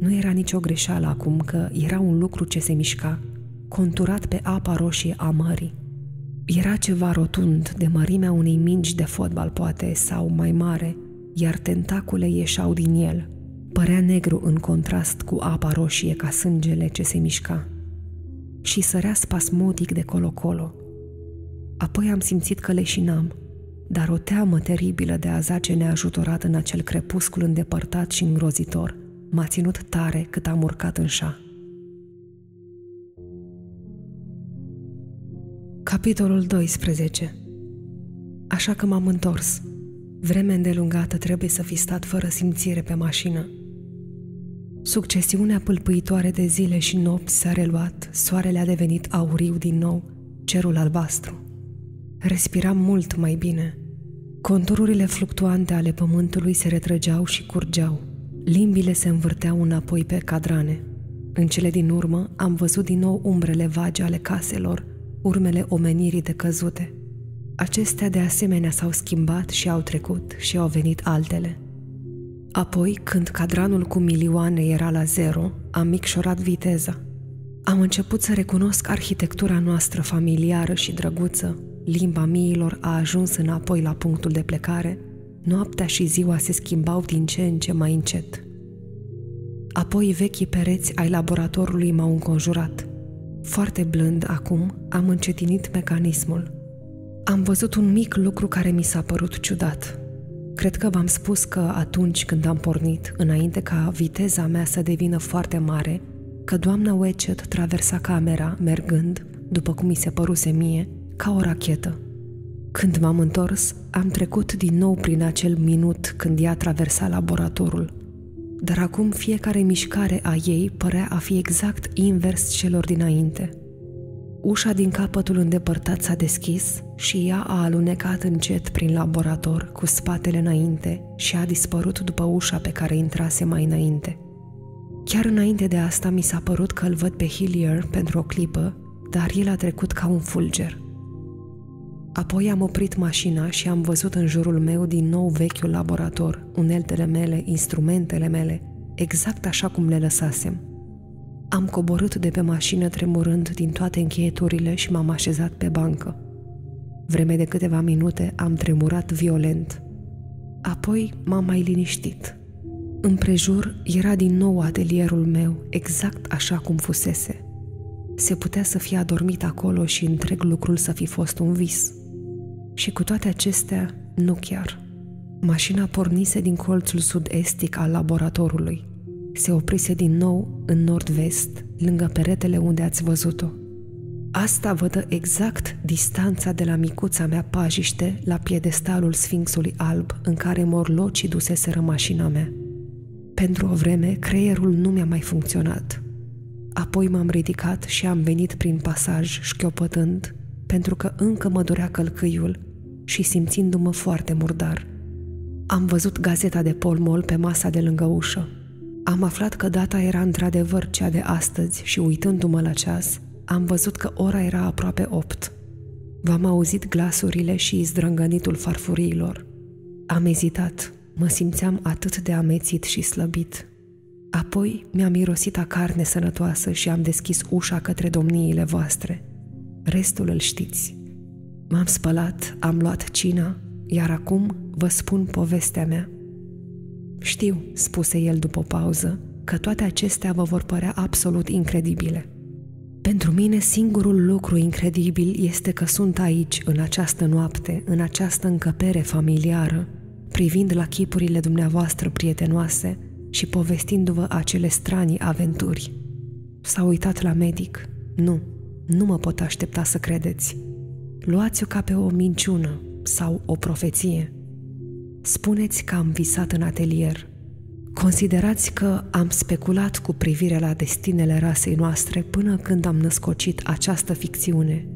Nu era nicio greșeală acum că era un lucru ce se mișca, conturat pe apa roșie a mării. Era ceva rotund, de mărimea unei mingi de fotbal poate, sau mai mare, iar tentacule ieșau din el. Părea negru în contrast cu apa roșie ca sângele ce se mișca. Și sărea spasmodic de colo-colo. Apoi am simțit că leșinam, dar o teamă teribilă de a zace neajutorat în acel crepuscul îndepărtat și îngrozitor m-a ținut tare cât am urcat în șa. Capitolul 12 Așa că m-am întors. Vreme îndelungată trebuie să fi stat fără simțire pe mașină. Succesiunea pâlpâitoare de zile și nopți s-a reluat, soarele a devenit auriu din nou, cerul albastru. Respiram mult mai bine. Contururile fluctuante ale pământului se retrăgeau și curgeau. Limbile se învârteau înapoi pe cadrane. În cele din urmă am văzut din nou umbrele vagi ale caselor, urmele omenirii de căzute. Acestea de asemenea s-au schimbat și au trecut și au venit altele. Apoi, când cadranul cu milioane era la zero, am micșorat viteza. Am început să recunosc arhitectura noastră familiară și drăguță. Limba miilor a ajuns înapoi la punctul de plecare – Noaptea și ziua se schimbau din ce în ce mai încet. Apoi vechii pereți ai laboratorului m-au înconjurat. Foarte blând acum am încetinit mecanismul. Am văzut un mic lucru care mi s-a părut ciudat. Cred că v-am spus că atunci când am pornit, înainte ca viteza mea să devină foarte mare, că doamna Wetchet traversa camera, mergând, după cum mi se păruse mie, ca o rachetă. Când m-am întors, am trecut din nou prin acel minut când ea traversa laboratorul. Dar acum fiecare mișcare a ei părea a fi exact invers celor dinainte. Ușa din capătul îndepărtat s-a deschis și ea a alunecat încet prin laborator cu spatele înainte și a dispărut după ușa pe care intrase mai înainte. Chiar înainte de asta mi s-a părut că îl văd pe Hillier pentru o clipă, dar el a trecut ca un fulger – Apoi am oprit mașina și am văzut în jurul meu din nou vechiul laborator, uneltele mele, instrumentele mele, exact așa cum le lăsasem. Am coborât de pe mașină tremurând din toate încheieturile și m-am așezat pe bancă. Vreme de câteva minute am tremurat violent. Apoi m-am mai liniștit. Împrejur era din nou atelierul meu, exact așa cum fusese. Se putea să fie adormit acolo și întreg lucrul să fi fost un vis. Și cu toate acestea, nu chiar. Mașina pornise din colțul sud-estic al laboratorului. Se oprise din nou în nord-vest, lângă peretele unde ați văzut-o. Asta vă dă exact distanța de la micuța mea pajiște la piedestalul Sfinxului Alb în care morlocii duseseră mașina mea. Pentru o vreme, creierul nu mi-a mai funcționat. Apoi m-am ridicat și am venit prin pasaj șchiopătând, pentru că încă mă durea călcâiul și simțindu-mă foarte murdar. Am văzut gazeta de polmol pe masa de lângă ușă. Am aflat că data era într-adevăr cea de astăzi și uitându-mă la ceas, am văzut că ora era aproape opt. V-am auzit glasurile și zdrângănitul farfuriilor. Am ezitat, mă simțeam atât de amețit și slăbit. Apoi mi-am mirosit a carne sănătoasă și am deschis ușa către domniile voastre. Restul îl știți. M-am spălat, am luat cina, iar acum vă spun povestea mea. Știu, spuse el după o pauză, că toate acestea vă vor părea absolut incredibile. Pentru mine singurul lucru incredibil este că sunt aici, în această noapte, în această încăpere familiară, privind la chipurile dumneavoastră prietenoase și povestindu-vă acele stranii aventuri. S-a uitat la medic. Nu, nu mă pot aștepta să credeți. Luați-o ca pe o minciună sau o profeție. Spuneți că am visat în atelier. Considerați că am speculat cu privire la destinele rasei noastre până când am născocit această ficțiune.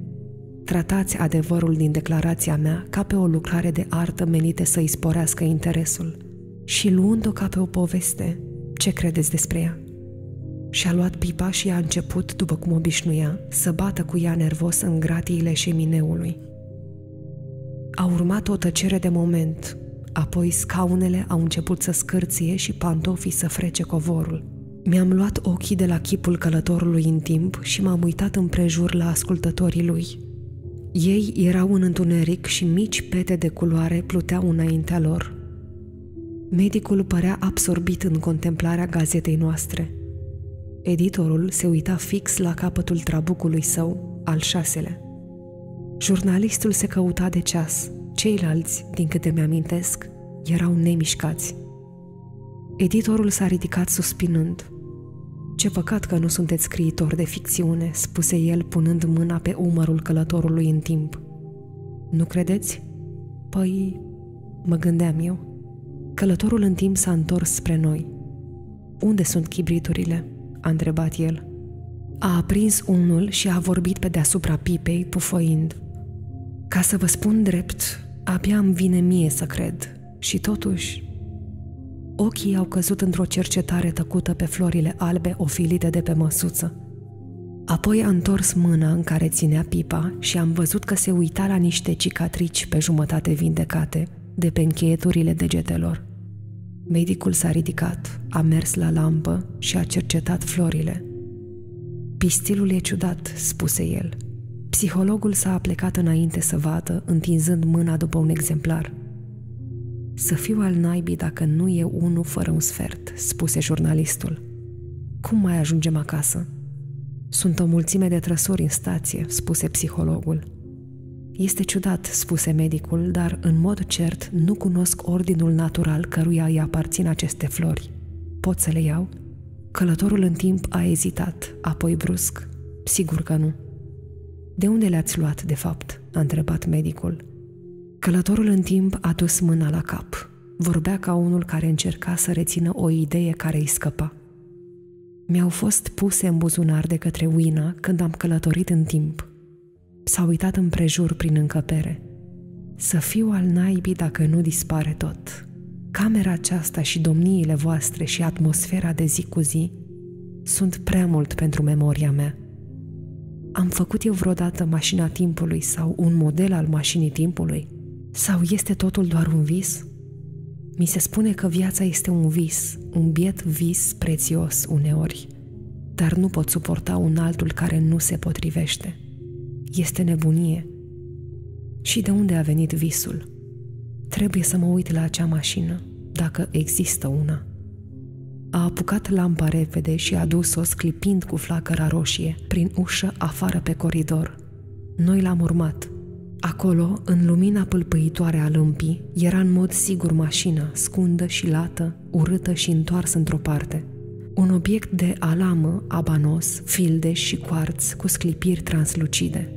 Tratați adevărul din declarația mea ca pe o lucrare de artă menită să-i sporească interesul și luând-o ca pe o poveste, ce credeți despre ea? Și-a luat pipa și a început, după cum obișnuia, să bată cu ea nervos în gratiile șemineului. A urmat o tăcere de moment, apoi scaunele au început să scârție și pantofii să frece covorul. Mi-am luat ochii de la chipul călătorului în timp și m-am uitat împrejur la ascultătorii lui. Ei erau în întuneric și mici pete de culoare pluteau înaintea lor. Medicul părea absorbit în contemplarea gazetei noastre. Editorul se uita fix la capătul trabucului său, al șaselea. Jurnalistul se căuta de ceas. Ceilalți, din câte mi-amintesc, erau nemișcați. Editorul s-a ridicat suspinând. Ce păcat că nu sunteți scriitor de ficțiune, spuse el punând mâna pe umărul călătorului în timp. Nu credeți? Păi, mă gândeam eu. Călătorul în timp s-a întors spre noi. Unde sunt chibriturile?" A întrebat el. A aprins unul și a vorbit pe deasupra pipei, pufăind. Ca să vă spun drept, abia îmi vine mie să cred. Și totuși, ochii au căzut într-o cercetare tăcută pe florile albe ofilite de pe măsuță. Apoi a întors mâna în care ținea pipa și am văzut că se uita la niște cicatrici pe jumătate vindecate, de pe încheieturile degetelor. Medicul s-a ridicat, a mers la lampă și a cercetat florile. Pistilul e ciudat, spuse el. Psihologul s-a aplecat înainte să vadă, întinzând mâna după un exemplar. Să fiu al naibii dacă nu e unul fără un sfert, spuse jurnalistul. Cum mai ajungem acasă? Sunt o mulțime de trăsuri în stație, spuse psihologul. Este ciudat, spuse medicul, dar în mod cert nu cunosc ordinul natural căruia îi aparțin aceste flori. Pot să le iau? Călătorul în timp a ezitat, apoi brusc. Sigur că nu. De unde le-ați luat, de fapt? a întrebat medicul. Călătorul în timp a dus mâna la cap. Vorbea ca unul care încerca să rețină o idee care îi scăpa. Mi-au fost puse în buzunar de către Uina când am călătorit în timp – S-a uitat împrejur prin încăpere. Să fiu al naibii dacă nu dispare tot. Camera aceasta și domniile voastre și atmosfera de zi cu zi sunt prea mult pentru memoria mea. Am făcut eu vreodată mașina timpului sau un model al mașinii timpului? Sau este totul doar un vis? Mi se spune că viața este un vis, un biet vis prețios uneori, dar nu pot suporta un altul care nu se potrivește. Este nebunie. Și de unde a venit visul? Trebuie să mă uit la acea mașină, dacă există una. A apucat lampa repede și a dus-o sclipind cu flacăra roșie, prin ușă afară pe coridor. Noi l-am urmat. Acolo, în lumina pâlpâitoare a lămpii, era în mod sigur mașina, scundă și lată, urâtă și întoarsă într-o parte. Un obiect de alamă, abanos, fildeș și cuarț cu sclipiri translucide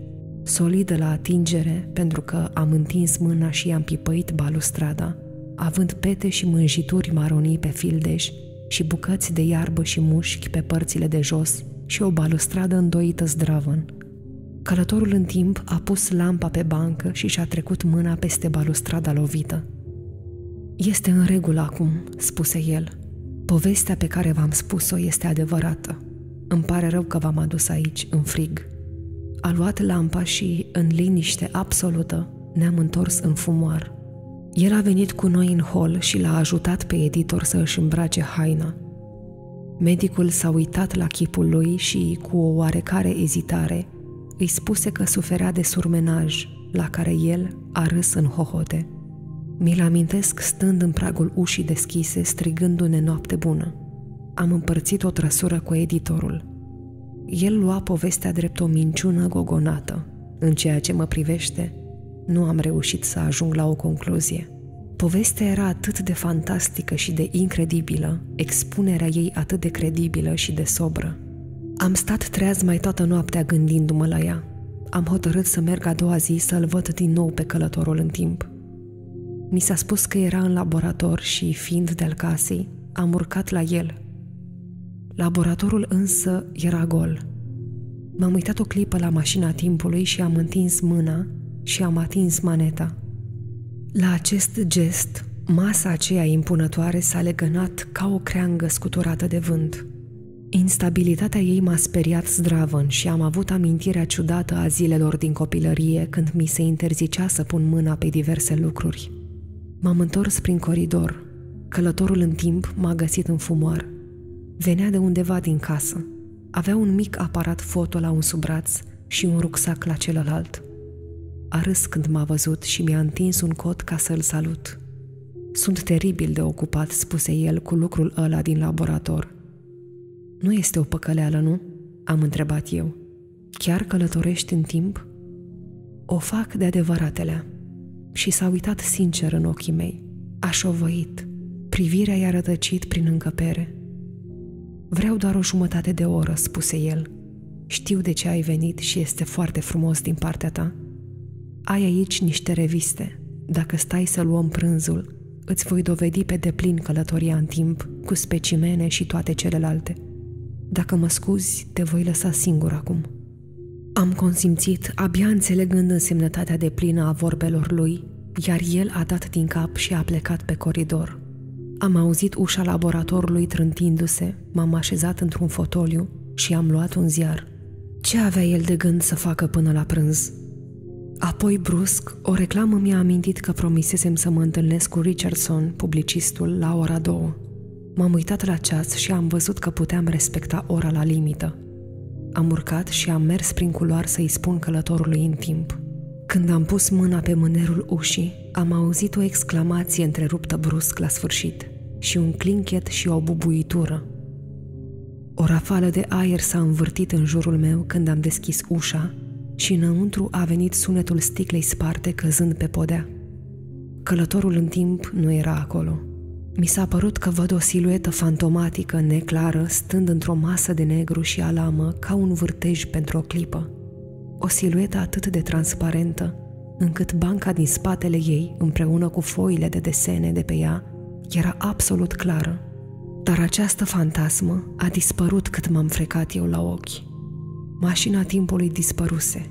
solidă la atingere pentru că am întins mâna și i-am pipăit balustrada, având pete și mânjituri maronii pe fildeș și bucăți de iarbă și mușchi pe părțile de jos și o balustradă îndoită zdravăn. Călătorul în timp a pus lampa pe bancă și și-a trecut mâna peste balustrada lovită. Este în regulă acum, spuse el. Povestea pe care v-am spus-o este adevărată. Îmi pare rău că v-am adus aici, în frig. A luat lampa și, în liniște absolută, ne-am întors în fumoar. El a venit cu noi în hol și l-a ajutat pe editor să își îmbrace haina. Medicul s-a uitat la chipul lui și, cu o oarecare ezitare, îi spuse că suferea de surmenaj, la care el a râs în hohote. Mi-l amintesc stând în pragul ușii deschise, strigându-ne noapte bună. Am împărțit o trăsură cu editorul. El lua povestea drept o minciună gogonată. În ceea ce mă privește, nu am reușit să ajung la o concluzie. Povestea era atât de fantastică și de incredibilă, expunerea ei atât de credibilă și de sobră. Am stat treaz mai toată noaptea gândindu-mă la ea. Am hotărât să merg a doua zi să-l văd din nou pe călătorul în timp. Mi s-a spus că era în laborator și, fiind de-al casei, am urcat la el. Laboratorul însă era gol. M-am uitat o clipă la mașina timpului și am întins mâna și am atins maneta. La acest gest, masa aceea impunătoare s-a legănat ca o creangă scuturată de vânt. Instabilitatea ei m-a speriat zdravăn și am avut amintirea ciudată a zilelor din copilărie când mi se interzicea să pun mâna pe diverse lucruri. M-am întors prin coridor. Călătorul în timp m-a găsit în fumoar. Venea de undeva din casă. Avea un mic aparat foto la un subbraț și un rucsac la celălalt. A râs când m-a văzut și mi-a întins un cot ca să-l salut. Sunt teribil de ocupat, spuse el cu lucrul ăla din laborator. Nu este o păcăleală, nu? Am întrebat eu. Chiar călătorești în timp? O fac de adevăratele. Și s-a uitat sincer în ochii mei. A șovăit. Privirea i-a rătăcit prin încăpere. Vreau doar o jumătate de oră, spuse el. Știu de ce ai venit și este foarte frumos din partea ta. Ai aici niște reviste. Dacă stai să luăm prânzul, îți voi dovedi pe deplin călătoria în timp, cu specimene și toate celelalte. Dacă mă scuzi, te voi lăsa singur acum. Am consimțit, abia înțelegând însemnătatea de plină a vorbelor lui, iar el a dat din cap și a plecat pe coridor. Am auzit ușa laboratorului trântindu-se, m-am așezat într-un fotoliu și am luat un ziar. Ce avea el de gând să facă până la prânz? Apoi, brusc, o reclamă mi-a amintit că promisesem să mă întâlnesc cu Richardson, publicistul, la ora două. M-am uitat la ceas și am văzut că puteam respecta ora la limită. Am urcat și am mers prin culoar să-i spun călătorului în timp. Când am pus mâna pe mânerul ușii, am auzit o exclamație întreruptă brusc la sfârșit și un clinchet și o bubuitură. O rafală de aer s-a învârtit în jurul meu când am deschis ușa și înăuntru a venit sunetul sticlei sparte căzând pe podea. Călătorul în timp nu era acolo. Mi s-a părut că văd o siluetă fantomatică, neclară, stând într-o masă de negru și alamă, ca un vârtej pentru o clipă. O siluetă atât de transparentă, încât banca din spatele ei, împreună cu foile de desene de pe ea, era absolut clară. Dar această fantasmă a dispărut cât m-am frecat eu la ochi. Mașina timpului dispăruse.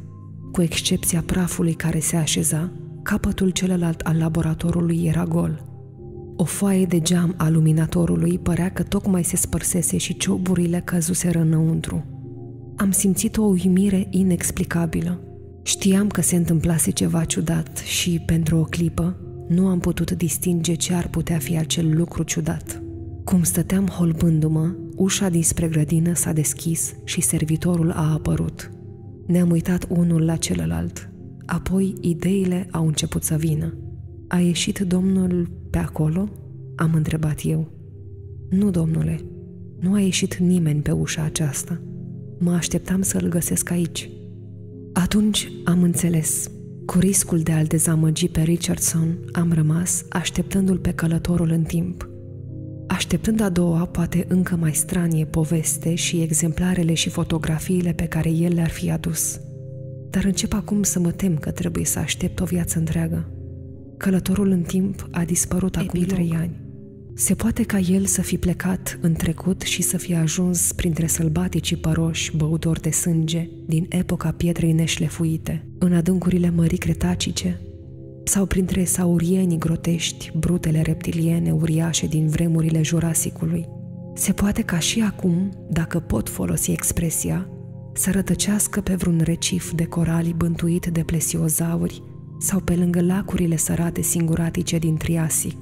Cu excepția prafului care se așeza, capătul celălalt al laboratorului era gol. O foaie de geam a luminatorului părea că tocmai se spărsese și cioburile căzuseră înăuntru. Am simțit o uimire inexplicabilă. Știam că se întâmplase ceva ciudat și, pentru o clipă, nu am putut distinge ce ar putea fi acel lucru ciudat. Cum stăteam holbându-mă, ușa dinspre grădină s-a deschis și servitorul a apărut. Ne-am uitat unul la celălalt. Apoi ideile au început să vină. A ieșit domnul pe acolo? Am întrebat eu. Nu, domnule, nu a ieșit nimeni pe ușa aceasta. Mă așteptam să-l găsesc aici. Atunci am înțeles. Cu riscul de a-l dezamăgi pe Richardson, am rămas așteptându-l pe călătorul în timp – așteptând a doua, poate încă mai stranie poveste și exemplarele și fotografiile pe care el le-ar fi adus. Dar încep acum să mă tem că trebuie să aștept o viață întreagă. Călătorul în timp a dispărut Epilog. acum trei ani. Se poate ca el să fi plecat în trecut și să fie ajuns printre sălbaticii păroși băudori de sânge din epoca pietrei neșlefuite, în adâncurile mării cretacice, sau printre saurienii grotești, brutele reptiliene uriașe din vremurile Jurasicului. Se poate ca și acum, dacă pot folosi expresia, să rătăcească pe vreun recif de coralii bântuit de plesiozauri sau pe lângă lacurile sărate singuratice din Triasic.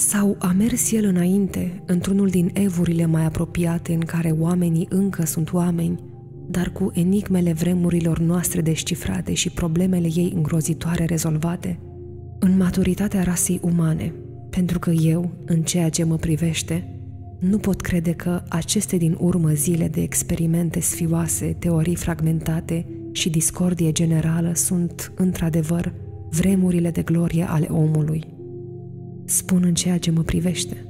Sau a mers el înainte, într-unul din evurile mai apropiate în care oamenii încă sunt oameni, dar cu enigmele vremurilor noastre descifrate și problemele ei îngrozitoare rezolvate, în maturitatea rasei umane, pentru că eu, în ceea ce mă privește, nu pot crede că aceste din urmă zile de experimente sfioase, teorii fragmentate și discordie generală sunt, într-adevăr, vremurile de glorie ale omului. Spun în ceea ce mă privește.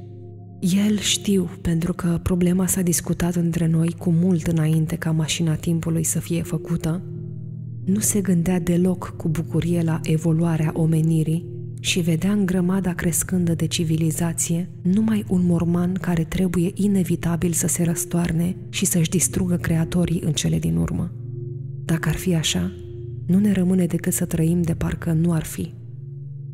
El știu, pentru că problema s-a discutat între noi cu mult înainte ca mașina timpului să fie făcută, nu se gândea deloc cu bucurie la evoluarea omenirii și vedea în grămada crescândă de civilizație numai un morman care trebuie inevitabil să se răstoarne și să-și distrugă creatorii în cele din urmă. Dacă ar fi așa, nu ne rămâne decât să trăim de parcă nu ar fi.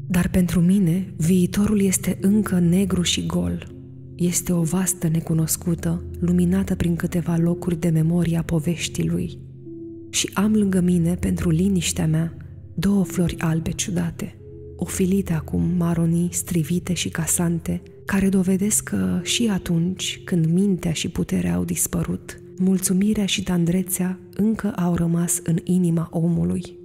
Dar pentru mine, viitorul este încă negru și gol. Este o vastă necunoscută, luminată prin câteva locuri de memoria poveștii lui. Și am lângă mine, pentru liniștea mea, două flori albe ciudate – ofilite acum maronii strivite și casante, care dovedesc că și atunci, când mintea și puterea au dispărut, mulțumirea și tandrețea încă au rămas în inima omului.